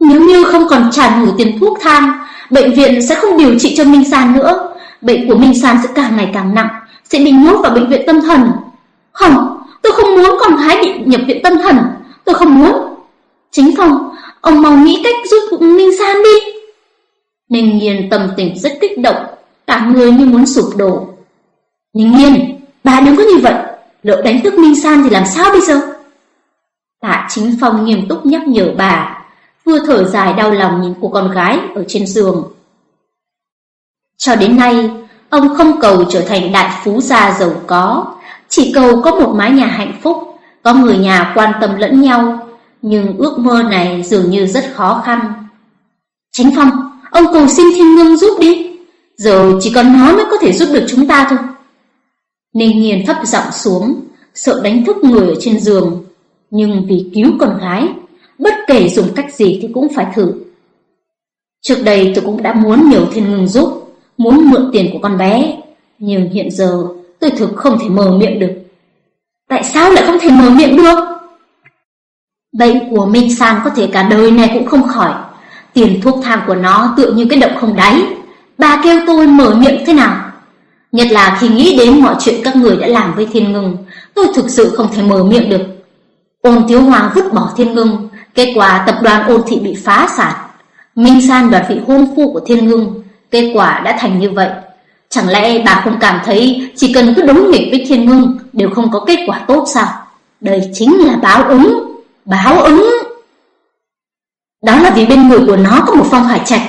Nếu như không còn trả nổi tiền thuốc thang Bệnh viện sẽ không điều trị cho Minh San nữa. Bệnh của Minh San sẽ càng ngày càng nặng Sẽ bị nhốt vào bệnh viện tâm thần. Không, tôi không muốn con gái bị nhập viện tâm thần. Tôi không muốn. Chính phòng, ông mau nghĩ cách giúp Minh San đi. Ninh Nhiên tâm tình rất kích động. Cả người như muốn sụp đổ. Ninh Nhiên, bà đừng có như vậy. Lỡ đánh thức Minh San thì làm sao bây giờ? Tạ Chính Phong nghiêm túc nhắc nhở bà vừa thở dài đau lòng nhìn cô con gái ở trên giường. Cho đến nay, ông không cầu trở thành đại phú gia giàu có, chỉ cầu có một mái nhà hạnh phúc, có người nhà quan tâm lẫn nhau, nhưng ước mơ này dường như rất khó khăn. Chính Phong, ông cầu xin thiên ngưng giúp đi, giờ chỉ còn nó mới có thể giúp được chúng ta thôi. Ninh Nghiên thấp giọng xuống, sợ đánh thức người ở trên giường, nhưng vì cứu con gái, bất kể dùng cách gì thì cũng phải thử. Trước đây tôi cũng đã muốn nhiều thiên ngừng giúp, muốn mượn tiền của con bé, nhưng hiện giờ tôi thực không thể mở miệng được. Tại sao lại không thể mở miệng được? Bệnh của Minh San có thể cả đời này cũng không khỏi, tiền thuốc thang của nó tựa như cái động không đáy. Bà kêu tôi mở miệng thế nào? Nhất là khi nghĩ đến mọi chuyện các người đã làm với Thiên Ngưng, tôi thực sự không thể mở miệng được. Ôn thiếu Hoàng vứt bỏ Thiên Ngưng, Kết quả tập đoàn ôn thị bị phá sản. Minh San đoạt vị hôn phu của Thiên Ngưng Kết quả đã thành như vậy. Chẳng lẽ bà không cảm thấy Chỉ cần cứ đối nghịch với Thiên Ngưng Đều không có kết quả tốt sao? Đây chính là báo ứng Báo ứng. Đó là vì bên người của nó có một phong hải trạch.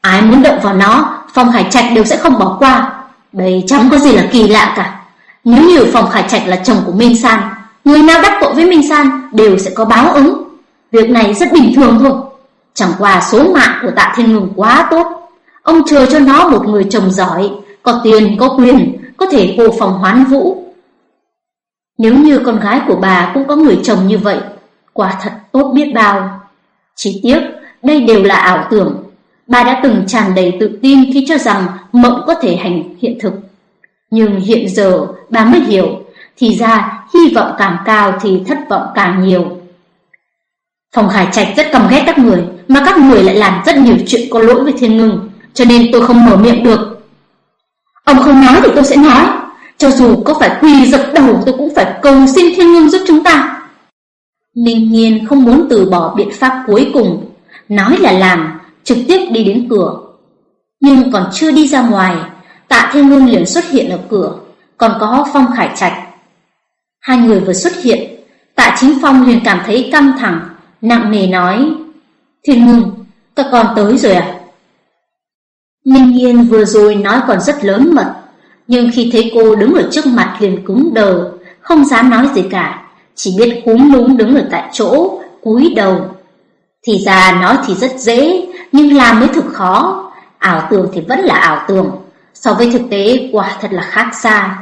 Ai muốn động vào nó Phong hải trạch đều sẽ không bỏ qua. Đây chẳng có gì là kỳ lạ cả. Nếu như phong hải trạch là chồng của Minh San Người nào đắc tội với Minh San Đều sẽ có báo ứng. Việc này rất bình thường thôi. Chẳng qua số mạng của tạ thiên ngừng quá tốt. Ông chờ cho nó một người chồng giỏi Có tiền, có quyền Có thể hồ phòng hoán vũ. Nếu như con gái của bà Cũng có người chồng như vậy Quả thật tốt biết bao. Chỉ tiếc đây đều là ảo tưởng. Bà đã từng tràn đầy tự tin Khi cho rằng mộng có thể hành hiện thực Nhưng hiện giờ bà mới hiểu Thì ra hy vọng càng cao Thì thất vọng càng nhiều Phòng Hải Trạch rất căm ghét các người, mà các người lại làm rất nhiều chuyện có lỗi với Thiên Ngưng, cho nên tôi không mở miệng được. Ông không nói thì tôi sẽ nói, cho dù có phải quỳ dập đầu tôi cũng phải cầu xin Thiên Ngưng giúp chúng ta. Ninh Nhiên không muốn từ bỏ biện pháp cuối cùng, nói là làm, trực tiếp đi đến cửa. Nhưng còn chưa đi ra ngoài, Tạ Thiên Ngưng liền xuất hiện ở cửa, còn có Phong Khải Trạch. Hai người vừa xuất hiện, Tạ Chính Phong liền cảm thấy căng thẳng, nặng nề nói Thiên ngưng, các con tới rồi à? Ninh Nhiên vừa rồi nói còn rất lớn mật Nhưng khi thấy cô đứng ở trước mặt liền cứng đờ Không dám nói gì cả Chỉ biết cúm núm đứng ở tại chỗ cúi đầu thì ra nói thì rất dễ Nhưng làm mới thực khó Ảo tưởng thì vẫn là ảo tưởng So với thực tế quả thật là khác xa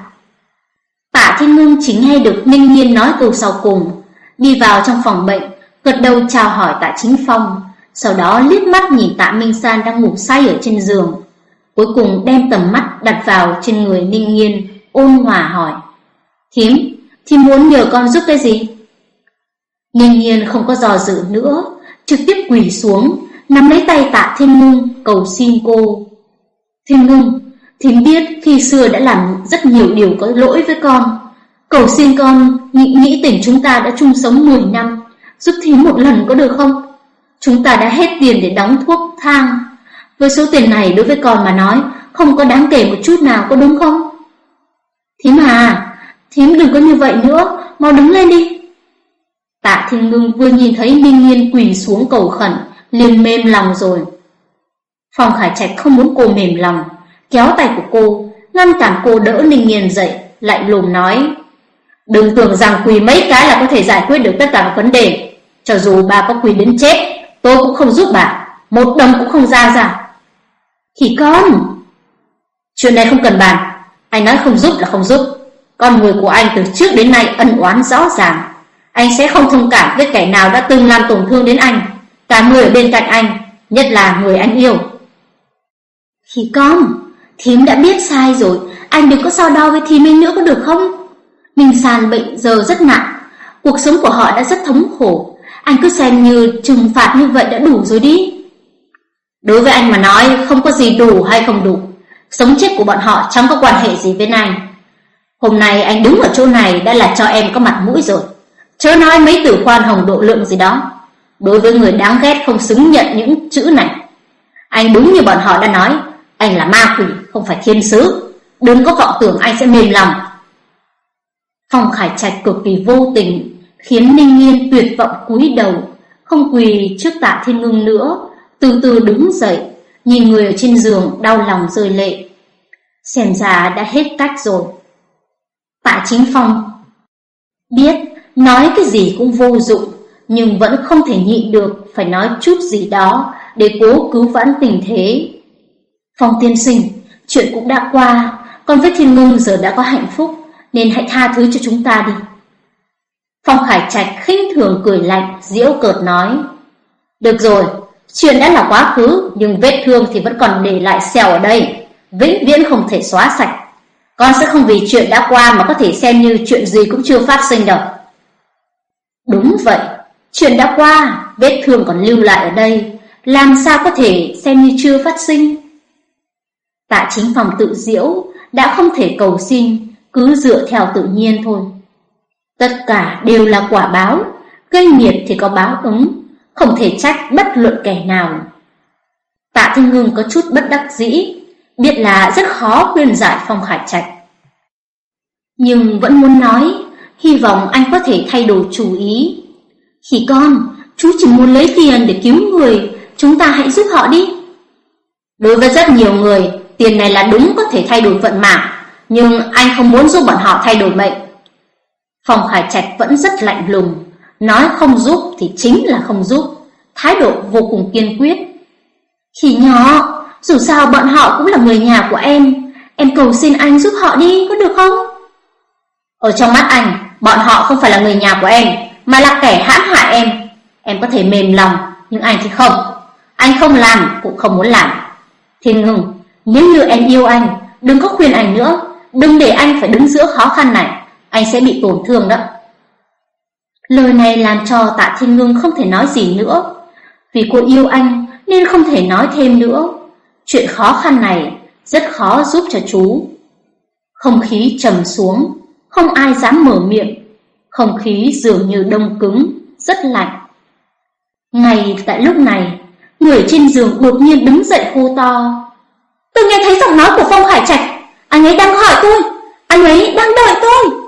Tạ Thiên Ngưng chính nghe được Ninh Nhiên nói câu sau cùng Đi vào trong phòng bệnh gật đầu chào hỏi tạ chính phong, sau đó liếc mắt nhìn tạ Minh San đang ngủ say ở trên giường. Cuối cùng đem tầm mắt đặt vào trên người Ninh nhiên ôn hòa hỏi. Thím, thím muốn nhờ con giúp cái gì? Ninh nhiên không có dò dự nữa, trực tiếp quỳ xuống, nắm lấy tay tạ Thiên Ngưng, cầu xin cô. Thiên Ngưng, thím biết khi xưa đã làm rất nhiều điều có lỗi với con. Cầu xin con nghĩ, nghĩ tỉnh chúng ta đã chung sống 10 năm Giúp thím một lần có được không? Chúng ta đã hết tiền để đóng thuốc thang Với số tiền này đối với con mà nói Không có đáng kể một chút nào có đúng không? Thím à, thím đừng có như vậy nữa, mau đứng lên đi. Tạ Thiên Ngưng vừa nhìn thấy Minh Nhiên quỳ xuống cầu khẩn, liền mềm lòng rồi. Phong Khải Trạch không muốn cô mềm lòng, kéo tay của cô, ngăn cản cô đỡ Ninh Nhiên dậy, lạnh lùng nói: "Đừng tưởng rằng quỳ mấy cái là có thể giải quyết được tất cả các vấn đề, cho dù bà có quỳ đến chết, tôi cũng không giúp bà, một đồng cũng không ra ra." "Khỉ con, chuyện này không cần bàn, anh nói không giúp là không giúp. Con người của anh từ trước đến nay ân oán rõ ràng, anh sẽ không thông cảm với kẻ nào đã từng làm tổn thương đến anh, cả người ở bên cạnh anh, nhất là người anh yêu." "Khỉ con, Thím đã biết sai rồi, anh đừng có so đo với thím anh nữa có được không? Minh San bệnh giờ rất nặng, cuộc sống của họ đã rất thống khổ, anh cứ xem như trừng phạt như vậy đã đủ rồi đi. Đối với anh mà nói không có gì đủ hay không đủ, sống chết của bọn họ chẳng có quan hệ gì với anh. Hôm nay anh đứng ở chỗ này đã là cho em có mặt mũi rồi, chớ nói mấy từ khoan hồng độ lượng gì đó. Đối với người đáng ghét không xứng nhận những chữ này. Anh đúng như bọn họ đã nói, anh là ma quỷ, không phải thiên sứ. Đừng có vọng tưởng anh sẽ mềm lòng. Phong Khải Trạch cực kỳ vô tình, khiến Ninh nhiên tuyệt vọng cúi đầu, không quỳ trước tạ thiên ngưng nữa, từ từ đứng dậy, nhìn người ở trên giường đau lòng rơi lệ. Xem ra đã hết cách rồi. Tạ Chính Phong biết nói cái gì cũng vô dụng, nhưng vẫn không thể nhịn được phải nói chút gì đó để cố cứu vãn tình thế. Phong tiên sinh, chuyện cũng đã qua, con với thiên ngưng giờ đã có hạnh phúc, nên hãy tha thứ cho chúng ta đi. Phong Khải Trạch khinh thường cười lạnh, diễu cợt nói. Được rồi, chuyện đã là quá khứ, nhưng vết thương thì vẫn còn để lại sẹo ở đây, vĩnh viễn không thể xóa sạch. Con sẽ không vì chuyện đã qua mà có thể xem như chuyện gì cũng chưa phát sinh đâu. Đúng vậy, chuyện đã qua, vết thương còn lưu lại ở đây, làm sao có thể xem như chưa phát sinh. Tạ chính phòng tự diễu đã không thể cầu xin, cứ dựa theo tự nhiên thôi. Tất cả đều là quả báo, gây nghiệp thì có báo ứng, không thể trách bất luận kẻ nào. Tạ Thiên Ngưng có chút bất đắc dĩ, biết là rất khó khuyên giải Phong Khải Trạch. Nhưng vẫn muốn nói, hy vọng anh có thể thay đổi chủ ý. Khỉ con, chú chỉ muốn lấy tiền để cứu người, chúng ta hãy giúp họ đi. Đối với rất nhiều người, tiền này là đúng có thể thay đổi vận mạng, nhưng anh không muốn giúp bọn họ thay đổi mệnh. phòng Khải Trạch vẫn rất lạnh lùng, nói không giúp thì chính là không giúp, thái độ vô cùng kiên quyết. Khỉ nhỏ, dù sao bọn họ cũng là người nhà của em, em cầu xin anh giúp họ đi, có được không? Ở trong mắt anh, bọn họ không phải là người nhà của em, mà là kẻ hãm hại em. Em có thể mềm lòng, nhưng anh thì không. Anh không làm, cũng không muốn làm. Thiên ngừng, nếu như em yêu anh, đừng có khuyên anh nữa, đừng để anh phải đứng giữa khó khăn này, anh sẽ bị tổn thương đó. Lời này làm cho Tạ Thiên Ngưng không thể nói gì nữa, vì cô yêu anh nên không thể nói thêm nữa. Chuyện khó khăn này rất khó giúp cho chú. Không khí trầm xuống, không ai dám mở miệng, không khí dường như đông cứng, rất lạnh. Ngay tại lúc này, người trên giường đột nhiên đứng dậy hô to. Tôi nghe thấy giọng nói của Phong Khải Trạch, anh ấy đang hỏi tôi, anh ấy đang đợi tôi.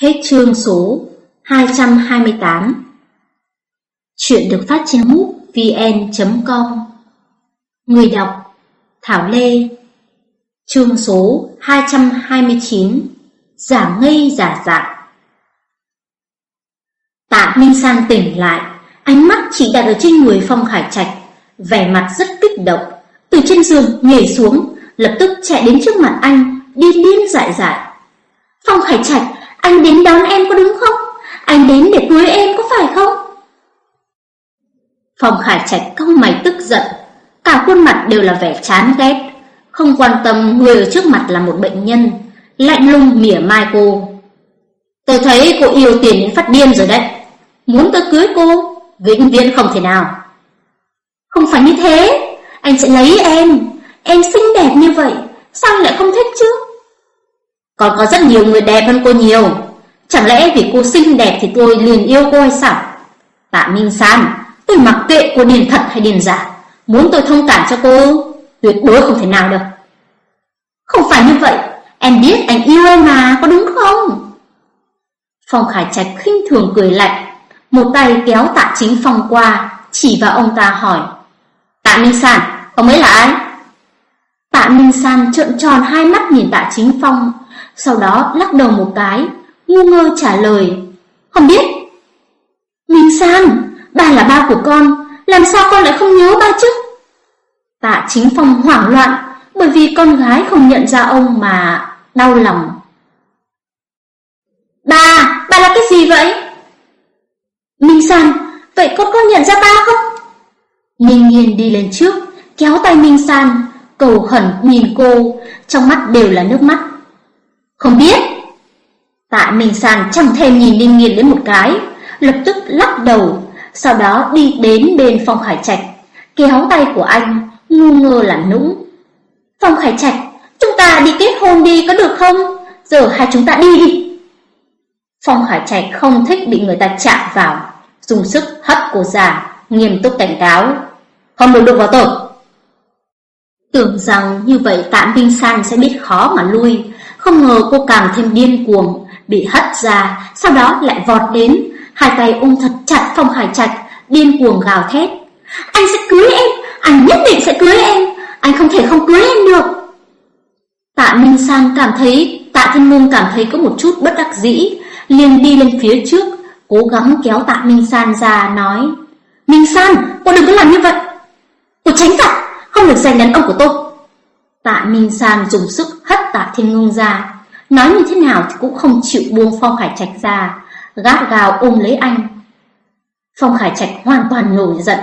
Hết chương số 228 Chuyện được phát trên mút vn.com Người đọc Thảo Lê Chương số 229 Giả ngây giả dạ Tạ Minh San tỉnh lại Ánh mắt chỉ đặt ở trên người Phong Khải Trạch vẻ mặt rất kích động, từ trên giường nhảy xuống, lập tức chạy đến trước mặt anh, điên điên dại dại. Phong Khải Trạch, anh đến đón em có đúng không? Anh đến để cưới em có phải không? Phong Khải Trạch cau mày tức giận, cả khuôn mặt đều là vẻ chán ghét, không quan tâm người ở trước mặt là một bệnh nhân, lạnh lùng mỉa mai cô. Tôi thấy cô yêu tiền đến phát điên rồi đấy, muốn tôi cưới cô, vĩnh viễn không thể nào. Không phải như thế, anh sẽ lấy em, em xinh đẹp như vậy, sao lại không thích chứ? Còn có rất nhiều người đẹp hơn cô nhiều, chẳng lẽ vì cô xinh đẹp thì tôi liền yêu cô hay sao? Tạ Minh San, tôi mặc kệ cô điền thật hay điền giả, muốn tôi thông cảm cho cô, tuyệt đối không thể nào được Không phải như vậy, em biết anh yêu em mà, có đúng không? Phong Khải Trạch khinh thường cười lạnh, một tay kéo Tạ Chính Phong qua, chỉ vào ông ta hỏi: "Tạ Minh sản ông ấy là ai?" Tạ Minh San trợn tròn hai mắt nhìn Tạ Chính Phong, sau đó lắc đầu một cái, ngu ngơ trả lời: "Không biết." "Minh San, ba là ba của con, làm sao con lại không nhớ ba chứ?" Tạ Chính Phong hoảng loạn, bởi vì con gái không nhận ra ông mà đau lòng. "Ba, ba là cái gì vậy?" Minh San, vậy con có nhận ra ba không? Minh Nhiên đi lên trước, kéo tay Minh San, cầu khẩn nhìn cô, trong mắt đều là nước mắt. Không biết. Tạ Minh San chẳng thèm nhìn Minh Nhiên đến một cái, lập tức lắc đầu, sau đó đi đến bên phòng hải Trạch, kéo tay của anh, ngu ngơ làm nũng. Phong Khải Trạch, chúng ta đi kết hôn đi có được không? Giờ hai chúng ta đi đi. Phong Khải Trạch không thích bị người ta chạm vào, dùng sức hất cô già, nghiêm túc cảnh cáo. Không được đụng vào tôi. Tưởng rằng như vậy tạm Minh San sẽ biết khó mà lui, không ngờ cô càng thêm điên cuồng, bị hất ra, sau đó lại vọt đến, hai tay ôm thật chặt Phong Hải Trạch, điên cuồng gào thét. Anh sẽ cưới em, anh nhất định sẽ cưới em, anh không thể không cưới em được. Tạ Minh San cảm thấy, Tạ Thiên Ngôn cảm thấy có một chút bất đắc dĩ, liền đi lên phía trước, cố gắng kéo Tạ Minh San ra nói: "Minh San, cô đừng có làm như vậy." "Cô tránh ra, không được giành đàn ông của tôi." Tạ Minh San dùng sức hất Tạ Thiên Ngôn ra, nói như thế nào thì cũng không chịu buông Phong Khải Trạch ra, Gác gào ôm lấy anh. Phong Khải Trạch hoàn toàn nổi giận,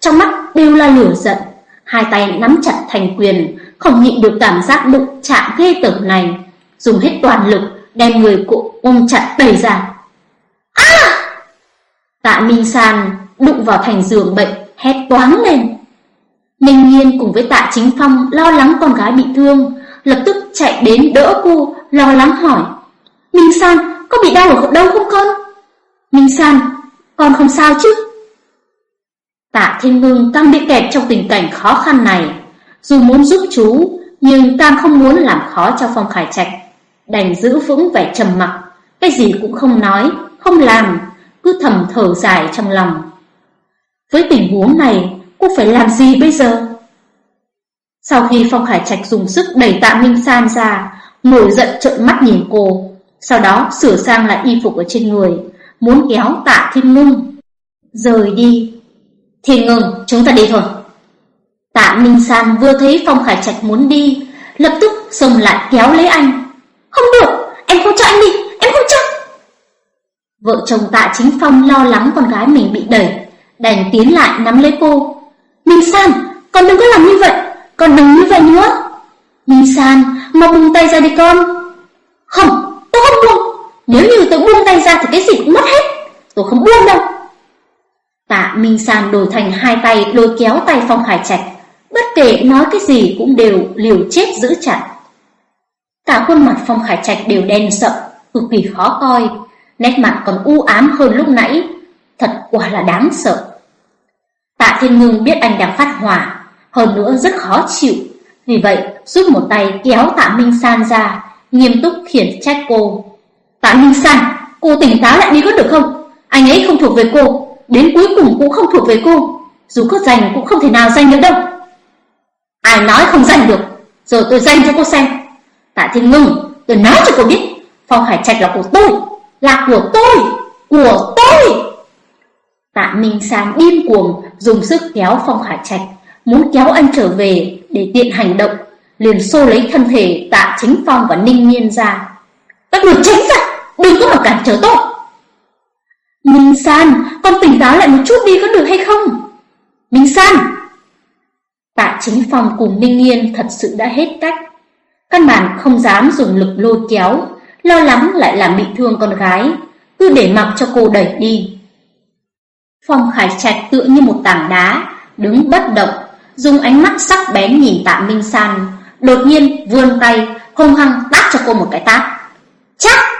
trong mắt đều là lửa giận, hai tay nắm chặt thành quyền, không nhịn được cảm giác đụng chạm ghê tởm này, dùng hết toàn lực đem người cụ ôm chặt đẩy ra. À! Tạ Minh San đụng vào thành giường bệnh, hét toáng lên. Ninh Nhiên cùng với Tạ Chính Phong lo lắng con gái bị thương, lập tức chạy đến đỡ cô, lo lắng hỏi. Minh San, có bị đau ở đâu không con? Minh San, con không sao chứ? Tạ Thiên Ngưng đang bị kẹt trong tình cảnh khó khăn này, dù muốn giúp chú, nhưng càng không muốn làm khó cho Phong Khải Trạch, đành giữ vững vẻ trầm mặc, cái gì cũng không nói, không làm, cứ thầm thở dài trong lòng. Với tình huống này, cô phải làm gì bây giờ? Sau khi Phong Khải Trạch dùng sức đẩy Tạ Minh San ra, nổi giận trợn mắt nhìn cô, sau đó sửa sang lại y phục ở trên người, muốn kéo Tạ Thiên Ngưng rời đi. Thiên Ngưng, chúng ta đi thôi. Tạ Minh San vừa thấy Phong Khải Trạch muốn đi, lập tức xông lại kéo lấy anh. Không được, em không cho anh đi, em không cho. Vợ chồng Tạ Chính Phong lo lắng con gái mình bị đẩy, đành tiến lại nắm lấy cô. Minh San, con đừng có làm như vậy, con đừng như vậy nữa. Minh San, mau buông tay ra đi con. Không, tôi không buông. Nếu như tôi buông tay ra thì cái gì cũng mất hết. Tôi không buông đâu. Minh San đổi thành hai tay lôi kéo tay Phong Hải Trạch. Bất kể nói cái gì cũng đều liều chết giữ chặt. Cả khuôn mặt Phong Khải Trạch đều đen sậm, cực kỳ khó coi. Nét mặt còn u ám hơn lúc nãy. Thật quả là đáng sợ. Tạ Thiên Ngưng biết anh đang phát hỏa, hơn nữa rất khó chịu, vì vậy giúp một tay kéo Tạ Minh San ra, nghiêm túc khiển trách cô. Tạ Minh San, cô tỉnh táo lại đi có được không? Anh ấy không thuộc về cô, đến cuối cùng cũng không thuộc về cô, dù có giành cũng không thể nào giành được đâu. Ai nói không giành được, giờ tôi giành cho cô xem. Tạ Thiên Ngưng, tôi nói cho cô biết, Phong Hải Trạch là của tôi, là của tôi, của tôi. Tạ Minh Sang điên cuồng dùng sức kéo Phong Hải Trạch, muốn kéo anh trở về để tiện hành động, liền xô lấy thân thể Tạ Chính Phong và Ninh Nhiên ra. Các người tránh ra, đừng có mà cản trở tôi. Minh San, con tỉnh táo lại một chút đi có được hay không? Minh San! Tạ Chính phòng cùng Ninh yên thật sự đã hết cách. Căn bản không dám dùng lực lôi kéo, lo lắng lại làm bị thương con gái, cứ để mặc cho cô đẩy đi. Phong Khải Trạch tựa như một tảng đá, đứng bất động, dùng ánh mắt sắc bén nhìn Tạ Minh San, đột nhiên vươn tay, hung hăng tát cho cô một cái tát. Chắc!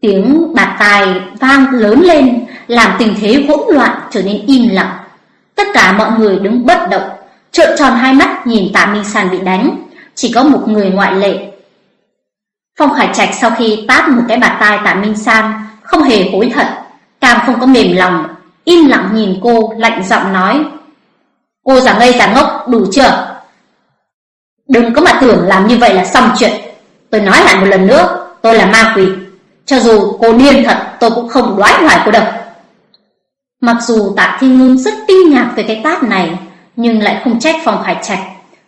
Tiếng bạt tài vang lớn lên, làm tình thế hỗn loạn trở nên im lặng. Tất cả mọi người đứng bất động, trợn tròn hai mắt nhìn Tạ Minh San bị đánh, chỉ có một người ngoại lệ. Phong Khải Trạch sau khi tát một cái bạt tai Tạ Minh San, không hề hối hận, càng không có mềm lòng, im lặng nhìn cô, lạnh giọng nói: "Cô giả ngây giả ngốc đủ chưa? Đừng có mà tưởng làm như vậy là xong chuyện. Tôi nói lại một lần nữa, tôi là ma quỷ, cho dù cô điên thật, tôi cũng không đoái hoài cô đâu." Mặc dù Tạ Thiên Ngưng rất kinh ngạc về cái tát này, nhưng lại không trách Phong Khải Trạch,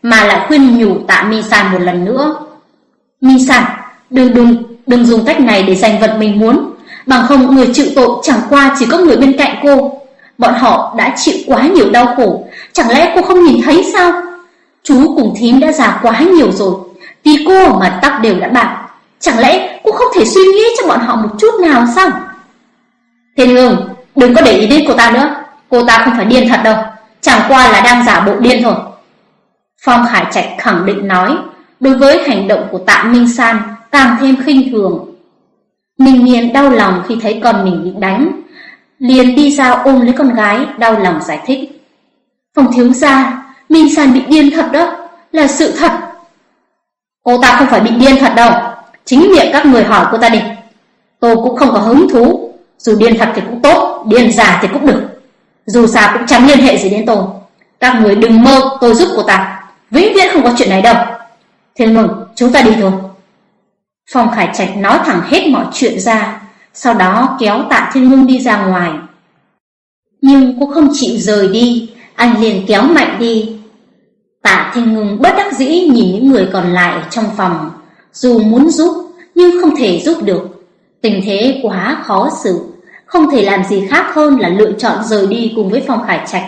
mà lại khuyên nhủ Tạ Mi San một lần nữa. Mi San, đừng đừng đừng dùng cách này để giành vật mình muốn, bằng không người chịu tội chẳng qua chỉ có người bên cạnh cô. Bọn họ đã chịu quá nhiều đau khổ, chẳng lẽ cô không nhìn thấy sao? Chú cùng thím đã già quá nhiều rồi, vì cô mà tóc đều đã bạc, chẳng lẽ cô không thể suy nghĩ cho bọn họ một chút nào sao? Thiên Ngưng, đừng có để ý đến cô ta nữa, cô ta không phải điên thật đâu, chẳng qua là đang giả bộ điên thôi. Phong Khải Trạch khẳng định nói, đối với hành động của Tạ Minh San càng thêm khinh thường. Minh Miên đau lòng khi thấy con mình bị đánh, liền đi ra ôm lấy con gái, đau lòng giải thích. Phong thiếu gia, Minh San bị điên thật đó, là sự thật. Cô ta không phải bị điên thật đâu, chính miệng các người hỏi cô ta đi. Tôi cũng không có hứng thú, dù điên thật thì cũng tốt, điên giả thì cũng được. Dù sao cũng chẳng liên hệ gì đến tôi. Các người đừng mơ tôi giúp cô ta, vĩnh viễn không có chuyện này đâu. Thiên mừng, chúng ta đi thôi. Phong Khải Trạch nói thẳng hết mọi chuyện ra, sau đó kéo Tạ Thiên Ngưng đi ra ngoài. Nhưng cô không chịu rời đi, anh liền kéo mạnh đi. Tạ Thiên Ngưng bất đắc dĩ nhìn những người còn lại trong phòng, dù muốn giúp nhưng không thể giúp được. Tình thế quá khó xử, không thể làm gì khác hơn là lựa chọn rời đi cùng với Phong Khải Trạch.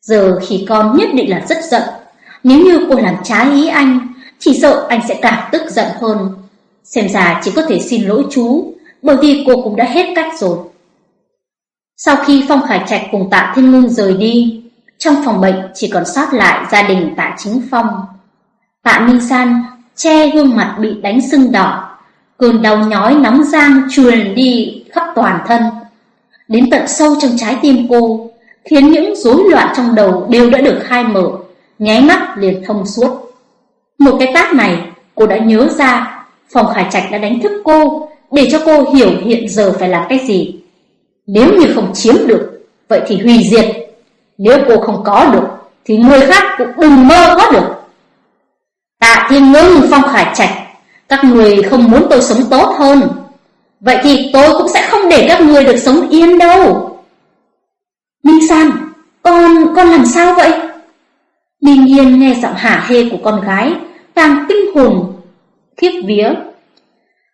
Giờ khi con nhất định là rất giận, nếu như cô làm trái ý anh, chỉ sợ anh sẽ càng tức giận hơn. Xem ra chỉ có thể xin lỗi chú, bởi vì cô cũng đã hết cách rồi. Sau khi Phong Khải Trạch cùng Tạ Thiên Ngưng rời đi, trong phòng bệnh chỉ còn sót lại gia đình Tạ Chính Phong. Tạ Minh San che gương mặt bị đánh sưng đỏ, cơn đau nhói nóng rang truyền đi khắp toàn thân, đến tận sâu trong trái tim cô, khiến những rối loạn trong đầu đều đã được khai mở, nháy mắt liền thông suốt. Một cái tát này, cô đã nhớ ra, Phòng Khải Trạch đã đánh thức cô, để cho cô hiểu hiện giờ phải làm cái gì. Nếu như không chiếm được, vậy thì hủy diệt. Nếu cô không có được, thì người khác cũng đừng mơ có được. Tạ Thiên Ngưng, Phong Khải Trạch, các người không muốn tôi sống tốt hơn. Vậy thì tôi cũng sẽ không để các người được sống yên đâu. Minh San, con, con làm sao vậy? Minh Yên nghe giọng hả hê của con gái, càng kinh hồn, khiếp vía.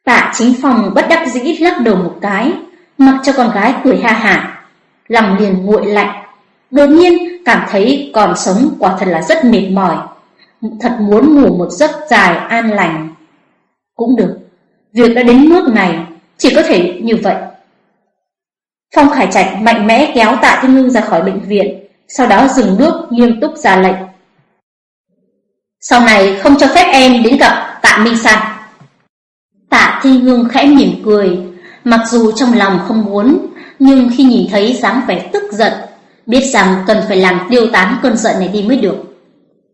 Tạ chính phòng bất đắc dĩ lắc đầu một cái, mặc cho con gái cười ha hả, lòng liền nguội lạnh. Đột nhiên cảm thấy còn sống quả thật là rất mệt mỏi, thật muốn ngủ một giấc dài an lành. Cũng được, việc đã đến nước này, chỉ có thể như vậy. Phong Khải Trạch mạnh mẽ kéo Tạ Thiên Ngưng ra khỏi bệnh viện, sau đó dừng bước nghiêm túc ra lệnh. Sau này không cho phép em đến gặp Tạ Minh San. Tạ Thiên Ngưng khẽ mỉm cười, mặc dù trong lòng không muốn, nhưng khi nhìn thấy dáng vẻ tức giận, biết rằng cần phải làm tiêu tán cơn giận này đi mới được.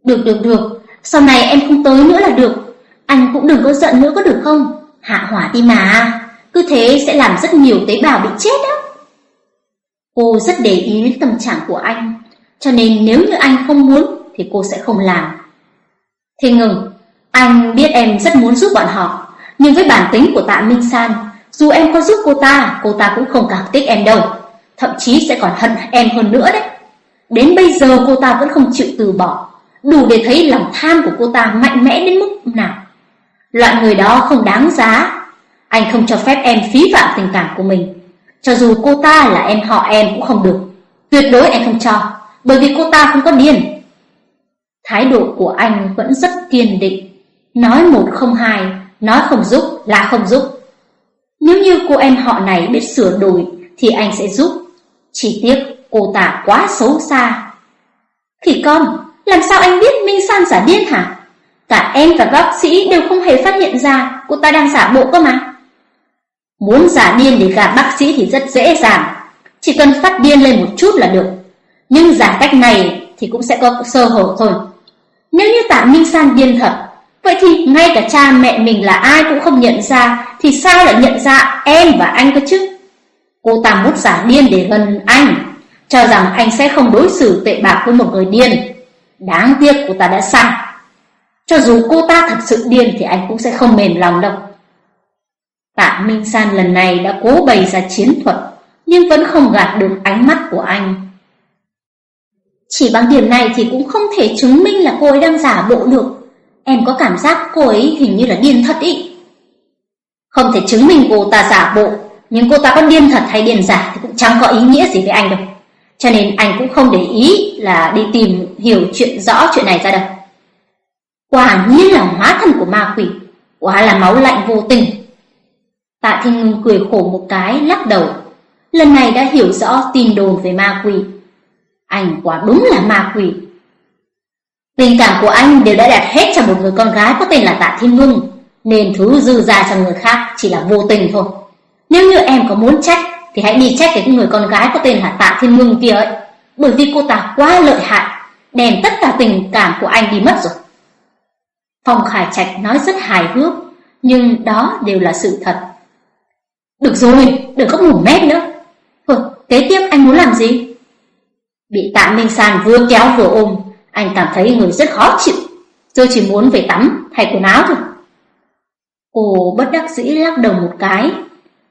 Được được được, sau này em không tới nữa là được, anh cũng đừng có giận nữa có được không? Hạ hỏa đi mà, cứ thế sẽ làm rất nhiều tế bào bị chết đó. Cô rất để ý đến tâm trạng của anh, cho nên nếu như anh không muốn thì cô sẽ không làm. Thế ngừng, anh biết em rất muốn giúp bọn họ, nhưng với bản tính của tạ Minh San, dù em có giúp cô ta, cô ta cũng không cảm kích em đâu, thậm chí sẽ còn hận em hơn nữa đấy. Đến bây giờ cô ta vẫn không chịu từ bỏ, đủ để thấy lòng tham của cô ta mạnh mẽ đến mức nào. Loại người đó không đáng giá, anh không cho phép em phí phạm tình cảm của mình. Cho dù cô ta là em họ em cũng không được, tuyệt đối anh không cho, bởi vì cô ta không có điên. Thái độ của anh vẫn rất kiên định, nói một không hai, nói không giúp là không giúp. Nếu như cô em họ này biết sửa đổi thì anh sẽ giúp. Chỉ tiếc cô ta quá xấu xa. Khỉ con, làm sao anh biết Minh San giả điên hả? Cả em và bác sĩ đều không hề phát hiện ra cô ta đang giả bộ cơ mà. Muốn giả điên để gạt bác sĩ thì rất dễ dàng, chỉ cần phát điên lên một chút là được. Nhưng giả cách này thì cũng sẽ có sơ hở thôi. Nếu như tạ Minh San điên thật, Vậy thì ngay cả cha mẹ mình là ai cũng không nhận ra Thì sao lại nhận ra em và anh cơ chứ Cô ta muốn giả điên để gần anh Cho rằng anh sẽ không đối xử tệ bạc với một người điên Đáng tiếc cô ta đã sai Cho dù cô ta thật sự điên Thì anh cũng sẽ không mềm lòng đâu. Tạ Minh San lần này đã cố bày ra chiến thuật, Nhưng vẫn không gạt được ánh mắt của anh. Chỉ bằng điểm này thì cũng không thể chứng minh là cô ấy đang giả bộ được. Em có cảm giác cô ấy hình như là điên thật ý. Không thể chứng minh cô ta giả bộ, Nhưng cô ta có điên thật hay điên giả Thì cũng chẳng có ý nghĩa gì với anh đâu. Cho nên anh cũng không để ý là đi tìm hiểu chuyện rõ chuyện này ra đâu Quả nhiên là hóa thân của ma quỷ Quả là máu lạnh vô tình Tạ Thiên Ngưng cười khổ một cái, lắc đầu. Lần này đã hiểu rõ tin đồn về ma quỷ. Anh quả đúng là ma quỷ. Tình cảm của anh đều đã đặt hết cho một người con gái có tên là Tạ Thiên Ngưng, nên thứ dư ra cho người khác chỉ là vô tình thôi. Nếu như em có muốn trách, thì hãy đi trách cái người con gái có tên là Tạ Thiên Ngưng kia ấy, bởi vì cô ta quá lợi hại, đèn tất cả tình cảm của anh đi mất rồi. Phong Khải Trạch nói rất hài hước, nhưng đó đều là sự thật. Được rồi, đừng có mồm mép nữa. Thôi, kế tiếp anh muốn làm gì? Bị tạ Minh San vừa kéo vừa ôm, anh cảm thấy người rất khó chịu. Tôi chỉ muốn về tắm, thay quần áo thôi. Cô bất đắc dĩ lắc đầu một cái,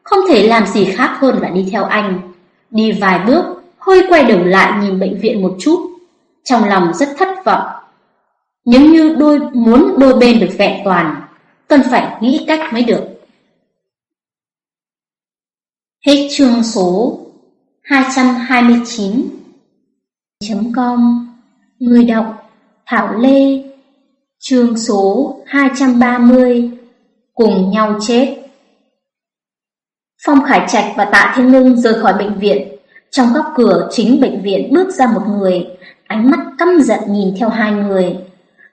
không thể làm gì khác hơn là đi theo anh. Đi vài bước, hơi quay đầu lại nhìn bệnh viện một chút, trong lòng rất thất vọng. Nếu như đôi muốn đôi bên được vẹn toàn, cần phải nghĩ cách mới được. Hết chương số 229.com Người đọc Thảo Lê Chương số 230 Cùng nhau chết Phong Khải Trạch và Tạ Thiên Ngưng rời khỏi bệnh viện Trong góc cửa chính bệnh viện bước ra một người Ánh mắt căm giận nhìn theo hai người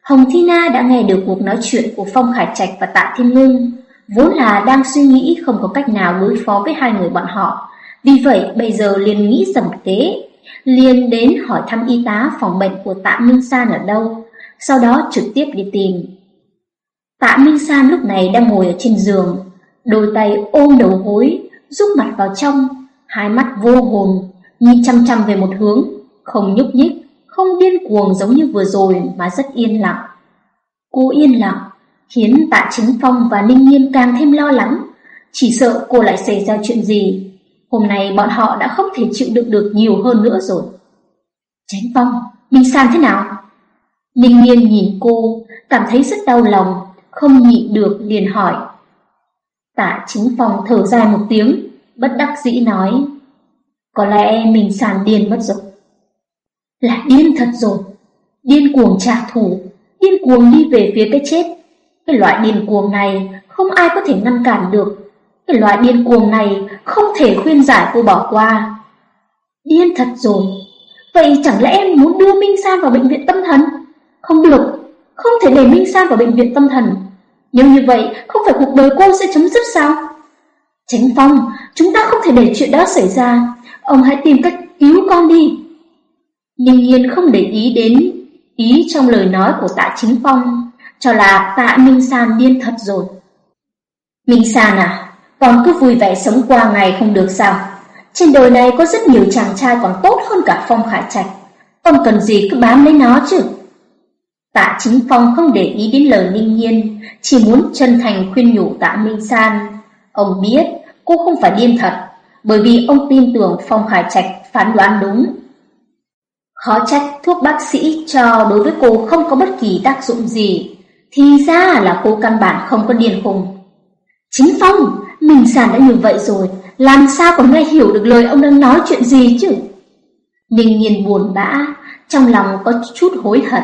Hồng Thi Na đã nghe được cuộc nói chuyện của Phong Khải Trạch và Tạ Thiên Ngưng vốn là đang suy nghĩ không có cách nào đối phó với hai người bọn họ. Vì vậy bây giờ liền nghĩ ra một kế, liền đến hỏi thăm y tá phòng bệnh của Tạ Minh San ở đâu, sau đó trực tiếp đi tìm. Tạ Minh San lúc này đang ngồi ở trên giường, đôi tay ôm đầu gối, rút mặt vào trong, hai mắt vô hồn, nhìn chăm chăm về một hướng, không nhúc nhích, không điên cuồng giống như vừa rồi mà rất yên lặng. Cô yên lặng, khiến Tạ Chính Phong và Ninh Nhiên càng thêm lo lắng, chỉ sợ cô lại xảy ra chuyện gì. Hôm nay bọn họ đã không thể chịu đựng được nhiều hơn nữa rồi. Tránh Phong, Minh San thế nào? Ninh Nhiên nhìn cô, cảm thấy rất đau lòng, không nhịn được liền hỏi. Tạ Chính phòng thở dài một tiếng, bất đắc dĩ nói. Có lẽ mình sàn điên mất rồi. Là điên thật rồi, điên cuồng trả thù, điên cuồng đi về phía cái chết. Cái loại điên cuồng này không ai có thể ngăn cản được. Cái loại điên cuồng này không thể khuyên giải cô bỏ qua. Điên thật rồi. Vậy chẳng lẽ em muốn đưa Minh San vào bệnh viện tâm thần? Không được, không thể để Minh San vào bệnh viện tâm thần. Nhưng như vậy, không phải cuộc đời cô sẽ chấm dứt sao? Tránh Phong, chúng ta không thể để chuyện đó xảy ra. Ông hãy tìm cách cứu con đi. Ninh nhiên không để ý đến ý trong lời nói của tạ chính Phong cho là tạ Minh San điên thật rồi. Minh San à, con cứ vui vẻ sống qua ngày không được sao? Trên đời này có rất nhiều chàng trai còn tốt hơn cả Phong Khải Trạch. Con cần gì cứ bám lấy nó chứ? Tạ Chính Phong không để ý đến lời Ninh Nhiên, chỉ muốn chân thành khuyên nhủ Tạ Minh San. Ông biết cô không phải điên thật, bởi vì ông tin tưởng Phong hải Trạch phán đoán đúng. Khó trách thuốc bác sĩ cho đối với cô không có bất kỳ tác dụng gì. Thì ra là cô căn bản không có điên khùng. Chính Phong, mình sản đã như vậy rồi, làm sao còn nghe hiểu được lời ông đang nói chuyện gì chứ? Ninh nhiên buồn bã, trong lòng có chút hối hận,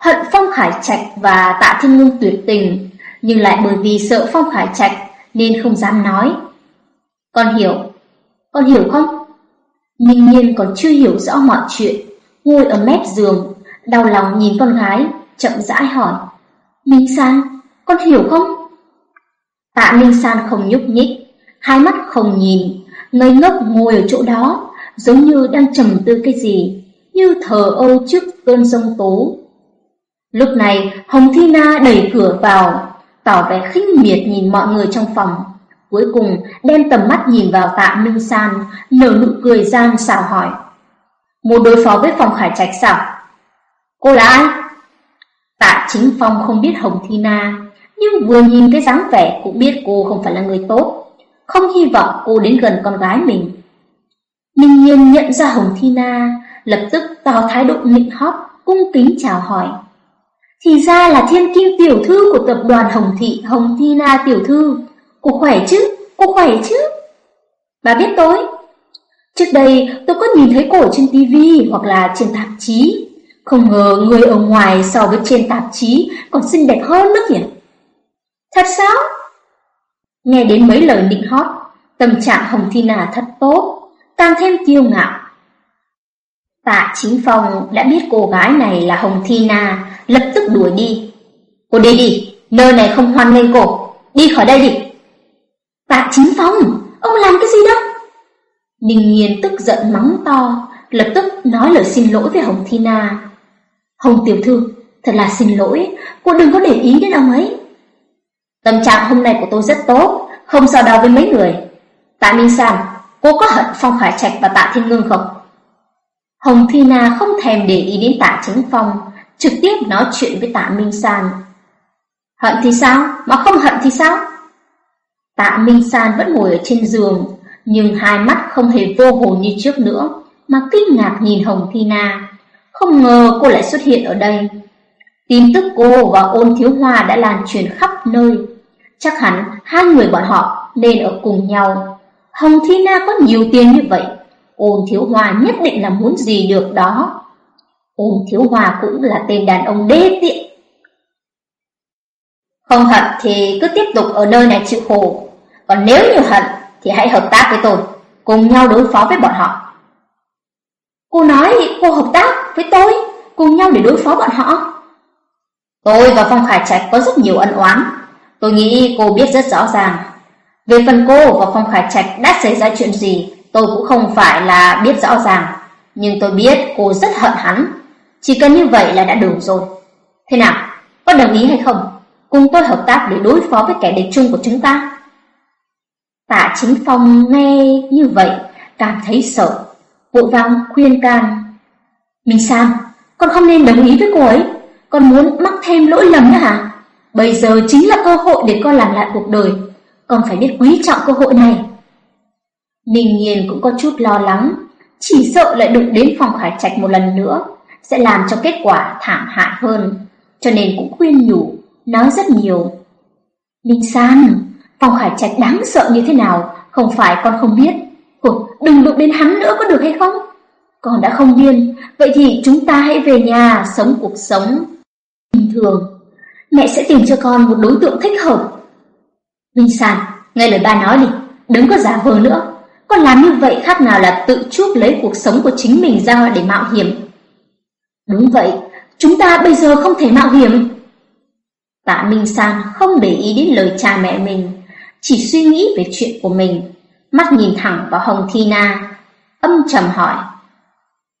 hận Phong Khải Trạch và Tạ Thiên Ngưng tuyệt tình, nhưng lại bởi vì sợ Phong Khải Trạch nên không dám nói. Con hiểu, con hiểu không? minh nhiên còn chưa hiểu rõ mọi chuyện, ngồi ở mép giường, đau lòng nhìn con gái, chậm rãi hỏi. Minh San, con hiểu không? Tạ Minh San không nhúc nhích, hai mắt không nhìn, ngây ngốc ngồi ở chỗ đó, giống như đang trầm tư cái gì, như thờ ơ trước cơn sông tố. Lúc này, Hồng Thi Na đẩy cửa vào, tỏ vẻ khinh miệt nhìn mọi người trong phòng. Cuối cùng, đem tầm mắt nhìn vào tạ Minh San, nở nụ cười gian xào hỏi. Muốn đối phó với phòng khải trạch sao? Cô là ai? Tạ Chính Phong không biết Hồng Thi Na, nhưng vừa nhìn cái dáng vẻ cũng biết cô không phải là người tốt, không hy vọng cô đến gần con gái mình. Ninh Nhiên nhận ra Hồng Thi Na, lập tức tỏ thái độ nịnh hót, cung kính chào hỏi. Thì ra là thiên kim tiểu thư của tập đoàn Hồng Thị Hồng Thi Na tiểu thư. Cô khỏe chứ? Cô khỏe chứ? Bà biết tôi. Trước đây tôi có nhìn thấy cổ trên tivi hoặc là trên tạp chí. Không ngờ người ở ngoài so với trên tạp chí còn xinh đẹp hơn nữa kìa. Thật sao? Nghe đến mấy lời định hót, tâm trạng Hồng Thi Na thật tốt, càng thêm kiêu ngạo. Tạ Chính Phong đã biết cô gái này là Hồng Thi Na, lập tức đuổi đi. Cô đi đi, nơi này không hoan nghênh cô, đi khỏi đây đi. Tạ Chính Phong, ông làm cái gì đó? Ninh Nhiên tức giận mắng to, lập tức nói lời xin lỗi với Hồng Thi Na. Hồng tiểu thư, thật là xin lỗi, cô đừng có để ý đến ông ấy. Tâm trạng hôm nay của tôi rất tốt, không sao đau với mấy người. Tạ Minh San, cô có hận Phong Khải Trạch và Tạ Thiên Ngưng không? Hồng Thi Na không thèm để ý đến Tạ Chính Phong, trực tiếp nói chuyện với Tạ Minh San. Hận thì sao, mà không hận thì sao? Tạ Minh San vẫn ngồi ở trên giường, nhưng hai mắt không hề vô hồn như trước nữa, mà kinh ngạc nhìn Hồng Thi Na. Không ngờ cô lại xuất hiện ở đây. Tin tức cô và ôn thiếu hoa đã lan truyền khắp nơi. Chắc hẳn hai người bọn họ nên ở cùng nhau. Hồng Thi Na có nhiều tiền như vậy, ôn thiếu hoa nhất định là muốn gì được đó. Ôn thiếu hoa cũng là tên đàn ông đê tiện. Không hận thì cứ tiếp tục ở nơi này chịu khổ. Còn nếu như hận thì hãy hợp tác với tôi, cùng nhau đối phó với bọn họ. Cô nói cô hợp tác với tôi, cùng nhau để đối phó bọn họ. Tôi và Phong Khải Trạch có rất nhiều ân oán, tôi nghĩ cô biết rất rõ ràng. Về phần cô và Phong Khải Trạch đã xảy ra chuyện gì, tôi cũng không phải là biết rõ ràng, nhưng tôi biết cô rất hận hắn. Chỉ cần như vậy là đã đủ rồi. Thế nào, có đồng ý hay không? Cùng tôi hợp tác để đối phó với kẻ địch chung của chúng ta. Tạ Chính Phong nghe như vậy, cảm thấy sợ, vội vàng khuyên can. Minh Sam, con không nên đồng ý với cô ấy, con muốn mắc thêm lỗi lầm nữa hả? Bây giờ chính là cơ hội để con làm lại cuộc đời, con phải biết quý trọng cơ hội này. Ninh Nhiên cũng có chút lo lắng, chỉ sợ lại đụng đến phòng khải trạch một lần nữa, sẽ làm cho kết quả thảm hại hơn, cho nên cũng khuyên nhủ, nói rất nhiều. Ninh San, phòng khải trạch đáng sợ như thế nào, không phải con không biết. Ủa, đừng đụng đến hắn nữa có được hay không? Con đã không điên, vậy thì chúng ta hãy về nhà sống cuộc sống bình thường. Mẹ sẽ tìm cho con một đối tượng thích hợp. Minh San, nghe lời ba nói đi, đừng có giả vờ nữa. Con làm như vậy khác nào là tự chuốc lấy cuộc sống của chính mình ra để mạo hiểm. Đúng vậy, chúng ta bây giờ không thể mạo hiểm. Tạ Minh San không để ý đến lời cha mẹ mình, chỉ suy nghĩ về chuyện của mình, mắt nhìn thẳng vào Hồng Thi Na, âm trầm hỏi.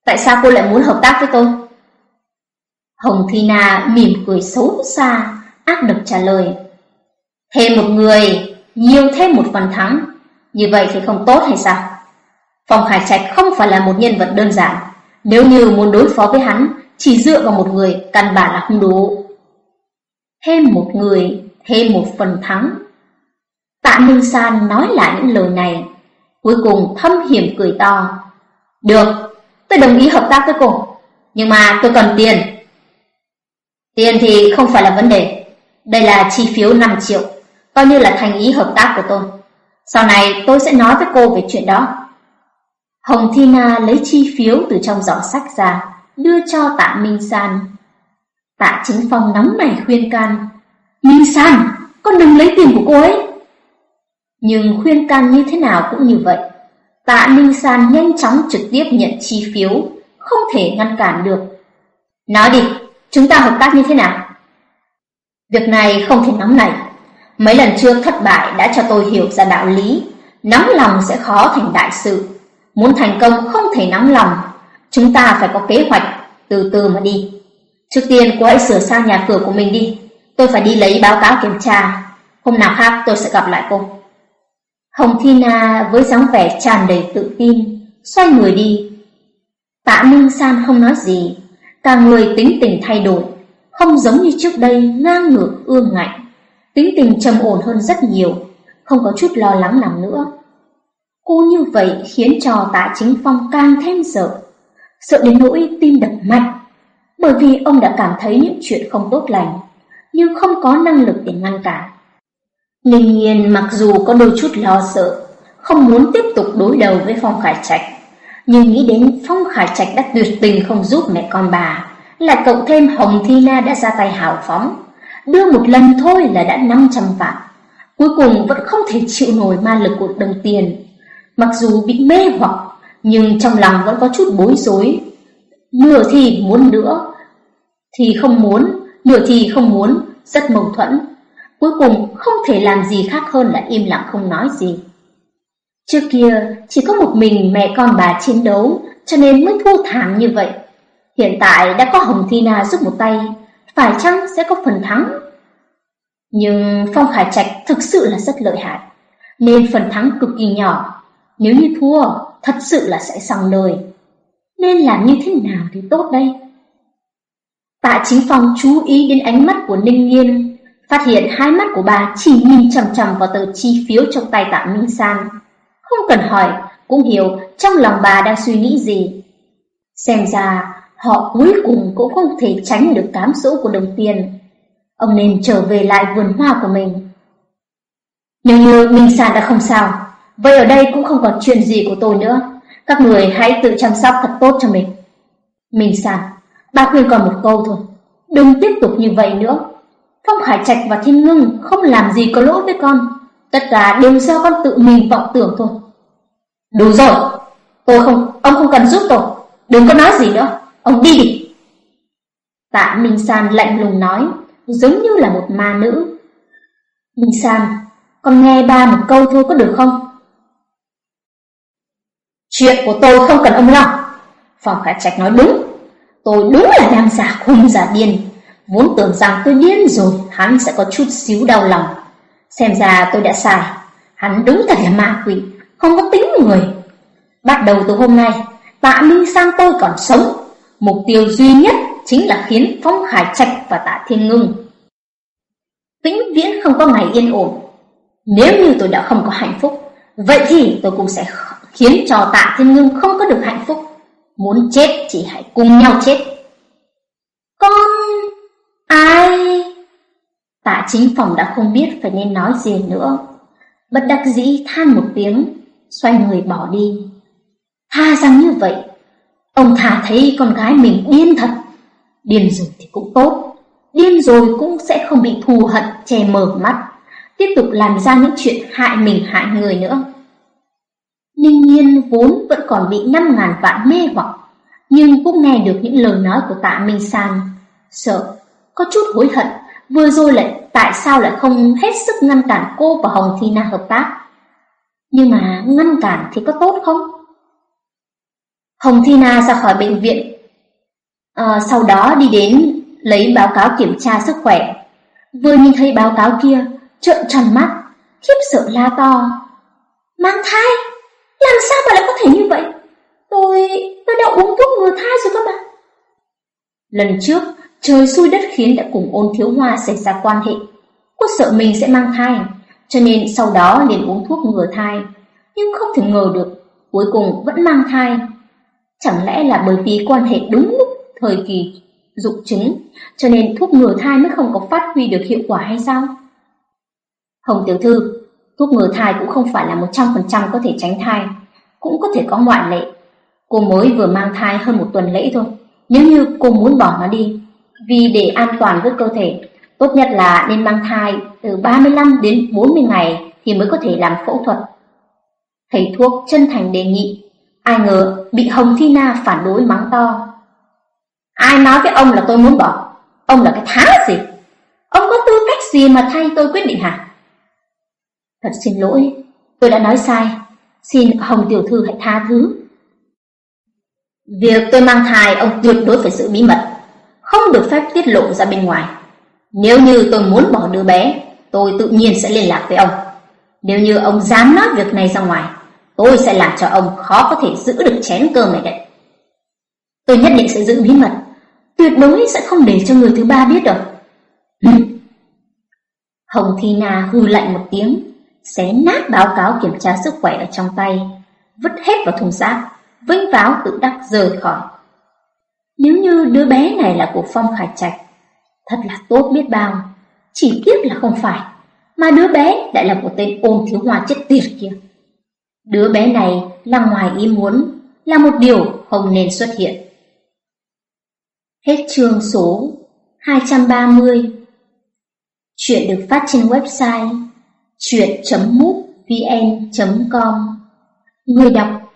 Tại sao cô lại muốn hợp tác với tôi? Hồng Thi Na mỉm cười xấu xa, ác độc trả lời. Thêm một người, nhiều thêm một phần thắng, như vậy thì không tốt hay sao? Phong Hải Trạch không phải là một nhân vật đơn giản, nếu như muốn đối phó với hắn, chỉ dựa vào một người căn bản là không đủ. Thêm một người, thêm một phần thắng. Tạ Minh San nói lại những lời này, cuối cùng thâm hiểm cười to. Được, tôi đồng ý hợp tác với cô, nhưng mà tôi cần tiền. Tiền thì không phải là vấn đề, đây là chi phiếu 5 triệu, coi như là thành ý hợp tác của tôi. Sau này tôi sẽ nói với cô về chuyện đó. Hồng Thi Na lấy chi phiếu từ trong giỏ sách ra, đưa cho tạ Minh San. Tạ Chính Phong nóng nảy khuyên can. Minh San, con đừng lấy tiền của cô ấy. Nhưng khuyên can như thế nào cũng như vậy. Tạ Minh San nhanh chóng trực tiếp nhận chi phiếu, không thể ngăn cản được. Nói đi, chúng ta hợp tác như thế nào? Việc này không thể nóng nảy. Mấy lần trước thất bại đã cho tôi hiểu ra đạo lý, nóng lòng sẽ khó thành đại sự. Muốn thành công không thể nóng lòng, chúng ta phải có kế hoạch, từ từ mà đi. Trước tiên cô hãy sửa sang nhà cửa của mình đi. Tôi phải đi lấy báo cáo kiểm tra. Hôm nào khác tôi sẽ gặp lại cô. Hồng Thi Na với dáng vẻ tràn đầy tự tin Xoay người đi. Tạ Minh San không nói gì. Cả người tính tình thay đổi Không giống như trước đây ngang ngược ương ngạnh. Tính tình trầm ổn hơn rất nhiều, Không có chút lo lắng nào nữa. Cô như vậy khiến cho tạ chính phong càng thêm sợ Sợ đến nỗi tim đập mạnh. Bởi vì ông đã cảm thấy những chuyện không tốt lành, Nhưng không có năng lực để ngăn cản. Ninh nhiên, mặc dù có đôi chút lo sợ, Không muốn tiếp tục đối đầu với Phong Khải Trạch, Nhưng nghĩ đến Phong Khải Trạch đã tuyệt tình không giúp mẹ con bà, Lại cộng thêm Hồng Thi Na đã ra tay hào phóng. Đưa một lần thôi là đã 500 vạn. Cuối cùng vẫn không thể chịu nổi ma lực của đồng tiền. Mặc dù bị mê hoặc, Nhưng trong lòng vẫn có chút bối rối. Nửa thì muốn nữa, Thì không muốn, Nửa thì không muốn, Rất mâu thuẫn. Cuối cùng không thể làm gì khác hơn là im lặng không nói gì. Trước kia, chỉ có một mình mẹ con bà chiến đấu, Cho nên mới thua thảm như vậy. Hiện tại đã có Hồng thina giúp một tay. Phải chăng sẽ có phần thắng? Nhưng Phong Khải Trạch thực sự là rất lợi hại, Nên phần thắng cực kỳ nhỏ. Nếu như thua, Thật sự là sẽ xong đời Nên làm như thế nào thì tốt đây? Tạ Chính Phong chú ý đến ánh mắt của Ninh Nghiên Phát hiện hai mắt của bà chỉ nhìn chằm chằm vào tờ chi phiếu trong tay Tạ Minh San. Không cần hỏi, Cũng hiểu trong lòng bà đang suy nghĩ gì. Xem ra Họ cuối cùng cũng không thể tránh được cám dỗ của đồng tiền. Ông nên trở về lại vườn hoa của mình. Nếu như Minh San đã không sao. Vậy ở đây cũng không còn chuyện gì của tôi nữa. Các người hãy tự chăm sóc thật tốt cho mình. Minh San Bà khuyên còn một câu thôi. Đừng tiếp tục như vậy nữa. Phong Khải Trạch và Thiên Ngưng không làm gì có lỗi với con. Tất cả đều do con tự mình vọng tưởng thôi. Đủ rồi. Tôi không, ông không cần giúp tôi. Đừng có nói gì nữa. Ông đi. Đi Tạ Minh San lạnh lùng nói, Giống như là một ma nữ. Minh San, Con nghe ba một câu thôi có được không? Chuyện của tôi không cần ông lo. Phòng Khải Trạch nói đúng. Tôi đúng là đang giả khung giả điên Vốn tưởng rằng tôi điên rồi, Hắn sẽ có chút xíu đau lòng. Xem ra tôi đã sai. Hắn đúng thật là ma quỷ, Không có tính người. Bắt đầu từ hôm nay, Tạ Minh Sang tôi còn sống. Mục tiêu duy nhất chính là khiến Phong hải Trạch và Tạ Thiên Ngưng vĩnh viễn không có ngày yên ổn. Nếu như tôi đã không có hạnh phúc, vậy thì tôi cũng sẽ khiến cho Tạ Thiên Ngưng không có được hạnh phúc. Muốn chết chỉ hãy cùng nhau chết. Con... ai... Tạ chính phòng đã không biết phải nên nói gì nữa. Bất đắc dĩ than một tiếng, xoay người bỏ đi. Tha rằng như vậy, ông thà thấy con gái mình điên thật. Điên rồi thì cũng tốt, điên rồi cũng sẽ không bị thù hận che mờ mắt, tiếp tục làm ra những chuyện hại mình hại người nữa. Ninh nhiên vốn vẫn còn bị năm ngàn vạn mê hoặc, nhưng cũng nghe được những lời nói của tạ Minh San. Sợ, có chút hối hận, vừa rồi lại tại sao lại không hết sức ngăn cản cô và Hồng Thi Na hợp tác. Nhưng mà ngăn cản thì có tốt không? Hồng Thi Na ra khỏi bệnh viện, à, sau đó đi đến lấy báo cáo kiểm tra sức khỏe. Vừa nhìn thấy báo cáo kia, trợn tròn mắt, khiếp sợ la to. Mang thai? Làm sao mà lại có thể như vậy? Tôi... tôi đã uống thuốc ngừa thai rồi các bạn. Lần trước, trời xui đất khiến đã cùng ôn thiếu hoa xảy ra quan hệ. Cô sợ mình sẽ mang thai, cho nên sau đó liền uống thuốc ngừa thai. Nhưng không thể ngờ được, cuối cùng vẫn mang thai. Chẳng lẽ là bởi vì quan hệ đúng lúc thời kỳ dục trứng, cho nên thuốc ngừa thai mới không có phát huy được hiệu quả hay sao? Hồng tiểu thư, thuốc ngừa thai cũng không phải là 100% có thể tránh thai, cũng có thể có ngoại lệ. Cô mới vừa mang thai hơn một tuần lễ thôi, nếu như cô muốn bỏ nó đi, vì để an toàn với cơ thể, tốt nhất là nên mang thai từ 35 đến 40 ngày thì mới có thể làm phẫu thuật. Thầy thuốc chân thành đề nghị, ai ngờ bị Hồng Thi Na phản đối mắng to. Ai nói với ông là tôi muốn bỏ? Ông là cái thá gì? Ông có tư cách gì mà thay tôi quyết định hả? Thật xin lỗi, tôi đã nói sai. Xin Hồng Tiểu Thư hãy tha thứ. Việc tôi mang thai ông tuyệt đối phải giữ bí mật. không được phép tiết lộ ra bên ngoài. Nếu như tôi muốn bỏ đứa bé, tôi tự nhiên sẽ liên lạc với ông. Nếu như ông dám nói việc này ra ngoài, tôi sẽ làm cho ông khó có thể giữ được chén cơm này đấy. Tôi nhất định sẽ giữ bí mật, tuyệt đối sẽ không để cho người thứ ba biết được. Hồng Thi Na hư lạnh một tiếng, xé nát báo cáo kiểm tra sức khỏe ở trong tay, vứt hết vào thùng rác, vinh váo tự đắc rời khỏi. Nếu như đứa bé này là của Phong Khải Trạch, thật là tốt biết bao, chỉ tiếc là không phải, mà đứa bé lại là của tên ôn thiếu hoa chết tiệt kia. Đứa bé này là ngoài ý muốn, là một điều không nên xuất hiện. Hết chương số 230 Chuyện được phát trên website chuyện.mútvn.com Người đọc